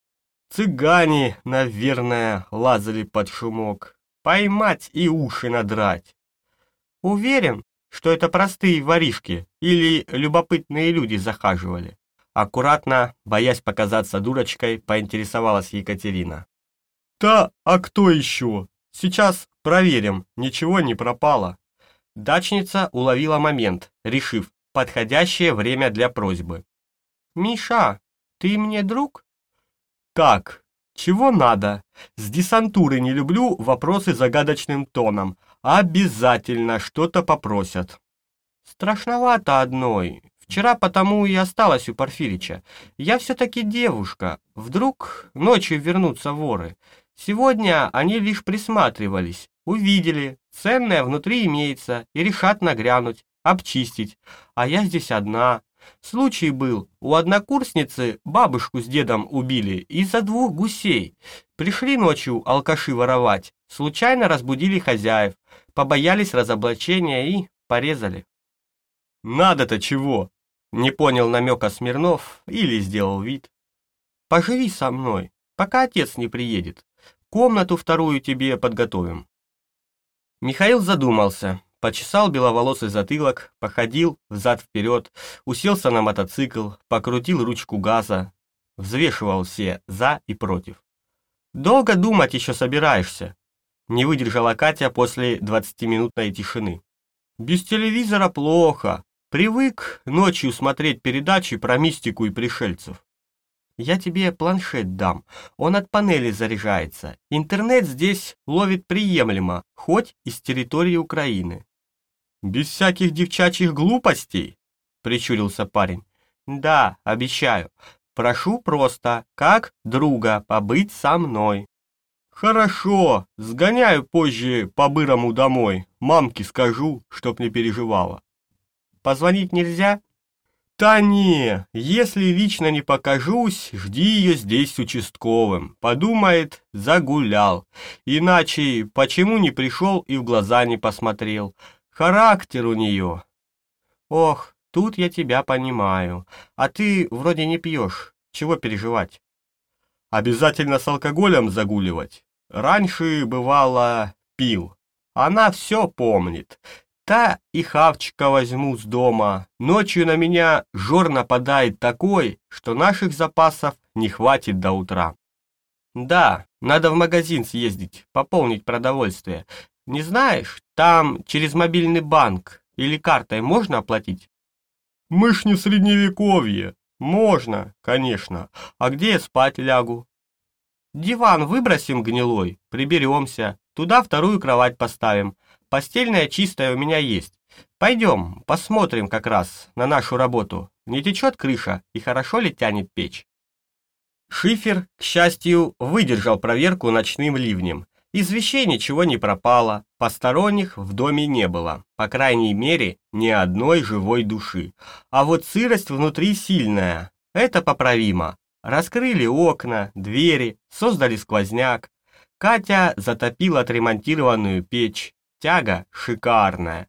Цыгане, наверное, лазали под шумок поймать и уши надрать. Уверен, что это простые воришки или любопытные люди захаживали. Аккуратно, боясь показаться дурочкой, поинтересовалась Екатерина. «Да, а кто еще? Сейчас проверим, ничего не пропало». Дачница уловила момент, решив, подходящее время для просьбы. «Миша, ты мне друг?» «Так, чего надо? С десантуры не люблю вопросы загадочным тоном. Обязательно что-то попросят. Страшновато одной. Вчера потому и осталась у Порфирича. Я все-таки девушка. Вдруг ночью вернутся воры. Сегодня они лишь присматривались. Увидели, ценное внутри имеется, и решат нагрянуть, обчистить. А я здесь одна, Случай был, у однокурсницы бабушку с дедом убили из-за двух гусей. Пришли ночью алкаши воровать, случайно разбудили хозяев, побоялись разоблачения и порезали. «Надо-то чего?» — не понял намека Смирнов или сделал вид. «Поживи со мной, пока отец не приедет. Комнату вторую тебе подготовим». Михаил задумался, почесал беловолосый затылок, походил взад-вперед, уселся на мотоцикл, покрутил ручку газа, взвешивал все «за» и «против». «Долго думать еще собираешься?» Не выдержала Катя после двадцатиминутной тишины. «Без телевизора плохо. Привык ночью смотреть передачи про мистику и пришельцев. Я тебе планшет дам, он от панели заряжается. Интернет здесь ловит приемлемо, хоть из территории Украины. Без всяких девчачьих глупостей, причурился парень. Да, обещаю. Прошу просто, как друга, побыть со мной. Хорошо, сгоняю позже по-бырому домой. Мамке скажу, чтоб не переживала. Позвонить нельзя? «Да не, если лично не покажусь, жди ее здесь с участковым. Подумает, загулял. Иначе, почему не пришел и в глаза не посмотрел? Характер у нее. Ох, тут я тебя понимаю. А ты вроде не пьешь. Чего переживать? Обязательно с алкоголем загуливать. Раньше, бывало, пил. Она все помнит. Та и хавчика возьму с дома. Ночью на меня жор нападает такой, что наших запасов не хватит до утра. Да, надо в магазин съездить, пополнить продовольствие. Не знаешь, там через мобильный банк или картой можно оплатить? Мы ж не в средневековье. Можно, конечно. А где я спать лягу? Диван выбросим гнилой, приберемся. Туда вторую кровать поставим. Постельная чистая у меня есть. Пойдем, посмотрим как раз на нашу работу. Не течет крыша и хорошо ли тянет печь? Шифер, к счастью, выдержал проверку ночным ливнем. Из вещей ничего не пропало, посторонних в доме не было, по крайней мере, ни одной живой души. А вот сырость внутри сильная, это поправимо. Раскрыли окна, двери, создали сквозняк. Катя затопила отремонтированную печь, Тяга шикарная.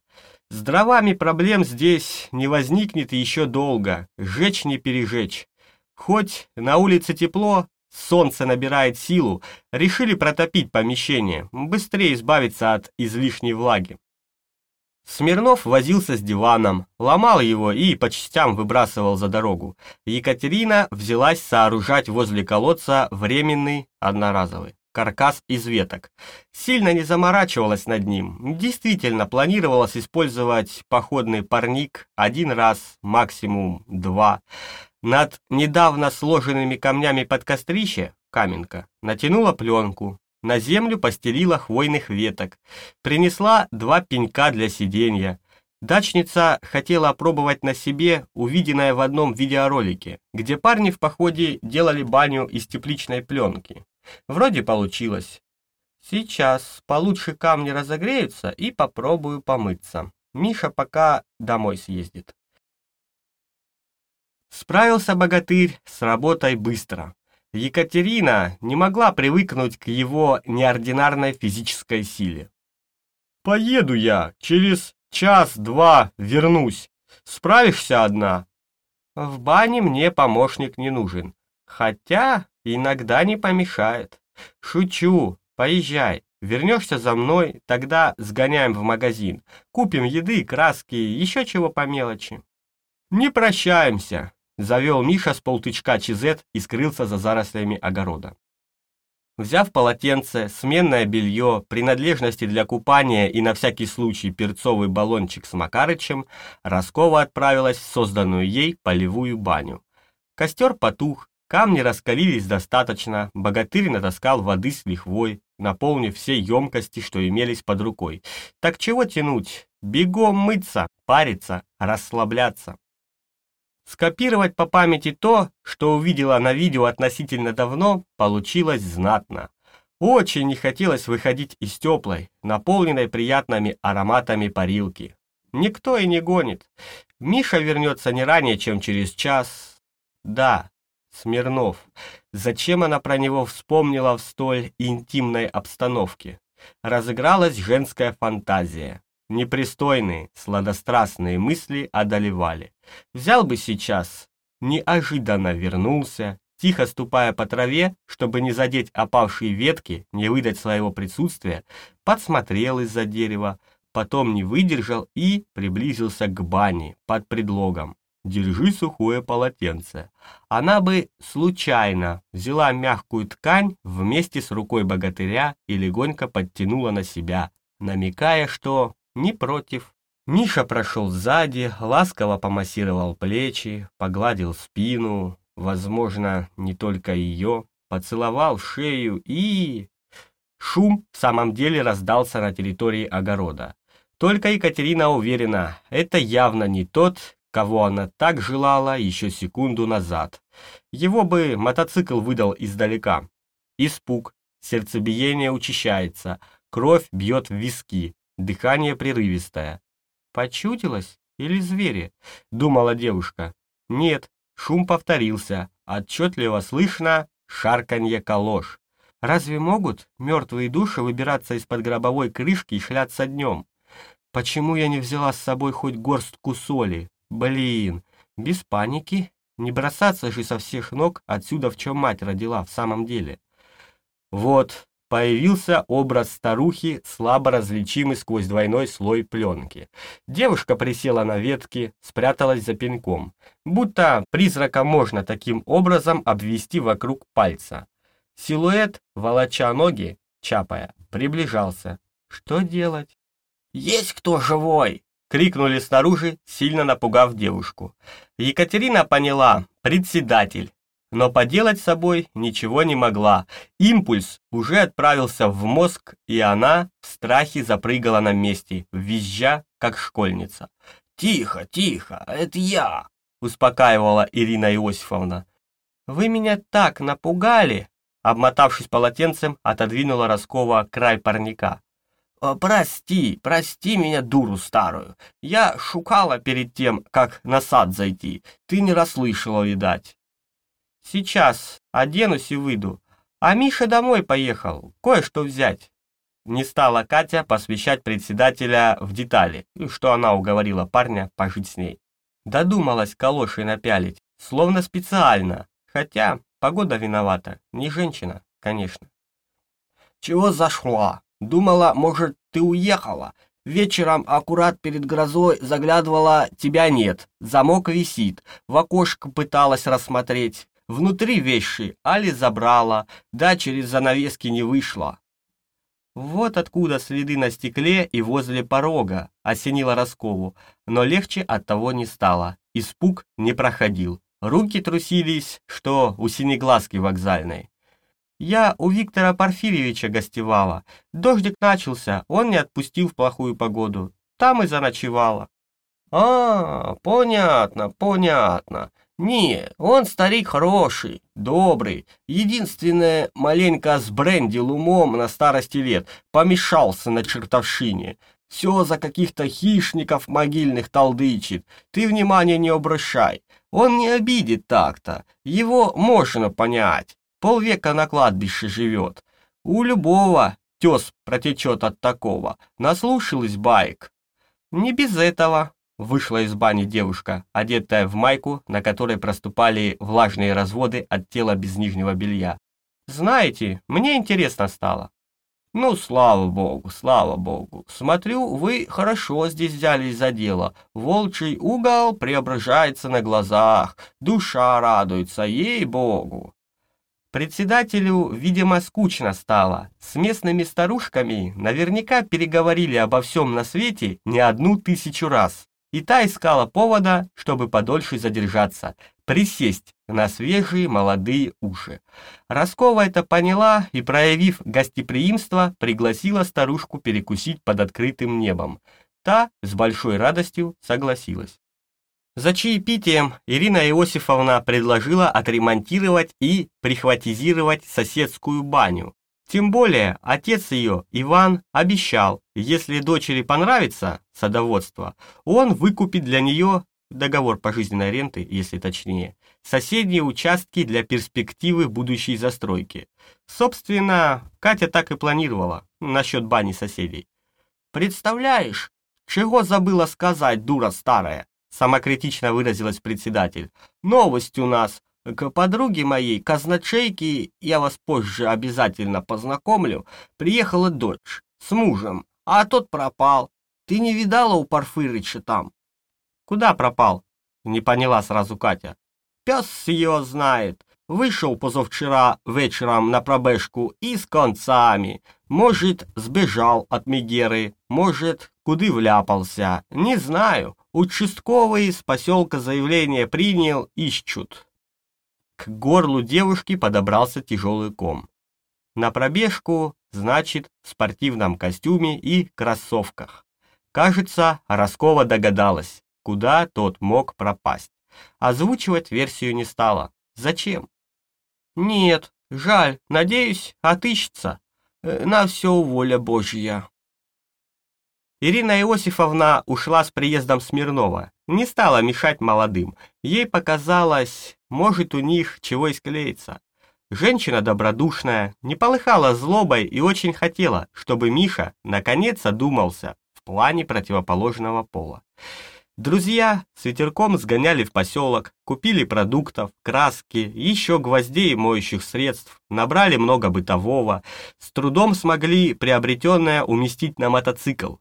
С дровами проблем здесь не возникнет еще долго, жечь не пережечь. Хоть на улице тепло, солнце набирает силу, решили протопить помещение, быстрее избавиться от излишней влаги. Смирнов возился с диваном, ломал его и по частям выбрасывал за дорогу. Екатерина взялась сооружать возле колодца временный одноразовый каркас из веток. Сильно не заморачивалась над ним. Действительно, планировалось использовать походный парник один раз, максимум два. Над недавно сложенными камнями под кострище, каменка, натянула пленку. На землю постелила хвойных веток. Принесла два пенька для сиденья. Дачница хотела опробовать на себе увиденное в одном видеоролике, где парни в походе делали баню из тепличной пленки. Вроде получилось. Сейчас получше камни разогреются и попробую помыться. Миша пока домой съездит. Справился богатырь с работой быстро. Екатерина не могла привыкнуть к его неординарной физической силе. «Поеду я, через час-два вернусь. Справишься одна?» «В бане мне помощник не нужен, хотя иногда не помешает. Шучу, поезжай, вернешься за мной, тогда сгоняем в магазин, купим еды, краски, еще чего по мелочи». «Не прощаемся», Завел Миша с полтычка чизет и скрылся за зарослями огорода. Взяв полотенце, сменное белье, принадлежности для купания и на всякий случай перцовый баллончик с Макарычем, Роскова отправилась в созданную ей полевую баню. Костер потух, камни раскалились достаточно, богатырь натаскал воды с лихвой, наполнив все емкости, что имелись под рукой. Так чего тянуть? Бегом мыться, париться, расслабляться. Скопировать по памяти то, что увидела на видео относительно давно, получилось знатно. Очень не хотелось выходить из теплой, наполненной приятными ароматами парилки. Никто и не гонит. Миша вернется не ранее, чем через час. Да, Смирнов. Зачем она про него вспомнила в столь интимной обстановке? Разыгралась женская фантазия. Непристойные, сладострастные мысли одолевали. Взял бы сейчас, неожиданно вернулся, тихо ступая по траве, чтобы не задеть опавшие ветки, не выдать своего присутствия, подсмотрел из-за дерева, потом не выдержал и приблизился к бане под предлогом «Держи сухое полотенце». Она бы случайно взяла мягкую ткань вместе с рукой богатыря и легонько подтянула на себя, намекая, что не против. Миша прошел сзади, ласково помассировал плечи, погладил спину, возможно, не только ее, поцеловал шею и... Шум в самом деле раздался на территории огорода. Только Екатерина уверена, это явно не тот, кого она так желала еще секунду назад. Его бы мотоцикл выдал издалека. Испуг, сердцебиение учащается, кровь бьет в виски, Дыхание прерывистое. «Почудилось? Или звери?» — думала девушка. «Нет, шум повторился. Отчетливо слышно шарканье калош. Разве могут мертвые души выбираться из-под гробовой крышки и шляться днем? Почему я не взяла с собой хоть горстку соли? Блин, без паники. Не бросаться же со всех ног отсюда, в чем мать родила в самом деле. Вот, появился образ старухи, слабо различимый сквозь двойной слой пленки. Девушка присела на ветки, спряталась за пеньком, будто призрака можно таким образом обвести вокруг пальца. Силуэт, волоча ноги, чапая, приближался. Что делать? «Есть кто живой?» — крикнули снаружи, сильно напугав девушку. Екатерина поняла, председатель, но поделать с собой ничего не могла. Импульс уже отправился в мозг, и она в страхе запрыгала на месте, визжа, как школьница. «Тихо, тихо, это я!» — успокаивала Ирина Иосифовна. «Вы меня так напугали!» Обмотавшись полотенцем, отодвинула Роскова край парника. «Прости, прости меня, дуру старую. Я шукала перед тем, как на сад зайти. Ты не расслышала, видать». Сейчас оденусь и выйду. А Миша домой поехал, кое-что взять. Не стала Катя посвящать председателя в детали, что она уговорила парня пожить с ней. Додумалась калоши напялить, словно специально, хотя погода виновата, не женщина, конечно. «Чего зашла? Думала, может, ты уехала? Вечером аккурат перед грозой заглядывала, тебя нет, замок висит, в окошко пыталась рассмотреть, Внутри вещи Али забрала, да через занавески не вышла. Вот откуда следы на стекле и возле порога, осенила Роскову, но легче от того не стало. Испуг не проходил. Руки трусились, что у синеглазки вокзальной. Я у Виктора Порфирьевича гостевала. Дождик начался, он не отпустил в плохую погоду. Там и заночевала. А, понятно, понятно. Не, он старик хороший, добрый. Единственное, маленько сбрендил умом на старости лет, помешался на чертовщине. Все за каких-то хищников могильных толдычит. Ты внимания не обращай. Он не обидит так-то. Его можно понять. Полвека на кладбище живет. У любого тес протечет от такого. Наслушалась байк. Не без этого. Вышла из бани девушка, одетая в майку, на которой проступали влажные разводы от тела без нижнего белья. Знаете, мне интересно стало. Ну, слава богу, слава богу. Смотрю, вы хорошо здесь взялись за дело. Волчий угол преображается на глазах. Душа радуется, ей-богу. Председателю, видимо, скучно стало. С местными старушками наверняка переговорили обо всем на свете не одну тысячу раз. И та искала повода, чтобы подольше задержаться, присесть на свежие молодые уши. Роскова это поняла и, проявив гостеприимство, пригласила старушку перекусить под открытым небом. Та с большой радостью согласилась. За чаепитием Ирина Иосифовна предложила отремонтировать и прихватизировать соседскую баню. Тем более отец ее, Иван, обещал, если дочери понравится садоводство, он выкупит для нее договор пожизненной ренты, если точнее, соседние участки для перспективы будущей застройки. Собственно, Катя так и планировала насчет бани соседей. «Представляешь, чего забыла сказать, дура старая?» Самокритично выразилась председатель. «Новость у нас. К подруге моей, казначейке, я вас позже обязательно познакомлю, приехала дочь с мужем, а тот пропал. Ты не видала у Парфырыча там?» Куда пропал? Не поняла сразу Катя. Пес ее знает. Вышел позавчера вечером на пробежку и с концами. Может, сбежал от Мегеры, может, куды вляпался. Не знаю. Участковый с поселка заявление принял, ищут. К горлу девушки подобрался тяжелый ком. На пробежку, значит, в спортивном костюме и кроссовках. Кажется, Роскова догадалась куда тот мог пропасть. Озвучивать версию не стала. Зачем? Нет, жаль, надеюсь, отыщется. Э, на все воля Божья. Ирина Иосифовна ушла с приездом Смирнова, не стала мешать молодым. Ей показалось, может у них чего и склеится. Женщина добродушная, не полыхала злобой и очень хотела, чтобы Миша наконец одумался в плане противоположного пола. Друзья с ветерком сгоняли в поселок, купили продуктов, краски, еще гвоздей и моющих средств, набрали много бытового, с трудом смогли приобретенное уместить на мотоцикл.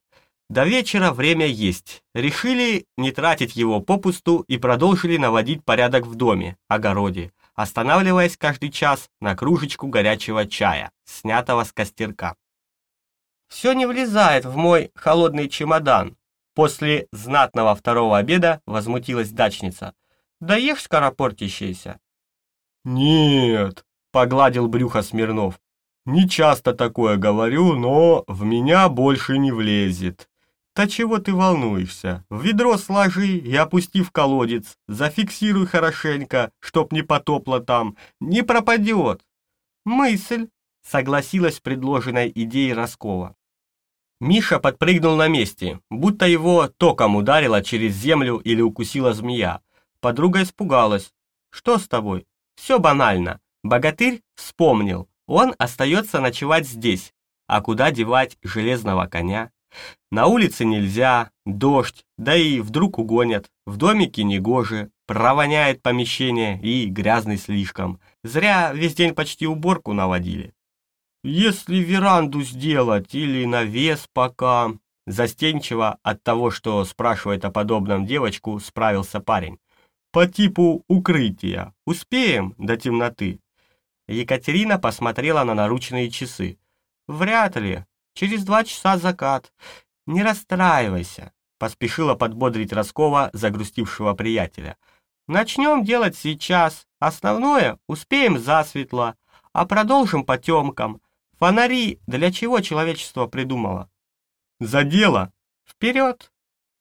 До вечера время есть. Решили не тратить его попусту и продолжили наводить порядок в доме, огороде, останавливаясь каждый час на кружечку горячего чая, снятого с костерка. «Все не влезает в мой холодный чемодан», После знатного второго обеда возмутилась дачница. «Да ешь, скоропортящаяся!» «Нет!» — погладил брюхо Смирнов. «Не часто такое говорю, но в меня больше не влезет. Да чего ты волнуешься? В ведро сложи и опусти в колодец. Зафиксируй хорошенько, чтоб не потопло там. Не пропадет!» «Мысль!» — согласилась с предложенной идеей Роскова. Миша подпрыгнул на месте, будто его током ударило через землю или укусила змея. Подруга испугалась. «Что с тобой?» «Все банально. Богатырь вспомнил. Он остается ночевать здесь. А куда девать железного коня? На улице нельзя, дождь, да и вдруг угонят. В домике негоже, провоняет помещение и грязный слишком. Зря весь день почти уборку наводили. Если веранду сделать или навес пока...» Застенчиво от того, что спрашивает о подобном девочку, справился парень. «По типу укрытия. Успеем до темноты?» Екатерина посмотрела на наручные часы. «Вряд ли. Через два часа закат. Не расстраивайся», — поспешила подбодрить Роскова, загрустившего приятеля. «Начнем делать сейчас. Основное успеем засветло, а продолжим потемкам. Фонари для чего человечество придумало? За дело! Вперед!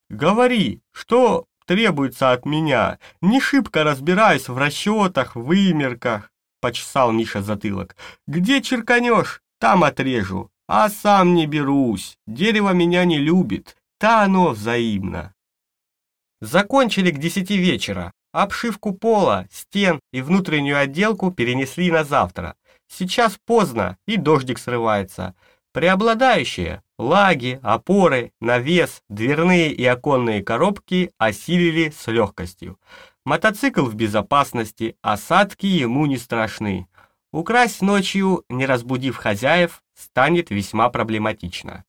говори, что требуется от меня. Не шибко разбираюсь в расчетах, вымерках, почесал Миша затылок. Где черканешь, там отрежу. А сам не берусь, дерево меня не любит, та оно взаимно. Закончили к десяти вечера. Обшивку пола, стен и внутреннюю отделку перенесли на завтра. Сейчас поздно, и дождик срывается. Преобладающие – лаги, опоры, навес, дверные и оконные коробки осилили с легкостью. Мотоцикл в безопасности, осадки ему не страшны. Украсть ночью, не разбудив хозяев, станет весьма проблематично.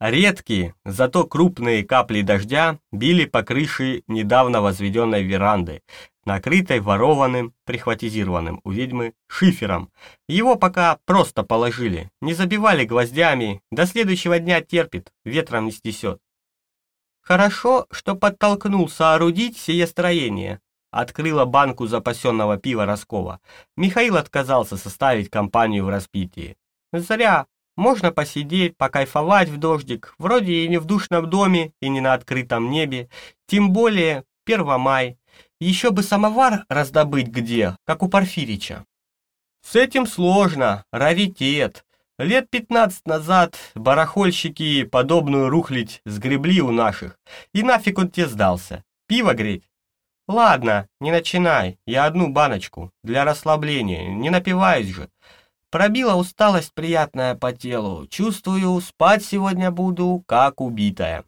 Редкие, зато крупные капли дождя били по крыше недавно возведенной веранды, накрытой ворованным, прихватизированным у ведьмы, шифером. Его пока просто положили, не забивали гвоздями, до следующего дня терпит, ветром не снесет. Хорошо, что подтолкнул соорудить сие строение. Открыла банку запасенного пива Роскова. Михаил отказался составить компанию в распитии. Зря. Можно посидеть, покайфовать в дождик, вроде и не в душном доме, и не на открытом небе. Тем более, Первомай. Еще бы самовар раздобыть где, как у Порфирича. С этим сложно, раритет. Лет 15 назад барахольщики подобную рухлить сгребли у наших. И нафиг он тебе сдался. Пиво греть? Ладно, не начинай, я одну баночку, для расслабления, не напиваюсь же. Пробила усталость приятная по телу, чувствую, спать сегодня буду, как убитая.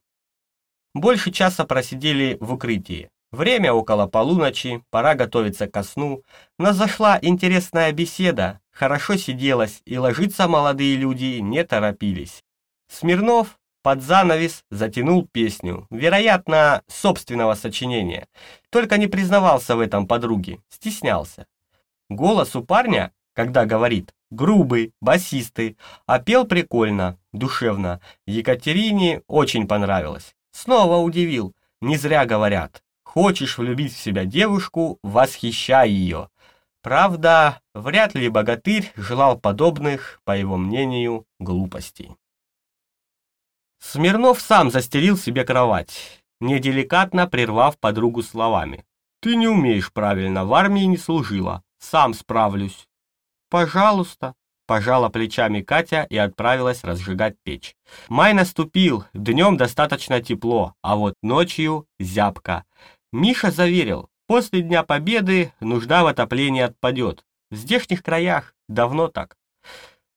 Больше часа просидели в укрытии. Время около полуночи, пора готовиться ко сну. Нас зашла интересная беседа, хорошо сиделось, и ложиться молодые люди не торопились. Смирнов под занавес затянул песню, вероятно, собственного сочинения. Только не признавался в этом подруге, стеснялся. Голос у парня, когда говорит, грубый, басистый, а пел прикольно, душевно. Екатерине очень понравилось. Снова удивил, не зря говорят. Хочешь влюбить в себя девушку, восхищай ее. Правда, вряд ли богатырь желал подобных, по его мнению, глупостей. Смирнов сам застелил себе кровать, неделикатно прервав подругу словами. «Ты не умеешь правильно, в армии не служила, сам справлюсь». «Пожалуйста», — пожала плечами Катя и отправилась разжигать печь. Май наступил, днем достаточно тепло, а вот ночью зябко. Миша заверил, после Дня Победы нужда в отоплении отпадет. В здешних краях давно так.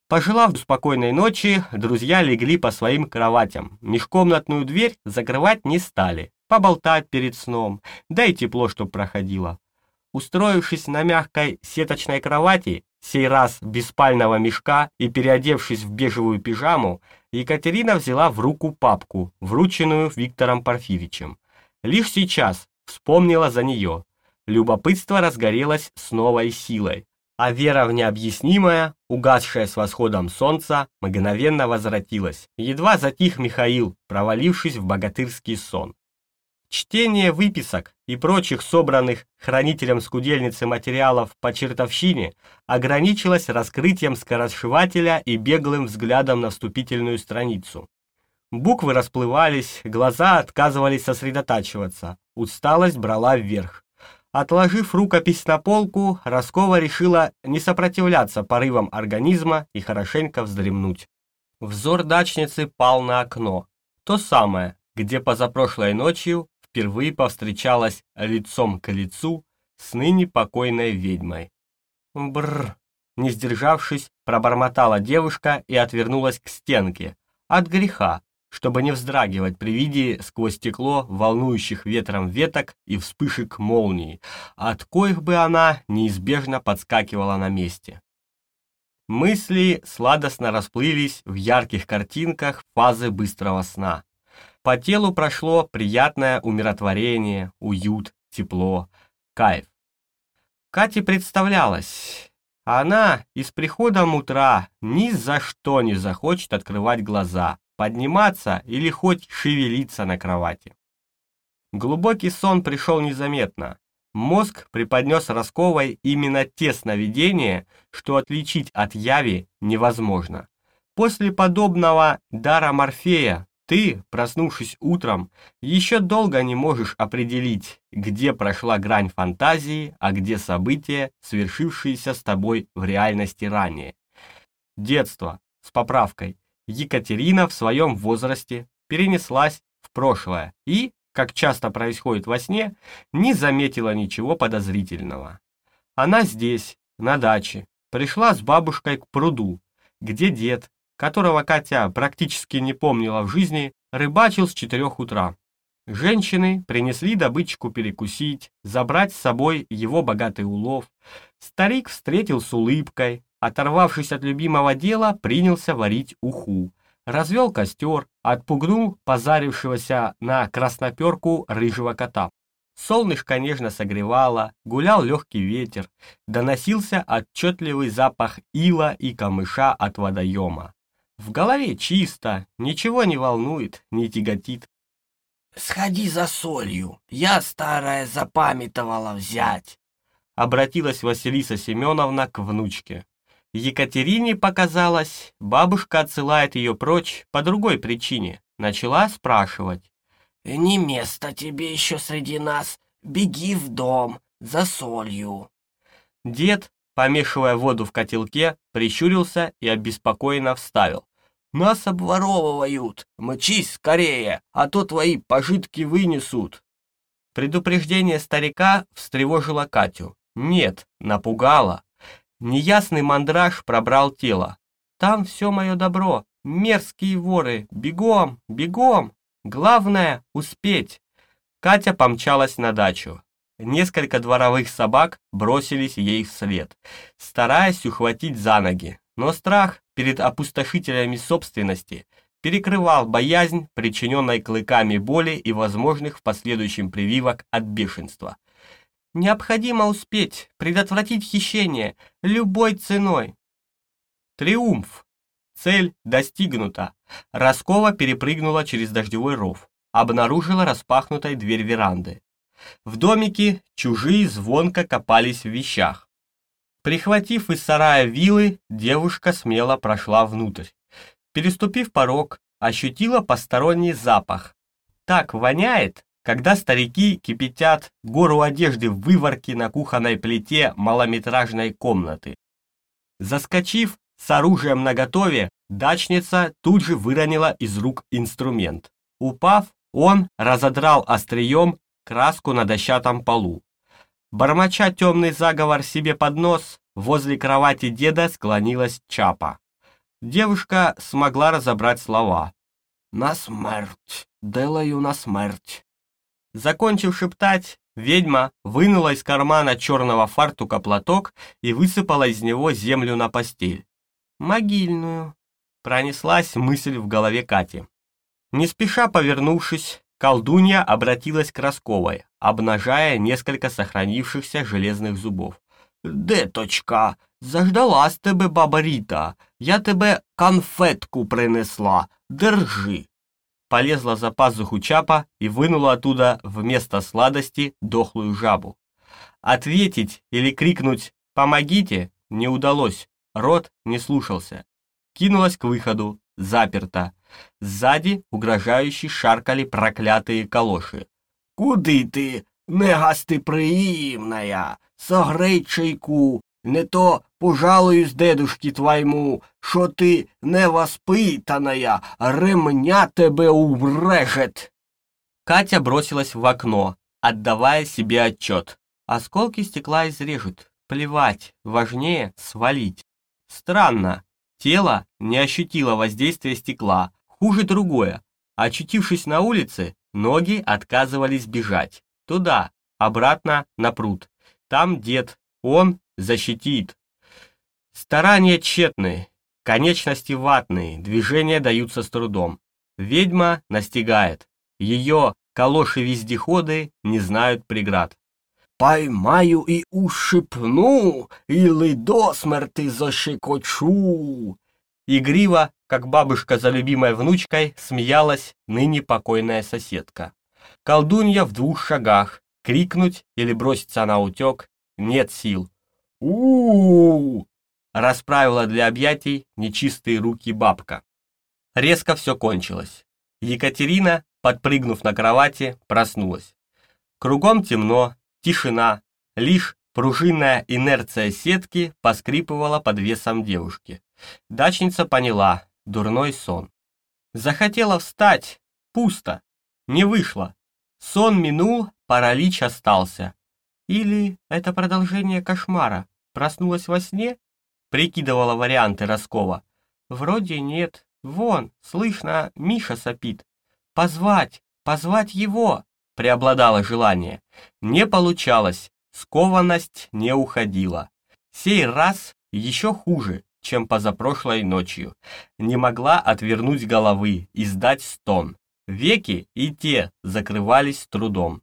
Пожелав спокойной ночи, друзья легли по своим кроватям. Межкомнатную дверь закрывать не стали. Поболтать перед сном, да и тепло, чтоб проходило. Устроившись на мягкой сеточной кровати, сей раз без спального мешка и переодевшись в бежевую пижаму, Екатерина взяла в руку папку, врученную Виктором Порфиричем. Лишь сейчас, вспомнила за нее. Любопытство разгорелось с новой силой, а вера в необъяснимое, угасшая с восходом солнца, мгновенно возвратилась. Едва затих Михаил, провалившись в богатырский сон. Чтение выписок и прочих собранных хранителем скудельницы материалов по чертовщине ограничилось раскрытием скоросшивателя и беглым взглядом на вступительную страницу. Буквы расплывались, глаза отказывались сосредотачиваться, усталость брала вверх. Отложив рукопись на полку, Роскова решила не сопротивляться порывам организма и хорошенько вздремнуть. Взор дачницы пал на окно. То самое, где позапрошлой ночью впервые повстречалась лицом к лицу с ныне покойной ведьмой. Бррр, не сдержавшись, пробормотала девушка и отвернулась к стенке. От греха, чтобы не вздрагивать при виде сквозь стекло волнующих ветром веток и вспышек молнии, от коих бы она неизбежно подскакивала на месте. Мысли сладостно расплылись в ярких картинках фазы быстрого сна. По телу прошло приятное умиротворение, уют, тепло, кайф. Кате представлялось, она и с приходом утра ни за что не захочет открывать глаза, подниматься или хоть шевелиться на кровати. Глубокий сон пришел незаметно. Мозг преподнес Росковой именно те сновидения, что отличить от яви невозможно. После подобного дара Морфея Ты, проснувшись утром, еще долго не можешь определить, где прошла грань фантазии, а где события, свершившиеся с тобой в реальности ранее. Детство, с поправкой, Екатерина в своем возрасте перенеслась в прошлое и, как часто происходит во сне, не заметила ничего подозрительного. Она здесь, на даче, пришла с бабушкой к пруду, где дед, которого Катя практически не помнила в жизни, рыбачил с четырех утра. Женщины принесли добычку перекусить, забрать с собой его богатый улов. Старик встретил с улыбкой, оторвавшись от любимого дела, принялся варить уху. Развел костер, отпугнул позарившегося на красноперку рыжего кота. Солнышко нежно согревало, гулял легкий ветер, доносился отчетливый запах ила и камыша от водоема. В голове чисто, ничего не волнует, не тяготит. «Сходи за солью, я старая запамятовала взять», обратилась Василиса Семеновна к внучке. Екатерине показалось, бабушка отсылает ее прочь по другой причине. Начала спрашивать. «Не место тебе еще среди нас. Беги в дом за солью». Дед, помешивая воду в котелке, прищурился и обеспокоенно вставил. «Нас обворовывают! Мчись скорее, а то твои пожитки вынесут!» Предупреждение старика встревожило Катю. Нет, напугало. Неясный мандраж пробрал тело. Там все мое добро. Мерзкие воры. Бегом, бегом. Главное — успеть. Катя помчалась на дачу. Несколько дворовых собак бросились ей вслед, стараясь ухватить за ноги. Но страх перед опустошителями собственности перекрывал боязнь, причиненной клыками боли и возможных в последующем прививок от бешенства. Необходимо успеть предотвратить хищение любой ценой. Триумф. Цель достигнута. Роскова перепрыгнула через дождевой ров, обнаружила распахнутой дверь веранды. В домике чужие звонко копались в вещах. Прихватив из сарая вилы, девушка смело прошла внутрь. Переступив порог, ощутила посторонний запах. Так воняет, когда старики кипятят гору одежды в выворке на кухонной плите малометражной комнаты. Заскочив с оружием наготове, дачница тут же выронила из рук инструмент. Упав, он разодрал острием краску на дощатом полу. Бормоча темный заговор себе под нос, возле кровати деда склонилась Чапа. Девушка смогла разобрать слова. «На смерть, делаю на смерть». Закончив шептать, ведьма вынула из кармана черного фартука платок и высыпала из него землю на постель. «Могильную», — пронеслась мысль в голове Кати. Не спеша повернувшись, колдунья обратилась к Росковой, обнажая несколько сохранившихся железных зубов. «Деточка, заждалась тебе баба Рита, я тебе конфетку принесла, держи» полезла за пазуху Чапа и вынула оттуда вместо сладости дохлую жабу. Ответить или крикнуть «Помогите!» не удалось, рот не слушался. Кинулась к выходу, заперта. Сзади угрожающе шаркали проклятые калоши. «Куди ти, негостеприимная? Согрей чайку, не то пожалуюсь дедушке твоему, що ти невоспитаная, ремня тебе убрежет. Катя бросилась в окно, отдавая себе отчет. Осколки стекла изрежут. Плевать, важнее свалить. Странно, тело не ощутило воздействия стекла. Хуже другое. Очутившись на улице, ноги отказывались бежать. Туда, обратно на пруд. Там дед, он защитит. Старания тщетны, конечности ватные, движения даются с трудом. Ведьма настигает. Ее калоши-вездеходы не знают преград. «Поймаю и ушипну, или до смерти зашикочу!» Игриво, как бабушка за любимой внучкой, смеялась ныне покойная соседка. Колдунья в двух шагах, крикнуть или броситься на утек нет сил у, расправила для объятий нечистые руки бабка. Резко все кончилось. Екатерина, подпрыгнув на кровати, проснулась. Кругом темно, тишина, лишь пружинная инерция сетки поскрипывала под весом девушки. Дачница поняла, дурной сон. Захотела встать, пусто, не вышло. Сон минул, паралич остался. Или это продолжение кошмара? Проснулась во сне? Прикидывала варианты Роскова. Вроде нет. Вон, слышно, Миша сопит. Позвать, позвать его. Преобладало желание. Не получалось. Скованность не уходила. Сей раз еще хуже, чем позапрошлой ночью. Не могла отвернуть головы и сдать стон. Веки и те закрывались трудом.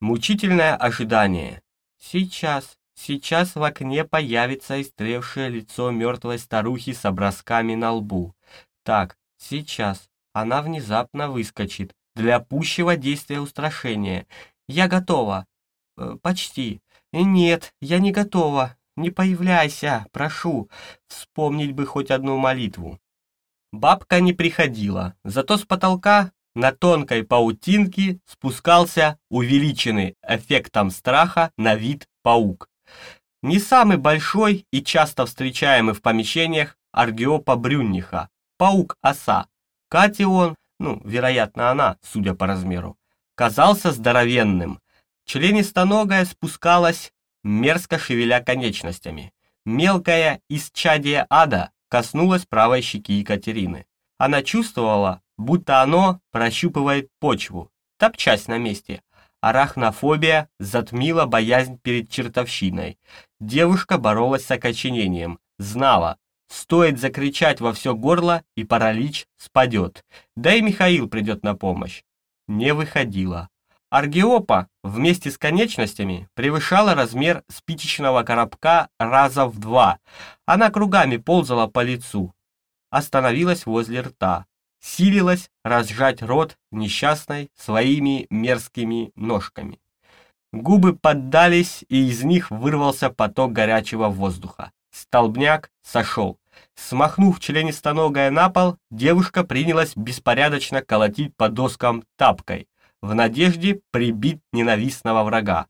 Мучительное ожидание. Сейчас, сейчас в окне появится истревшее лицо мертвой старухи с образками на лбу. Так, сейчас. Она внезапно выскочит. Для пущего действия устрашения. Я готова. Э, почти. Нет, я не готова. Не появляйся, прошу. Вспомнить бы хоть одну молитву. Бабка не приходила, зато с потолка на тонкой паутинке спускался увеличенный эффектом страха на вид паук. Не самый большой и часто встречаемый в помещениях аргиопа брюнниха, паук-оса. Кате он, ну, вероятно, она, судя по размеру, казался здоровенным. Членистоногая спускалась, мерзко шевеля конечностями. Мелкая исчадие ада коснулась правой щеки Екатерины. Она чувствовала, будто оно прощупывает почву, топчась на месте. Арахнофобия затмила боязнь перед чертовщиной. Девушка боролась с окоченением, знала, стоит закричать во все горло, и паралич спадет. Да и Михаил придет на помощь. Не выходила. Аргиопа вместе с конечностями превышала размер спичечного коробка раза в два. Она кругами ползала по лицу. Остановилась возле рта. Силилась разжать рот несчастной своими мерзкими ножками. Губы поддались, и из них вырвался поток горячего воздуха. Столбняк сошел. Смахнув членистоногое на пол, девушка принялась беспорядочно колотить по доскам тапкой в надежде прибить ненавистного врага.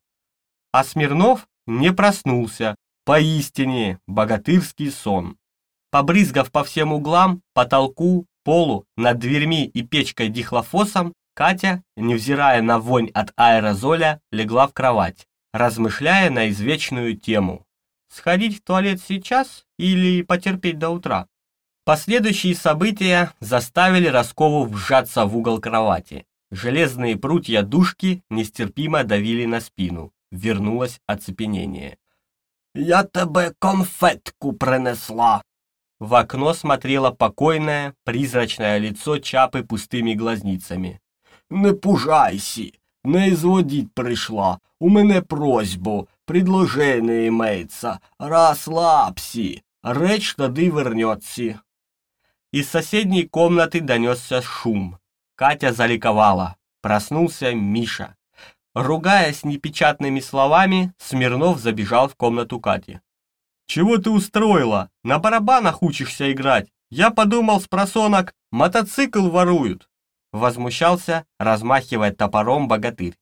А Смирнов не проснулся. Поистине богатырский сон. Побрызгав по всем углам, потолку, полу, над дверьми и печкой дихлофосом, Катя, невзирая на вонь от аэрозоля, легла в кровать, размышляя на извечную тему. Сходить в туалет сейчас или потерпеть до утра? Последующие события заставили Роскову вжаться в угол кровати. Железные прутья душки нестерпимо давили на спину. Вернулось оцепенение. «Я тебе конфетку принесла!» В окно смотрело покойное, призрачное лицо Чапы пустыми глазницами. «Не пужайся! Не изводить пришла! У мене просьбу, предложение имеется! Расслабься! Речь тоді вернется!» Из соседней комнаты донесся шум. Катя заликовала. Проснулся Миша. Ругаясь непечатными словами, Смирнов забежал в комнату Кати. «Чего ты устроила? На барабанах учишься играть? Я подумал с просонок, мотоцикл воруют!» Возмущался, размахивая топором богатырь.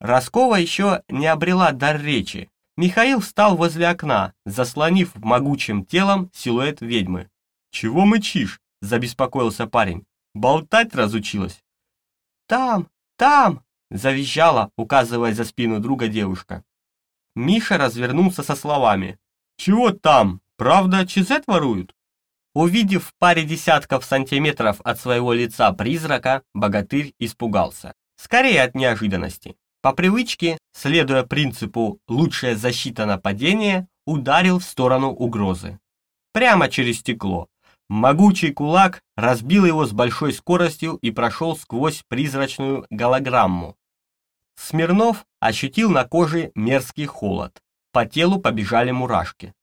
Роскова еще не обрела дар речи. Михаил встал возле окна, заслонив могучим телом силуэт ведьмы. «Чего мычишь?» – забеспокоился парень. Болтать разучилась. Там, там, завизжала, указывая за спину друга девушка. Миша развернулся со словами. Чего там? Правда, чизет воруют? Увидев в паре десятков сантиметров от своего лица призрака, богатырь испугался. Скорее от неожиданности. По привычке, следуя принципу «лучшая защита нападения», ударил в сторону угрозы. Прямо через стекло, Могучий кулак разбил его с большой скоростью и прошел сквозь призрачную голограмму. Смирнов ощутил на коже мерзкий холод. По телу побежали мурашки.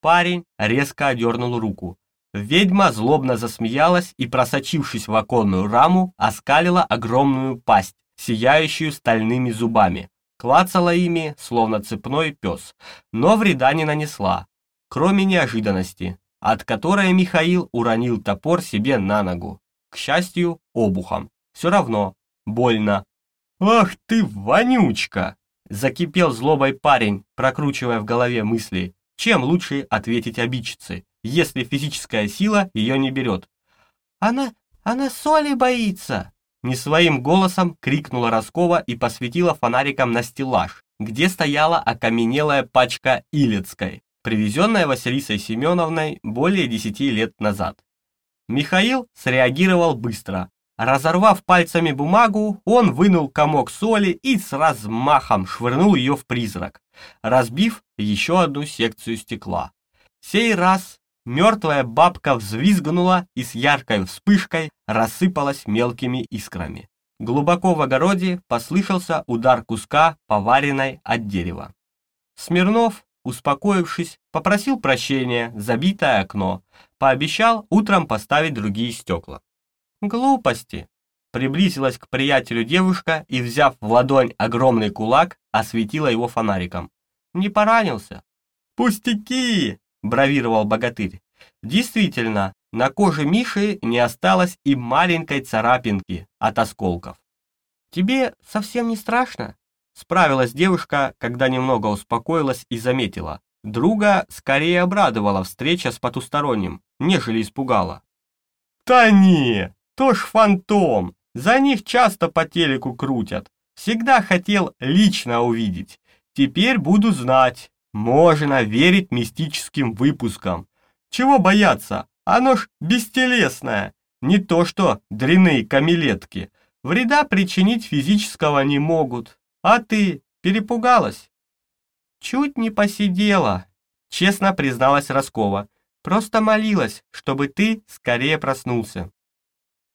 Парень резко одернул руку. Ведьма злобно засмеялась и, просочившись в оконную раму, оскалила огромную пасть, сияющую стальными зубами. Клацала ими, словно цепной пес, но вреда не нанесла, кроме неожиданности от которой Михаил уронил топор себе на ногу, к счастью, обухом. все равно больно. «Ах ты, вонючка!» Закипел злобой парень, прокручивая в голове мысли. Чем лучше ответить обидчице, если физическая сила ее не берет? «Она... она соли боится!» Не своим голосом крикнула Роскова и посветила фонариком на стеллаж, где стояла окаменелая пачка Илецкой, привезенная Василисой Семеновной более десяти лет назад. Михаил среагировал быстро. Разорвав пальцами бумагу, он вынул комок соли и с размахом швырнул ее в призрак, разбив еще одну секцию стекла. Сей раз мертвая бабка взвизгнула и с яркой вспышкой рассыпалась мелкими искрами. Глубоко в огороде послышался удар куска поваренной от дерева. Смирнов, успокоившись, попросил прощения за битое окно, пообещал утром поставить другие стекла. Глупости. Приблизилась к приятелю девушка и, взяв в ладонь огромный кулак, осветила его фонариком. Не поранился. «Пустяки!» – бравировал богатырь. Действительно, на коже Миши не осталось и маленькой царапинки от осколков. «Тебе совсем не страшно?» Справилась девушка, когда немного успокоилась и заметила. Друга скорее обрадовала встреча с потусторонним, нежели испугала. «Да не, то ж фантом, за них часто по телеку крутят. Всегда хотел лично увидеть. Теперь буду знать. Можно верить мистическим выпускам. Чего бояться? Оно ж бестелесное. Не то что дряные камелетки. Вреда причинить физического не могут. А ты перепугалась? Чуть не посидела, честно призналась Роскова. Просто молилась, чтобы ты скорее проснулся.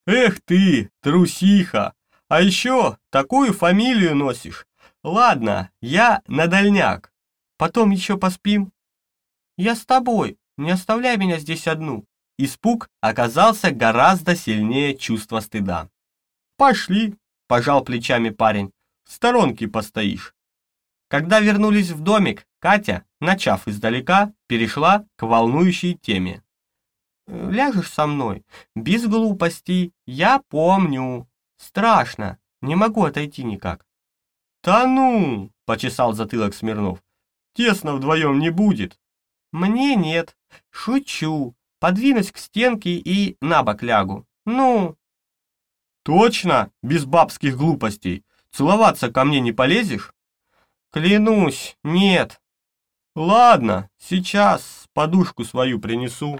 Эх ты, трусиха! А еще такую фамилию носишь. Ладно, я на дальняк. Потом еще поспим. Я с тобой, не оставляй меня здесь одну. Испуг оказался гораздо сильнее чувства стыда. Пошли, пожал плечами парень. В сторонке постоишь. Когда вернулись в домик, Катя, начав издалека, перешла к волнующей теме. «Ляжешь со мной? Без глупостей, я помню. Страшно, не могу отойти никак». «Да ну!» — почесал затылок Смирнов. «Тесно вдвоем не будет». «Мне нет. Шучу. Подвинусь к стенке и на бок лягу. Ну?» «Точно? Без бабских глупостей. Целоваться ко мне не полезешь?» «Клянусь, нет». «Ладно, сейчас подушку свою принесу».